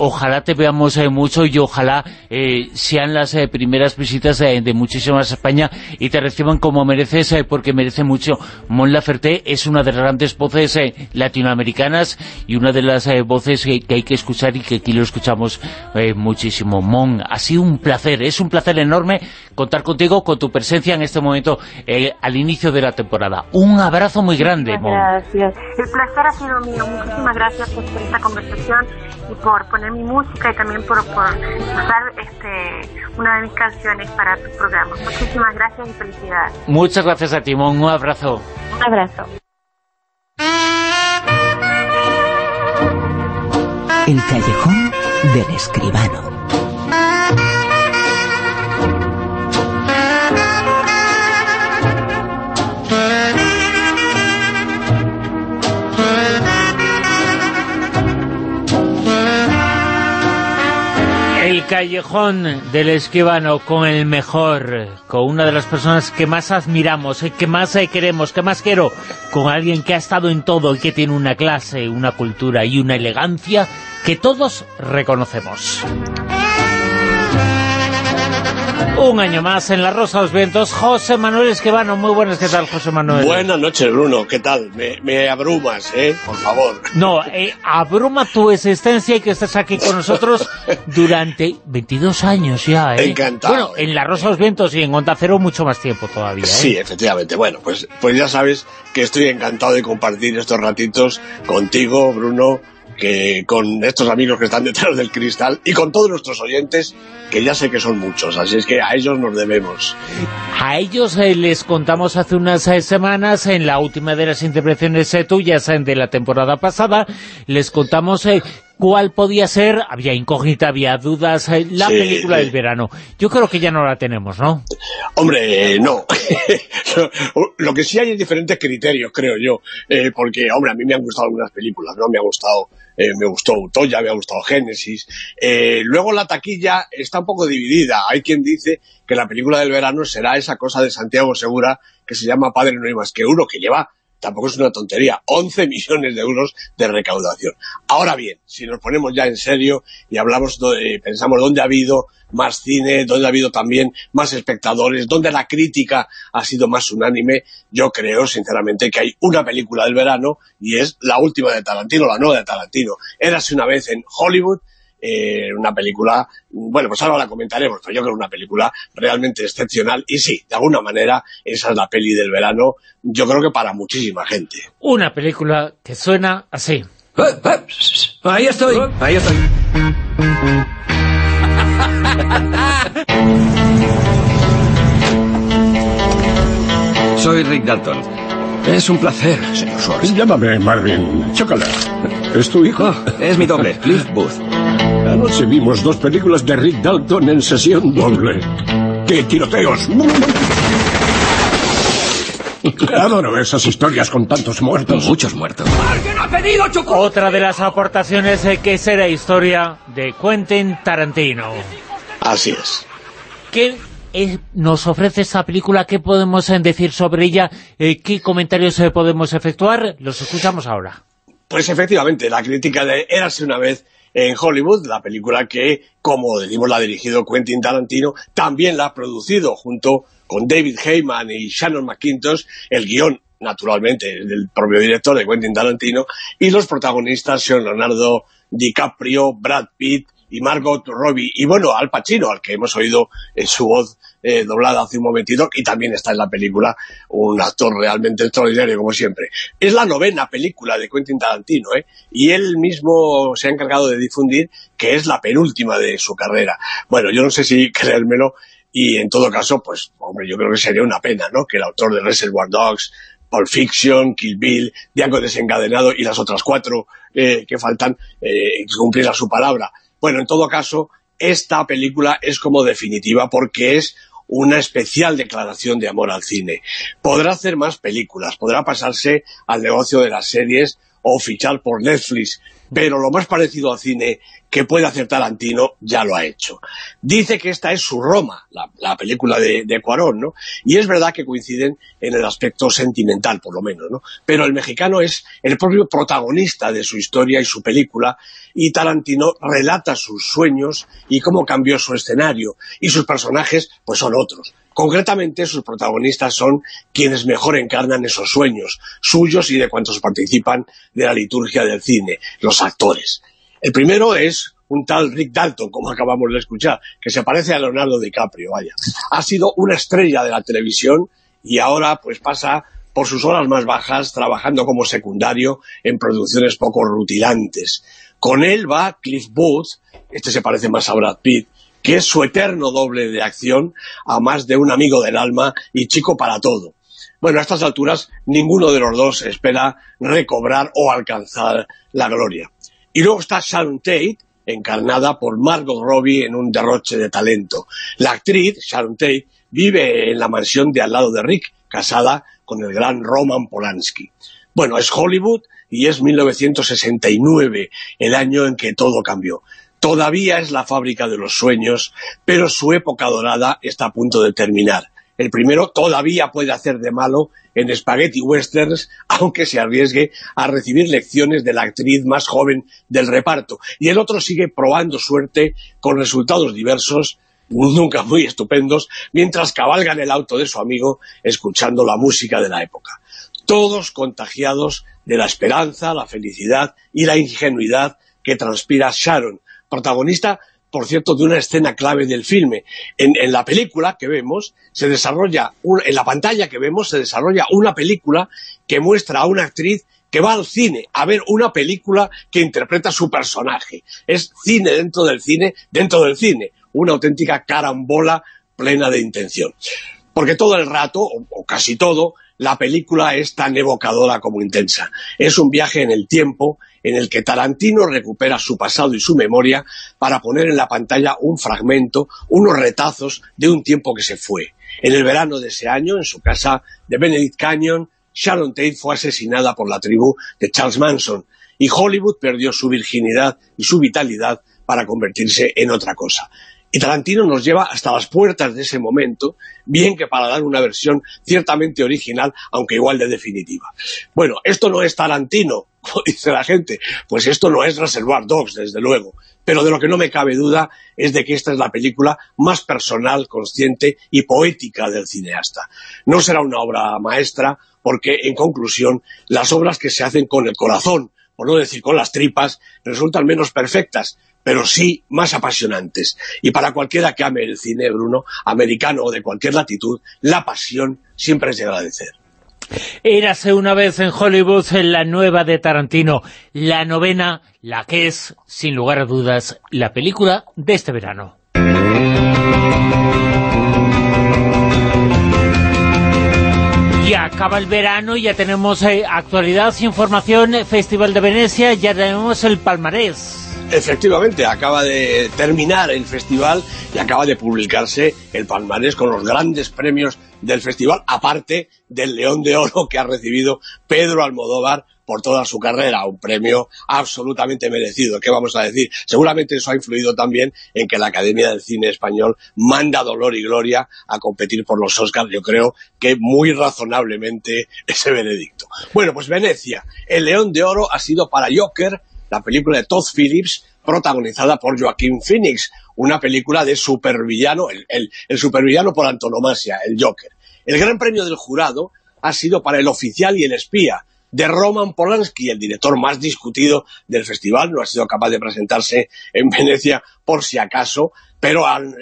ojalá te veamos eh, mucho y ojalá eh, sean las eh, primeras visitas de muchísimas España y te reciban como mereces porque merece mucho. Mon Laferte es una de las grandes voces latinoamericanas y una de las voces que, hay que escuchar y que aquí lo escuchamos muchísimo. Mon, ha sido un placer, es un placer enorme contar contigo, con tu presencia en este momento al inicio de la temporada. Un abrazo muy grande, Mon. Gracias. El placer ha sido mío. Muchísimas gracias por esta conversación y por poner mi música y también por, por usar este, una de mis canciones para tu programa. Muchísimas gracias y felicidades. Muchas gracias a Timón, un abrazo. Un abrazo. El callejón del escribano. Callejón del escribano con el mejor, con una de las personas que más admiramos, eh, que más eh, queremos, que más quiero, con alguien que ha estado en todo y que tiene una clase, una cultura y una elegancia que todos reconocemos. Un año más en La Rosa de los Vientos, José Manuel Esquivano. Muy buenas, ¿qué tal, José Manuel? Buenas noches, Bruno. ¿Qué tal? Me, me abrumas, ¿eh? Por favor. No, eh, abruma tu existencia y que estés aquí con nosotros *laughs* durante 22 años ya, ¿eh? Encantado. Bueno, en La Rosa de los Vientos y en Onda Cero mucho más tiempo todavía, ¿eh? Sí, efectivamente. Bueno, pues, pues ya sabes que estoy encantado de compartir estos ratitos contigo, Bruno, que con estos amigos que están detrás del cristal y con todos nuestros oyentes, que ya sé que son muchos, así es que a ellos nos debemos. A ellos eh, les contamos hace unas eh, semanas, en la última de las intervenciones eh, tuyas de la temporada pasada, les contamos cuál podía ser, había incógnita, había dudas, eh, la Sí, película sí. del verano. Yo creo que ya no la tenemos, ¿no? Hombre, no. *laughs* Lo que sí hay es diferentes criterios, creo yo. Eh, porque, hombre, a mí me han gustado algunas películas, ¿no? Me ha gustado, eh, me gustó Utoya, me ha gustado Génesis. Eh, luego la taquilla está un poco dividida. Hay quien dice que la película del verano será esa cosa de Santiago Segura que se llama Padre no hay más que uno, que lleva tampoco es una tontería, 11 millones de euros de recaudación. Ahora bien, si nos ponemos ya en serio y hablamos, de- pensamos dónde ha habido más cine, dónde ha habido también más espectadores, dónde la crítica ha sido más unánime, yo creo sinceramente que hay una película del verano y es la última de Tarantino, la nueva de Tarantino. Érase una vez en Hollywood, eh, una película, bueno, pues ahora la comentaremos, pero yo creo una película realmente excepcional y sí, de alguna manera esa es la peli del verano, yo creo que para muchísima gente. Una película que suena así. Ahí estoy, ahí estoy. Soy Rick Dalton. Es un placer, señor Schwartz. Llámame Marvin. Chócala. ¿Es tu hijo? es mi doble, Cliff Booth. Anoche vimos dos películas de Rick Dalton en sesión doble. ¡Qué tiroteos! Adoro esas historias con tantos muertos. Muchos muertos. Otra de las aportaciones eh, que será historia de Quentin Tarantino. Así es. ¿Qué nos ofrece esta película? ¿Qué podemos eh, decir sobre ella? Eh, ¿Qué comentarios eh, podemos efectuar? Los escuchamos ahora. Pues efectivamente, la crítica de Érase una vez en Hollywood, la película que, como decimos, la ha dirigido Quentin Tarantino, también la ha producido junto con David Heyman y Shannon McIntosh, el guion, naturalmente, del propio director de Quentin Tarantino, y los protagonistas son Leonardo DiCaprio, Brad Pitt y Margot Robbie, y bueno, Al Pacino, al que hemos oído eh, su voz eh, doblada hace un momentito, y también está en la película un actor realmente extraordinario, como siempre. Es la novena película de Quentin Tarantino, ¿eh? y él mismo se ha encargado de difundir que es la penúltima de su carrera. Bueno, yo no sé si *laughs* creérmelo, y en todo caso, pues, hombre, yo creo que sería una pena, ¿no?, que el autor de Reservoir Dogs, Pulp Fiction, Kill Bill, Diaco Desencadenado y las otras cuatro eh, que faltan, eh, cumpliera su palabra. Bueno, en todo caso, esta película es como definitiva porque es una especial declaración de amor al cine. Podrá hacer más películas, podrá pasarse al negocio de las series o fichar por Netflix, pero lo más parecido al cine que puede hacer Tarantino ya lo ha hecho. Dice que esta es su Roma, la, la película de, de Cuarón, ¿no? Y es verdad que coinciden en el aspecto sentimental, por lo menos, ¿no? Pero el mexicano es el propio protagonista de su historia y su película, y Tarantino relata sus sueños y cómo cambió su escenario, y sus personajes, pues son otros. Concretamente, sus protagonistas son quienes mejor encarnan esos sueños, suyos y de cuantos participan de la liturgia del cine, los actores. El primero es un tal Rick Dalton, como acabamos de escuchar, que se parece a Leonardo DiCaprio, vaya. Ha sido una estrella de la televisión y ahora pues pasa por sus horas más bajas trabajando como secundario en producciones poco rutilantes. Con él va Cliff Booth, este se parece más a Brad Pitt, que es su eterno doble de acción, a más de un amigo del alma y chico para todo. Bueno, a estas alturas ninguno de los dos espera recobrar o alcanzar la gloria. Y luego está Sharon Tate, encarnada por Margot Robbie en un derroche de talento. La actriz, Sharon Tate, vive en la mansión de al lado de Rick, casada con el gran Roman Polanski. Bueno, es Hollywood y es 1969, el año en que todo cambió. Todavía es la fábrica de los sueños, pero su época dorada está a punto de terminar. El primero todavía puede hacer de malo en spaghetti westerns, aunque se arriesgue a recibir lecciones de la actriz más joven del reparto. Y el otro sigue probando suerte con resultados diversos nunca muy estupendos, mientras cabalga en el auto de su amigo escuchando la música de la época. Todos contagiados de la esperanza, la felicidad y la ingenuidad que transpira Sharon, protagonista por cierto, de una escena clave del filme. En, en la película que vemos, se desarrolla, un- en la pantalla que vemos, se desarrolla una película que muestra a una actriz que va al cine a ver una película que interpreta su personaje. Es cine dentro del cine, dentro del cine. Una auténtica carambola plena de intención. Porque todo el rato, o, o casi todo, la película es tan evocadora como intensa. Es un viaje en el tiempo en el que Tarantino recupera su pasado y su memoria para poner en la pantalla un fragmento, unos retazos de un tiempo que se fue. En el verano de ese año, en su casa de Benedict Canyon, Sharon Tate fue asesinada por la tribu de Charles Manson y Hollywood perdió su virginidad y su vitalidad para convertirse en otra cosa. Y Tarantino nos lleva hasta las puertas de ese momento, bien que para dar una versión ciertamente original, aunque igual de definitiva. Bueno, esto no es Tarantino, como *laughs* dice la gente, pues esto no es Reservoir Dogs, desde luego. Pero de lo que no me cabe duda es de que esta es la película más personal, consciente y poética del cineasta. No será una obra maestra, porque, en conclusión, las obras que se hacen con el corazón, por no decir con las tripas, resultan menos perfectas, pero sí más apasionantes. Y para cualquiera que ame el cine, Bruno, americano o de cualquier latitud, la pasión siempre es de agradecer. Érase una vez en Hollywood en la nueva de Tarantino, la novena, la que es, sin lugar a dudas, la película de este verano. Ya acaba el verano, ya tenemos eh, actualidad, información, Festival de Venecia, ya tenemos el palmarés. Efectivamente, acaba de terminar el festival y acaba de publicarse el palmarés con los grandes premios del festival, aparte del León de Oro que ha recibido Pedro Almodóvar por toda su carrera, un premio absolutamente merecido. ¿Qué vamos a decir? Seguramente eso ha influido también en que la Academia del Cine Español manda dolor y gloria a competir por los Oscars, yo creo que muy razonablemente ese veredicto. Bueno, pues Venecia, el León de Oro ha sido para Joker, la película de Todd Phillips, protagonizada por Joaquín Phoenix, una película de supervillano, el, el, el supervillano por antonomasia, el Joker. El gran premio del jurado ha sido para El oficial y el espía, de Roman Polanski, el director más discutido del festival, no ha sido capaz de presentarse en Venecia por si acaso, pero el,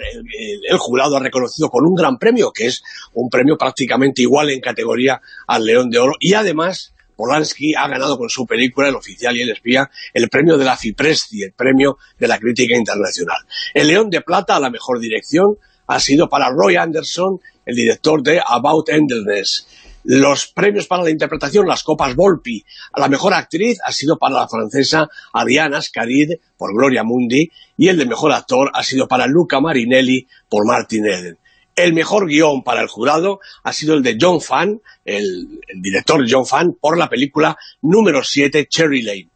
el, jurado ha reconocido con un gran premio, que es un premio prácticamente igual en categoría al León de Oro, y además Polanski ha ganado con su película El oficial y el espía el premio de la Fipresci, el premio de la crítica internacional. El León de Plata a la mejor dirección ha sido para Roy Anderson, el director de About Endlessness. Los premios para la interpretación, las copas Volpi, a la mejor actriz ha sido para la francesa Ariana Scarid por Gloria Mundi y el de mejor actor ha sido para Luca Marinelli por Martin Eden. El mejor guion para el jurado ha sido el de John Fan, el, director John Fan, por la película número 7, Cherry Lane.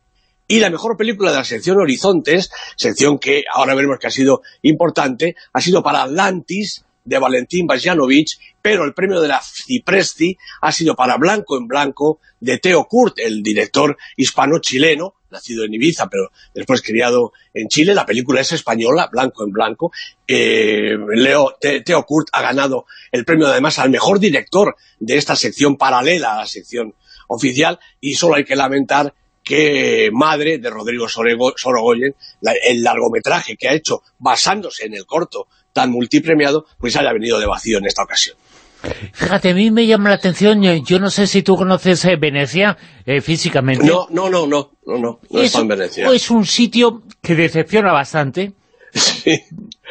Y la mejor película de la sección Horizontes, sección que ahora veremos que ha sido importante, ha sido para Atlantis, de Valentín Bajanovic, pero el premio de la Cipresti ha sido para Blanco en Blanco, de Teo Kurt, el director hispano-chileno, nacido en Ibiza, pero después criado en Chile. La película es española, Blanco en Blanco. Eh, Leo, Te, Teo Kurt ha ganado el premio además al mejor director de esta sección paralela a la sección oficial, y solo hay que lamentar que Madre, de Rodrigo Sorego, Sorogoyen, la, el largometraje que ha hecho basándose en el corto tan multipremiado, pues haya venido de vacío en esta ocasión. Fíjate, a mí me llama la atención, yo no sé si tú conoces eh, Venecia eh, físicamente. No, no, no, no, no, no, no es, en Venecia. Es un sitio que decepciona bastante. *laughs* Sí.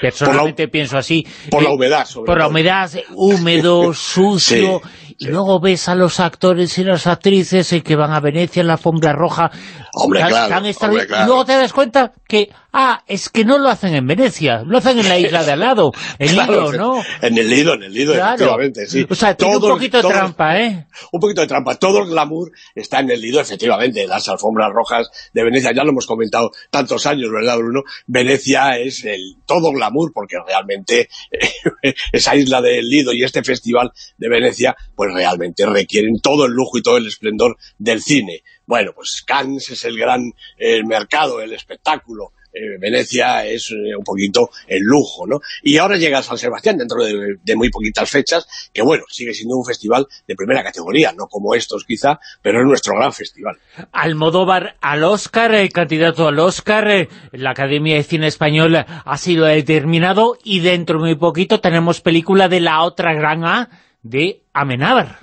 Personalmente la, pienso así. Por eh, la humedad, sobre Por todo. la humedad, húmedo, *laughs* sucio, sí, y luego ves a los actores y las actrices que van a Venecia en la alfombra roja, hombre, tan, claro, tan hombre, claro. y luego te das cuenta que, ah, es que no lo hacen en Venecia, lo hacen en la isla de al lado, *laughs* en claro, Lido, ¿no? En el Lido, en el Lido, claro. efectivamente, sí. O sea, tiene todo, un poquito de trampa, ¿eh? Un poquito de trampa, todo el glamour está en el Lido, efectivamente, las alfombras rojas de Venecia, ya lo hemos comentado tantos años, ¿verdad, Bruno? Venecia es el todo glamour, porque realmente *laughs* esa isla del Lido y este festival de Venecia, pues realmente requieren todo el lujo y todo el esplendor del cine. Bueno, pues Cannes es el gran el mercado, el espectáculo, eh, Venecia es eh, un poquito el lujo, ¿no? Y ahora llega San Sebastián dentro de, muy poquitas fechas, que bueno, sigue siendo un festival de primera categoría, no como estos quizá, pero es nuestro gran festival. Almodóvar al Oscar, el candidato al Oscar, la Academia de Cine Español ha sido determinado y dentro de muy poquito tenemos película de la otra gran A de Amenábar.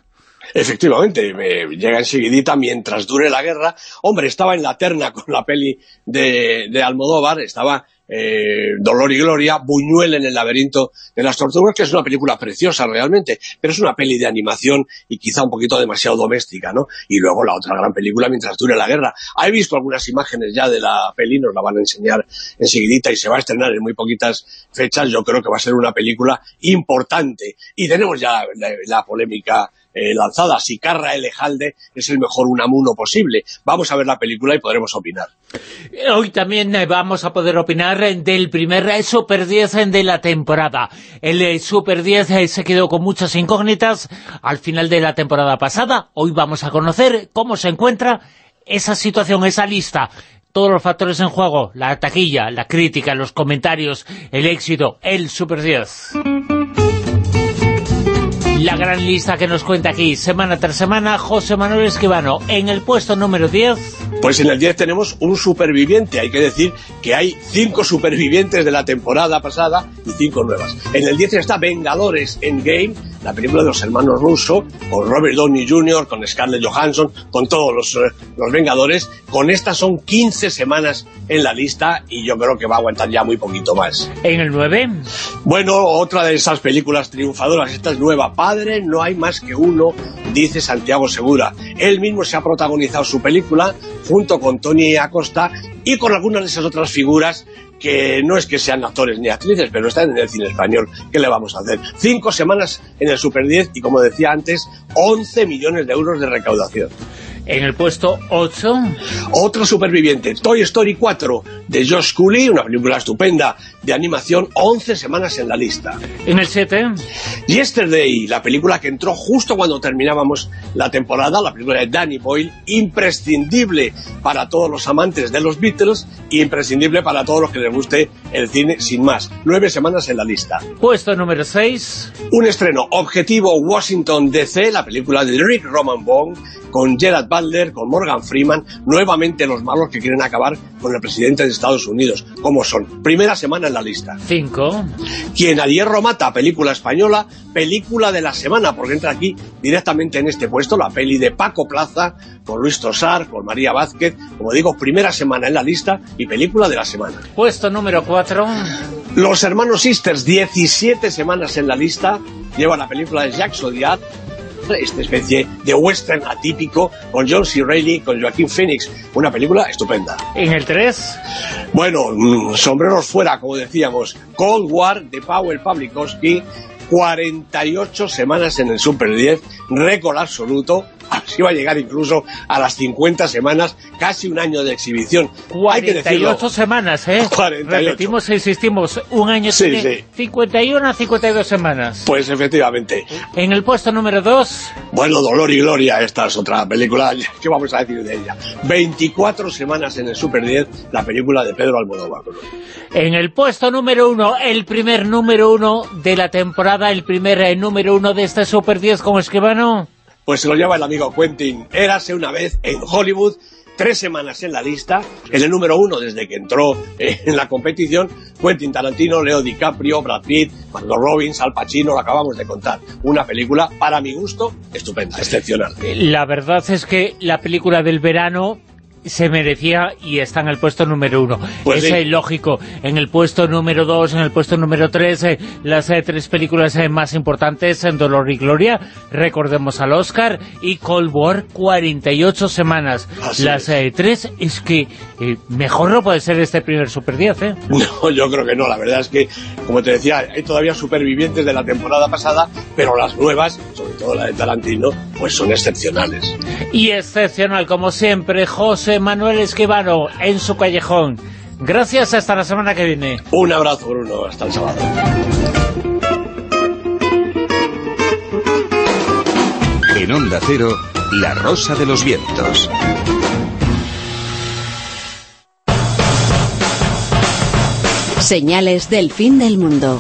Efectivamente, me llega enseguidita mientras dure la guerra. Hombre, estaba en la terna con la peli de, de Almodóvar, estaba eh, Dolor y Gloria, Buñuel en el laberinto de las tortugas, que es una película preciosa realmente, pero es una peli de animación y quizá un poquito demasiado doméstica, ¿no? Y luego la otra gran película, Mientras dure la guerra. He visto algunas imágenes ya de la peli, nos la van a enseñar enseguidita y se va a estrenar en muy poquitas fechas. Yo creo que va a ser una película importante. Y tenemos ya la polémica eh, lanzada, si Carra Elejalde es el mejor Unamuno posible. Vamos a ver la película y podremos opinar. Hoy también eh, vamos a poder opinar del primer Super 10 de la temporada. El eh, Super 10 se quedó con muchas incógnitas al final de la temporada pasada. Hoy vamos a conocer cómo se encuentra esa situación, esa lista todos los factores en juego, la taquilla, la crítica, los comentarios, el éxito, el Super 10 la gran lista que nos cuenta aquí, semana tras semana, José Manuel Esquivano, en el puesto número 10. Pues en el 10 tenemos un superviviente, hay que decir que hay cinco supervivientes de la temporada pasada y cinco nuevas. En el 10 está Vengadores Endgame, la película de los hermanos Russo, con Robert Downey Jr., con Scarlett Johansson, con todos los, eh, los Vengadores. Con estas son 15 semanas en la lista y yo creo que va a aguantar ya muy poquito más. ¿En el 9? Bueno, otra de esas películas triunfadoras, esta es nueva. Padre, no hay más que uno, dice Santiago Segura. Él mismo se ha protagonizado su película junto con Tony Acosta y con algunas de esas otras figuras que no es que sean actores ni actrices, pero están en el cine español. ¿Qué le vamos a hacer? Cinco semanas en el Super 10 y, como decía antes, 11 millones de euros de recaudación. En el puesto 8... Otro superviviente, Toy Story 4, de Josh Cooley, una película estupenda de animación, 11 semanas en la lista. En el 7... Yesterday, la película que entró justo cuando terminábamos la temporada, la película de Danny Boyle, imprescindible para todos los amantes de los Beatles, imprescindible para todos los que les guste el cine sin más. Nueve semanas en la lista. Puesto número 6... Un estreno, Objetivo Washington DC, la película de Rick Roman Bond, con Gerard Butler, con Morgan Freeman, nuevamente los malos que quieren acabar con el presidente de Estados Unidos. ¿Cómo son? Primera semana en la lista. Cinco. Quien a hierro mata, película española, película de la semana, porque entra aquí directamente en este puesto, la peli de Paco Plaza, con Luis Tosar, con María Vázquez, como digo, primera semana en la lista y película de la semana. Puesto número cuatro. Los hermanos Sisters, 17 semanas en la lista, lleva la película de Jacques Audiard, esta especie de western atípico con John C. Reilly, con Joaquín Phoenix, una película estupenda. ¿En el 3? Bueno, mm, sombreros fuera, como decíamos, Cold War de Powell Pawlikowski, 48 semanas en el Super 10, récord absoluto, se iba a llegar incluso a las 50 semanas, casi un año de exhibición. 48 semanas, ¿eh? 48. Repetimos e insistimos, un año sí, tiene sí. 51 a 52 semanas. Pues efectivamente. En el puesto número 2... Bueno, Dolor y Gloria, esta es otra película, *laughs* ¿qué vamos a decir de ella? 24 semanas en el Super 10, la película de Pedro Almodóvar. En el puesto número 1, el primer número 1 de la temporada, el primer eh, número 1 de este Super 10 con Esquivano pues se lo lleva el amigo Quentin. Érase una vez en Hollywood, tres semanas en la lista, es el número uno desde que entró eh, en la competición, Quentin Tarantino, Leo DiCaprio, Brad Pitt, Margot Robbins, Al Pacino, lo acabamos de contar. Una película, para mi gusto, estupenda, excepcional. La verdad es que la película del verano se merecía y está en el puesto número uno. Pues es sí. eh, lógico. En el puesto número dos, en el puesto número tres, eh, las eh, tres películas eh, más importantes en Dolor y Gloria, recordemos al Oscar, y Cold War, 48 semanas. Así las eh, tres, es que mejor no puede ser este primer Super 10, ¿eh? *laughs* No, yo creo que no, la verdad es que, como te decía, hay todavía supervivientes de la temporada pasada, pero las nuevas, sobre todo la de Tarantino, pues son excepcionales. Y excepcional, como siempre, José Manuel Esquivano en su callejón. Gracias, hasta la semana que viene. Un abrazo, Bruno, hasta el sábado. En Onda Cero, La Rosa de los Vientos. Señales del fin del mundo.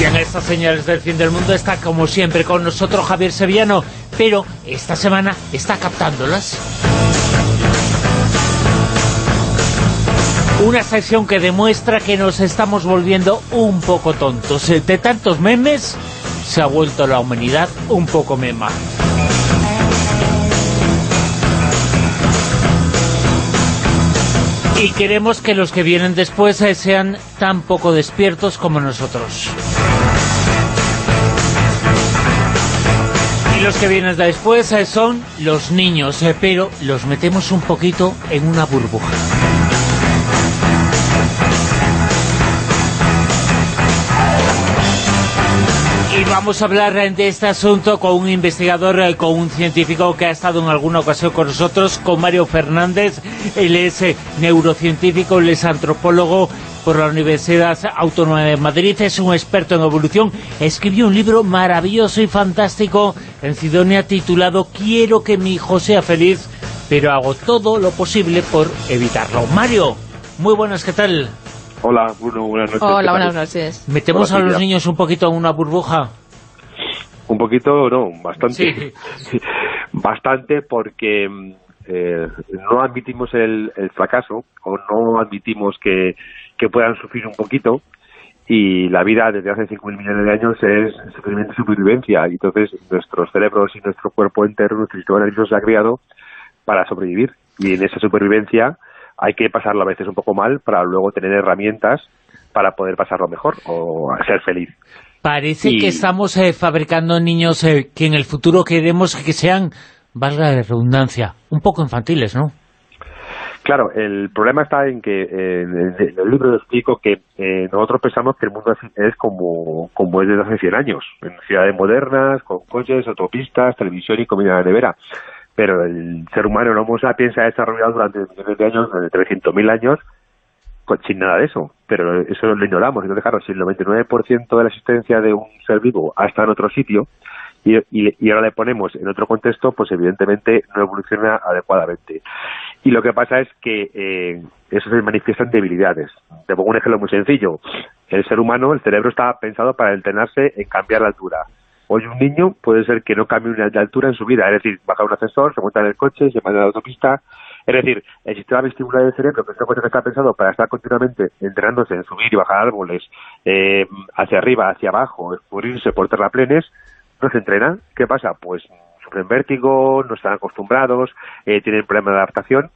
Y en estas señales del fin del mundo está, como siempre, con nosotros Javier Sevillano, pero esta semana está captándolas. Una sección que demuestra que nos estamos volviendo un poco tontos. De tantos memes, se ha vuelto la humanidad un poco mema. Y queremos que los que vienen después eh, sean tan poco despiertos como nosotros. Los que vienen después eh, son los niños, eh, pero los metemos un poquito en una burbuja. Vamos a hablar eh, de este asunto con un investigador, eh, con un científico que ha estado en alguna ocasión con nosotros, con Mario Fernández. Él es eh, neurocientífico, él es antropólogo por la Universidad Autónoma de Madrid, es un experto en evolución. Escribió un libro maravilloso y fantástico en Sidonia titulado Quiero que mi hijo sea feliz, pero hago todo lo posible por evitarlo. Mario, muy buenas, ¿qué tal? Hola, Bruno, buenas noches. Hola, buenas noches. ¿Metemos Hola, a los niños un poquito en una burbuja? Un poquito, no, bastante. Sí. bastante porque mm, eh, no admitimos el, el fracaso o no admitimos que, que puedan sufrir un poquito y la vida desde hace 5.000 millones de años es sufrimiento y supervivencia. Y entonces nuestros cerebros y nuestro cuerpo entero, nuestro sistema nervioso se ha creado para sobrevivir. Y en esa supervivencia hay que pasarlo a veces un poco mal para luego tener herramientas para poder pasarlo mejor o ser feliz. Parece Y- que estamos eh, fabricando niños eh, que en el futuro queremos que sean, valga la redundancia, un poco infantiles, ¿no? Claro, el problema está en que eh, en el, libro explico que eh, nosotros pensamos que el mundo es, como, como es desde hace 100 años, en ciudades modernas, con coches, autopistas, televisión y comida de nevera. Pero el ser humano, el Homo sapiens, se ha desarrollado durante millones de años, durante 300.000 años, sin nada de eso. Pero eso lo ignoramos. Entonces, claro, si el 99% de la existencia de un ser vivo ha estado en otro sitio, y, ahora le ponemos en otro contexto, pues evidentemente no evoluciona adecuadamente. Y lo que pasa es que eh, eso se manifiesta en debilidades. Te pongo un ejemplo muy sencillo. El ser humano, el cerebro está pensado para entrenarse en cambiar la altura. Hoy un niño puede ser que no cambie una de altura en su vida, es decir, baja un ascensor, se monta en el coche, se manda a la autopista. Es decir, el sistema vestibular del cerebro, que es una cosa que está pensado para estar continuamente entrenándose en subir y bajar árboles, eh, hacia arriba, hacia abajo, escurrirse por terraplenes, no se entrena. ¿Qué pasa? Pues sufren vértigo, no están acostumbrados, eh, tienen problemas de adaptación.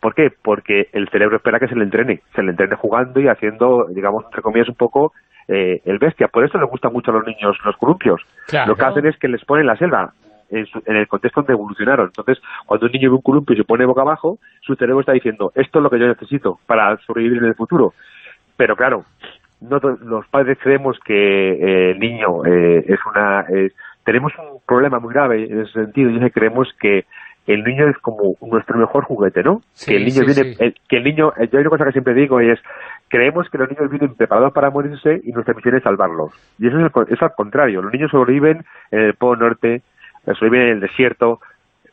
¿Por qué? Porque el cerebro espera que se le entrene, se le entrene jugando y haciendo, digamos, entre comillas, un poco eh, el bestia. Por eso les gustan mucho a los niños los columpios. Claro. Lo que hacen es que les ponen la selva en, su- en el contexto donde evolucionaron. Entonces, cuando un niño ve un columpio y se pone boca abajo, su cerebro está diciendo, esto es lo que yo necesito para sobrevivir en el futuro. Pero claro, no los padres creemos que eh, el niño eh, es una... es- tenemos un problema muy grave en ese sentido y es que creemos que el niño es como nuestro mejor juguete, ¿no? Sí, que el niño sí, viene, sí. el- que el niño, eh, yo hay una cosa que siempre digo y es, creemos que los niños vienen preparados para morirse y nuestra misión es salvarlos. Y eso es, el es al contrario, los niños sobreviven en el Polo Norte, eh, sobreviven en el desierto,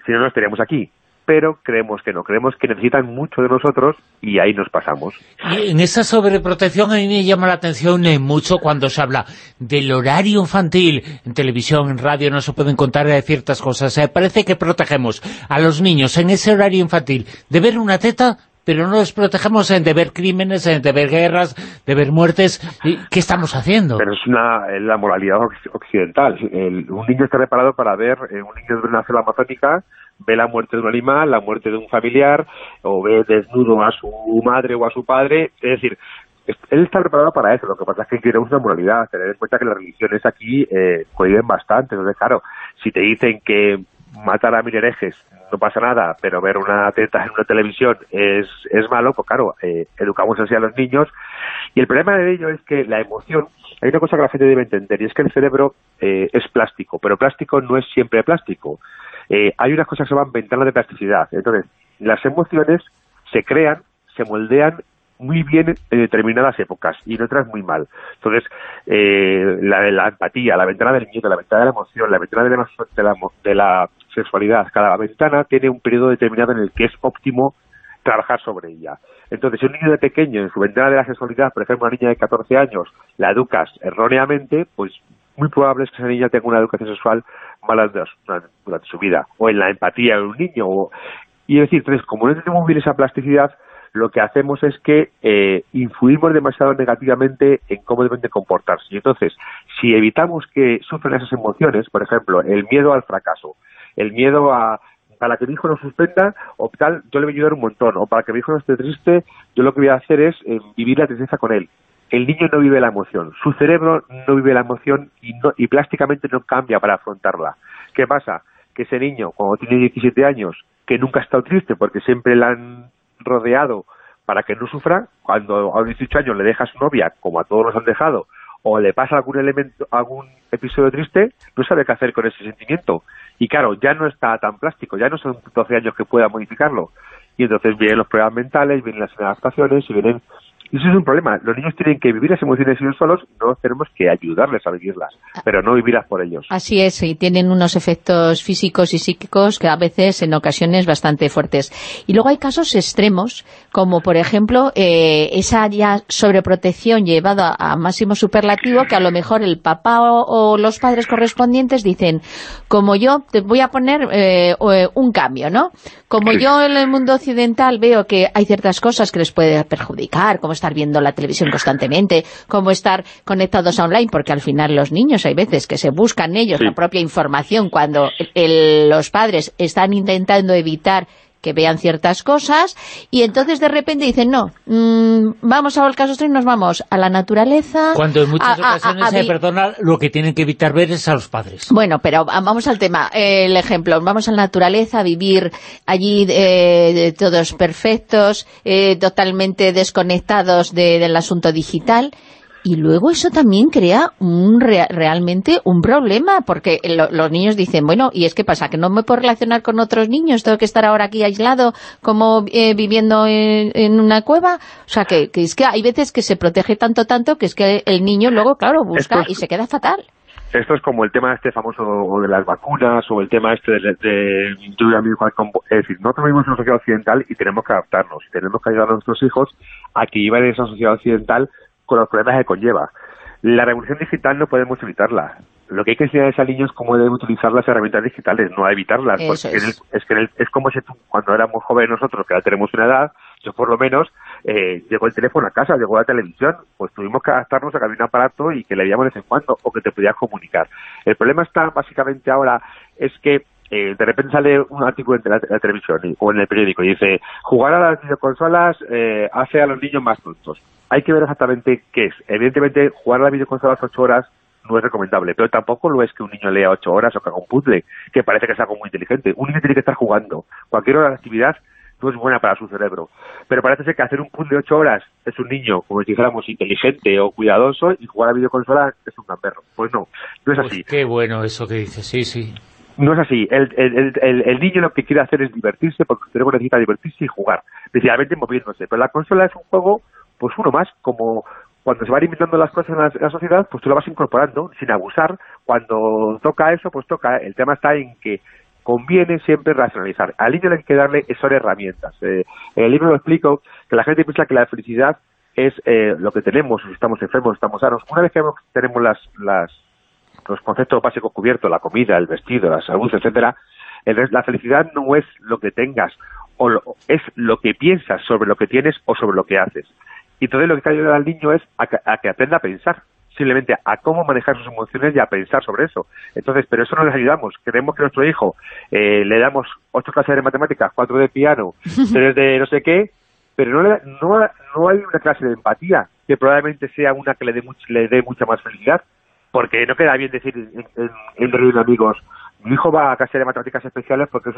si no, no estaríamos aquí. Pero creemos que no, creemos que necesitan mucho de nosotros y ahí nos pasamos. En esa sobreprotección a mí me llama la atención eh, mucho cuando se habla del horario infantil. En televisión, en radio, no se pueden contar eh, ciertas cosas. Eh, parece que protegemos a los niños en ese horario infantil de ver una teta, pero no los protegemos eh, de ver crímenes, eh, de ver guerras, de ver muertes. ¿Y ¿Qué estamos haciendo? Pero es una la moralidad occ- occidental. El- un niño está preparado para ver, eh, un niño de una selva amazónica ve la muerte de un animal, la muerte de un familiar, o ve desnudo a su madre o a su padre. Es decir, él está preparado para eso. Lo que pasa es que queremos una moralidad. Tener en cuenta que las religiones aquí eh, cohiben bastante. Entonces, claro, si te dicen que matar a mil herejes no pasa nada, pero ver una teta en una televisión es, es malo, pues claro, eh, educamos así a los niños. Y el problema de ello es que la emoción, hay una cosa que la gente debe entender, y es que el cerebro eh, es plástico, pero plástico no es siempre plástico. Eh, hay unas cosas que se llaman ventanas de plasticidad. Entonces, las emociones se crean, se moldean muy bien en determinadas épocas y en otras muy mal. Entonces, eh, la, la empatía, la ventana del miedo, la ventana de la emoción, la ventana de la, de de la sexualidad, cada ventana tiene un periodo determinado en el que es óptimo trabajar sobre ella. Entonces, si un niño de pequeño, en su ventana de la sexualidad, por ejemplo, una niña de 14 años, la educas erróneamente, pues muy probable es que esa niña tenga una educación sexual mala durante su vida, o en la empatía de un niño. Y es decir, entonces, como no tenemos bien esa plasticidad, lo que hacemos es que eh, influimos demasiado negativamente en cómo deben de comportarse. Y entonces, si evitamos que sufran esas emociones, por ejemplo, el miedo al fracaso, el miedo a para que mi hijo no suspenda, o tal, yo le voy a ayudar un montón, o para que mi hijo no esté triste, yo lo que voy a hacer es eh, vivir la tristeza con él. El niño no vive la emoción, su cerebro no vive la emoción y, no, y plásticamente no cambia para afrontarla. ¿Qué pasa? Que ese niño, cuando tiene 17 años, que nunca ha estado triste porque siempre la han rodeado para que no sufra, cuando a los 18 años le deja su novia, como a todos los han dejado, o le pasa algún elemento, algún episodio triste, no sabe qué hacer con ese sentimiento. Y claro, ya no está tan plástico, ya no son 12 años que pueda modificarlo. Y entonces vienen los problemas mentales, vienen las adaptaciones y vienen y eso es un problema. Los niños tienen que vivir las emociones ellos solos, no tenemos que ayudarles a vivirlas, pero no vivirlas por ellos. Así es, y tienen unos efectos físicos y psíquicos que a veces, en ocasiones, bastante fuertes. Y luego hay casos extremos, como por ejemplo, eh, esa ya sobreprotección llevada a máximo superlativo, que a lo mejor el papá o, los padres correspondientes dicen, como yo te voy a poner eh, eh, un cambio, ¿no? Como yo en el mundo occidental veo que hay ciertas cosas que les puede perjudicar, como estar viendo la televisión constantemente, como estar conectados a online, porque al final los niños hay veces que se buscan ellos la propia información cuando los padres están intentando evitar que vean ciertas cosas y entonces de repente dicen, no, mmm, vamos a caso y nos vamos a la naturaleza. Cuando en muchas ocasiones, se perdona, lo que tienen que evitar ver es a los padres. Bueno, pero vamos al tema, el ejemplo, vamos a la naturaleza, a vivir allí eh, todos perfectos, eh, totalmente desconectados del asunto digital y luego eso también crea un realmente un problema, porque los niños dicen, bueno, ¿y es que pasa? ¿Que no me puedo relacionar con otros niños? ¿Tengo que estar ahora aquí aislado como eh, viviendo en, una cueva? O sea, que, es que hay veces que se protege tanto, tanto, que es que el niño luego, claro, busca y se queda fatal. Esto es como el tema este famoso de las vacunas o el tema este de, de, es decir, nosotros vivimos en una sociedad occidental y tenemos que adaptarnos, tenemos que ayudar a nuestros hijos a que vivan en esa sociedad occidental con los problemas que conlleva. La revolución digital no podemos evitarla. Lo que hay que enseñar a niños es cómo deben utilizar las herramientas digitales, no a evitarlas. porque es. que es como si cuando éramos jóvenes nosotros, que ya tenemos una edad, yo por lo menos, eh, llegó el teléfono a casa, llegó la televisión, pues tuvimos que adaptarnos a que había un aparato y que le veíamos de vez en cuando, o que te podías comunicar. El problema está básicamente ahora es que eh, de repente sale un artículo en la, televisión o en el periódico y dice, jugar a las videoconsolas eh, hace a los niños más tontos hay que ver exactamente qué es. Evidentemente, jugar a la videoconsola ocho horas no es recomendable, pero tampoco lo es que un niño lea ocho horas o que haga un puzzle, que parece que es algo muy inteligente. Un niño tiene que estar jugando. Cualquier hora de actividad no es buena para su cerebro. Pero parece ser que hacer un puzzle de ocho horas es un niño, como si dijéramos, inteligente o cuidadoso, y jugar a videoconsola es un gamberro. Pues no, no es pues así. qué bueno eso que dices, sí, sí. No es así. El, el, el, niño lo que quiere hacer es divertirse, porque su cerebro necesita divertirse y jugar, especialmente moviéndose. Pero la consola es un juego pues uno más, como cuando se van inventando las cosas en la, sociedad, pues tú lo vas incorporando sin abusar. Cuando toca eso, pues toca. El tema está en que conviene siempre racionalizar. Al niño le hay que darle son herramientas. Eh, en el libro lo explico que la gente piensa que la felicidad es eh, lo que tenemos, si estamos enfermos, estamos sanos. Una vez que tenemos las, las, los conceptos básicos cubiertos, la comida, el vestido, la salud, etcétera, la felicidad no es lo que tengas, o es lo que piensas sobre lo que tienes o sobre lo que haces. Y entonces lo que hay que ayudar al niño es a que, aprenda a pensar, simplemente a cómo manejar sus emociones y a pensar sobre eso. Entonces, pero eso no les ayudamos. Queremos que nuestro hijo eh, le damos ocho clases de matemáticas, cuatro de piano, *laughs* tres de no sé qué, pero no, no, no hay una clase de empatía que probablemente sea una que le dé, le dé mucha más felicidad, porque no queda bien decir en, en, de amigos, mi hijo va a clase de matemáticas especiales porque es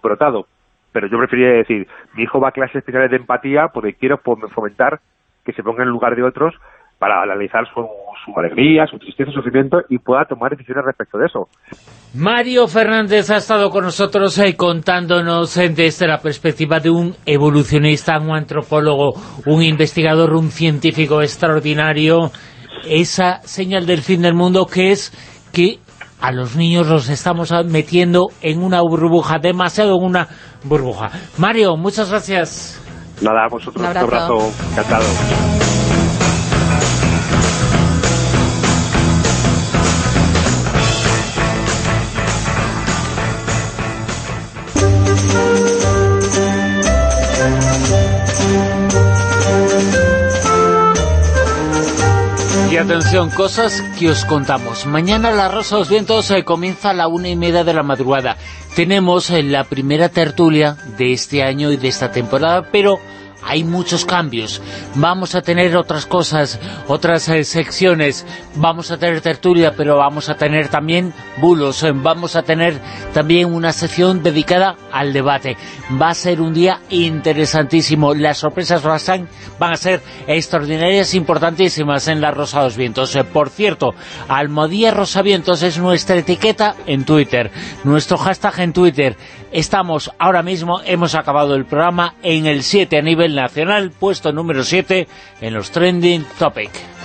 brotado. Pero yo preferiría decir, mi hijo va a clases especiales de empatía porque quiero fomentar que se ponga en lugar de otros para analizar su, alegría, su tristeza, su sufrimiento y pueda tomar decisiones respecto de eso. Mario Fernández ha estado con nosotros eh, contándonos eh, desde la perspectiva de un evolucionista, un antropólogo, un investigador, un científico extraordinario, esa señal del fin del mundo que es que a los niños los estamos metiendo en una burbuja, demasiado en una burbuja. Mario, muchas gracias. Nada, a vosotros. Un abrazo. Un abrazo. Encantado. Atención, cosas que os contamos. Mañana la Rosa de los Vientos eh, comienza a la una y media de la madrugada. Tenemos eh, la primera tertulia de este año y de esta temporada, pero hay muchos cambios. Vamos a tener otras cosas, otras eh, secciones. Vamos a tener tertulia, pero vamos a tener también bulos. eh, Vamos a tener también una sección dedicada al debate. Va a ser un día interesantísimo. Las sorpresas van a ser- extraordinarias, importantísimas en la Rosa de los Vientos. Eh, Por cierto, Almodía Rosavientos es nuestra etiqueta en Twitter, nuestro hashtag en Twitter. Estamos ahora mismo, hemos acabado el programa en el 7 a nivel nacional, puesto número 7 en los Trending Topic.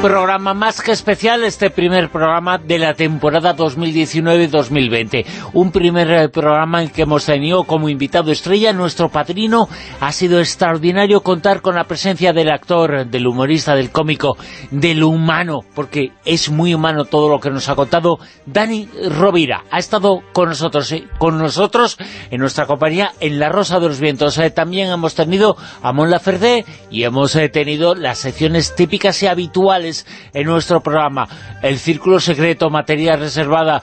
Programa más que especial, este primer programa de la temporada 2019-2020. Un primer eh, programa en que hemos tenido como invitado estrella nuestro padrino. Ha sido extraordinario contar con la presencia del actor, del humorista, del cómico, del humano, porque es muy humano todo lo que nos ha contado. Dani Rovira ha estado con nosotros, eh, con nosotros en nuestra compañía en La Rosa de los Vientos. Eh, también hemos tenido a Mon Laferte y hemos tenido las secciones típicas y habituales en nuestro programa. El Círculo Secreto, Materia Reservada,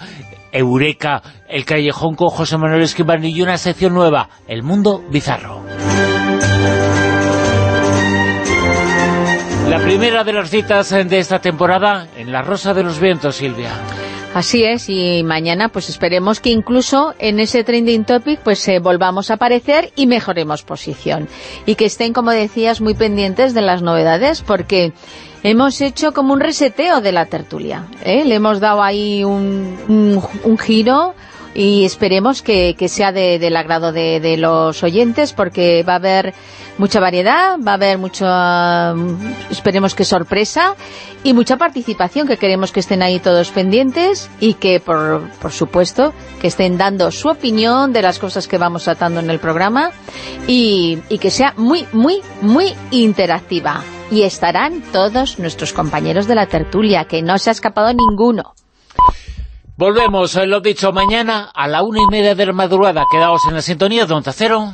Eureka, El Callejón con José Manuel Escribano y una sección nueva, El Mundo Bizarro. La primera de las citas de esta temporada en La Rosa de los Vientos, Silvia. Así es, y mañana pues esperemos que incluso en ese trending topic pues eh, volvamos a aparecer y mejoremos posición. Y que estén, como decías, muy pendientes de las novedades porque hemos hecho como un reseteo de la tertulia. ¿eh? Le hemos dado ahí un, un- giro y esperemos que, sea de- del agrado de, los oyentes porque va a haber mucha variedad, va a haber mucha, mm, esperemos que sorpresa y mucha participación, que queremos que estén ahí todos pendientes y que, por, supuesto, que estén dando su opinión de las cosas que vamos tratando en el programa y que sea muy, muy, muy interactiva. Y estarán todos nuestros compañeros de la tertulia, que no se ha escapado ninguno. Volvemos, eh, lo dicho, mañana a la una y media de la madrugada. Quedaos en la sintonía de Onda Cero.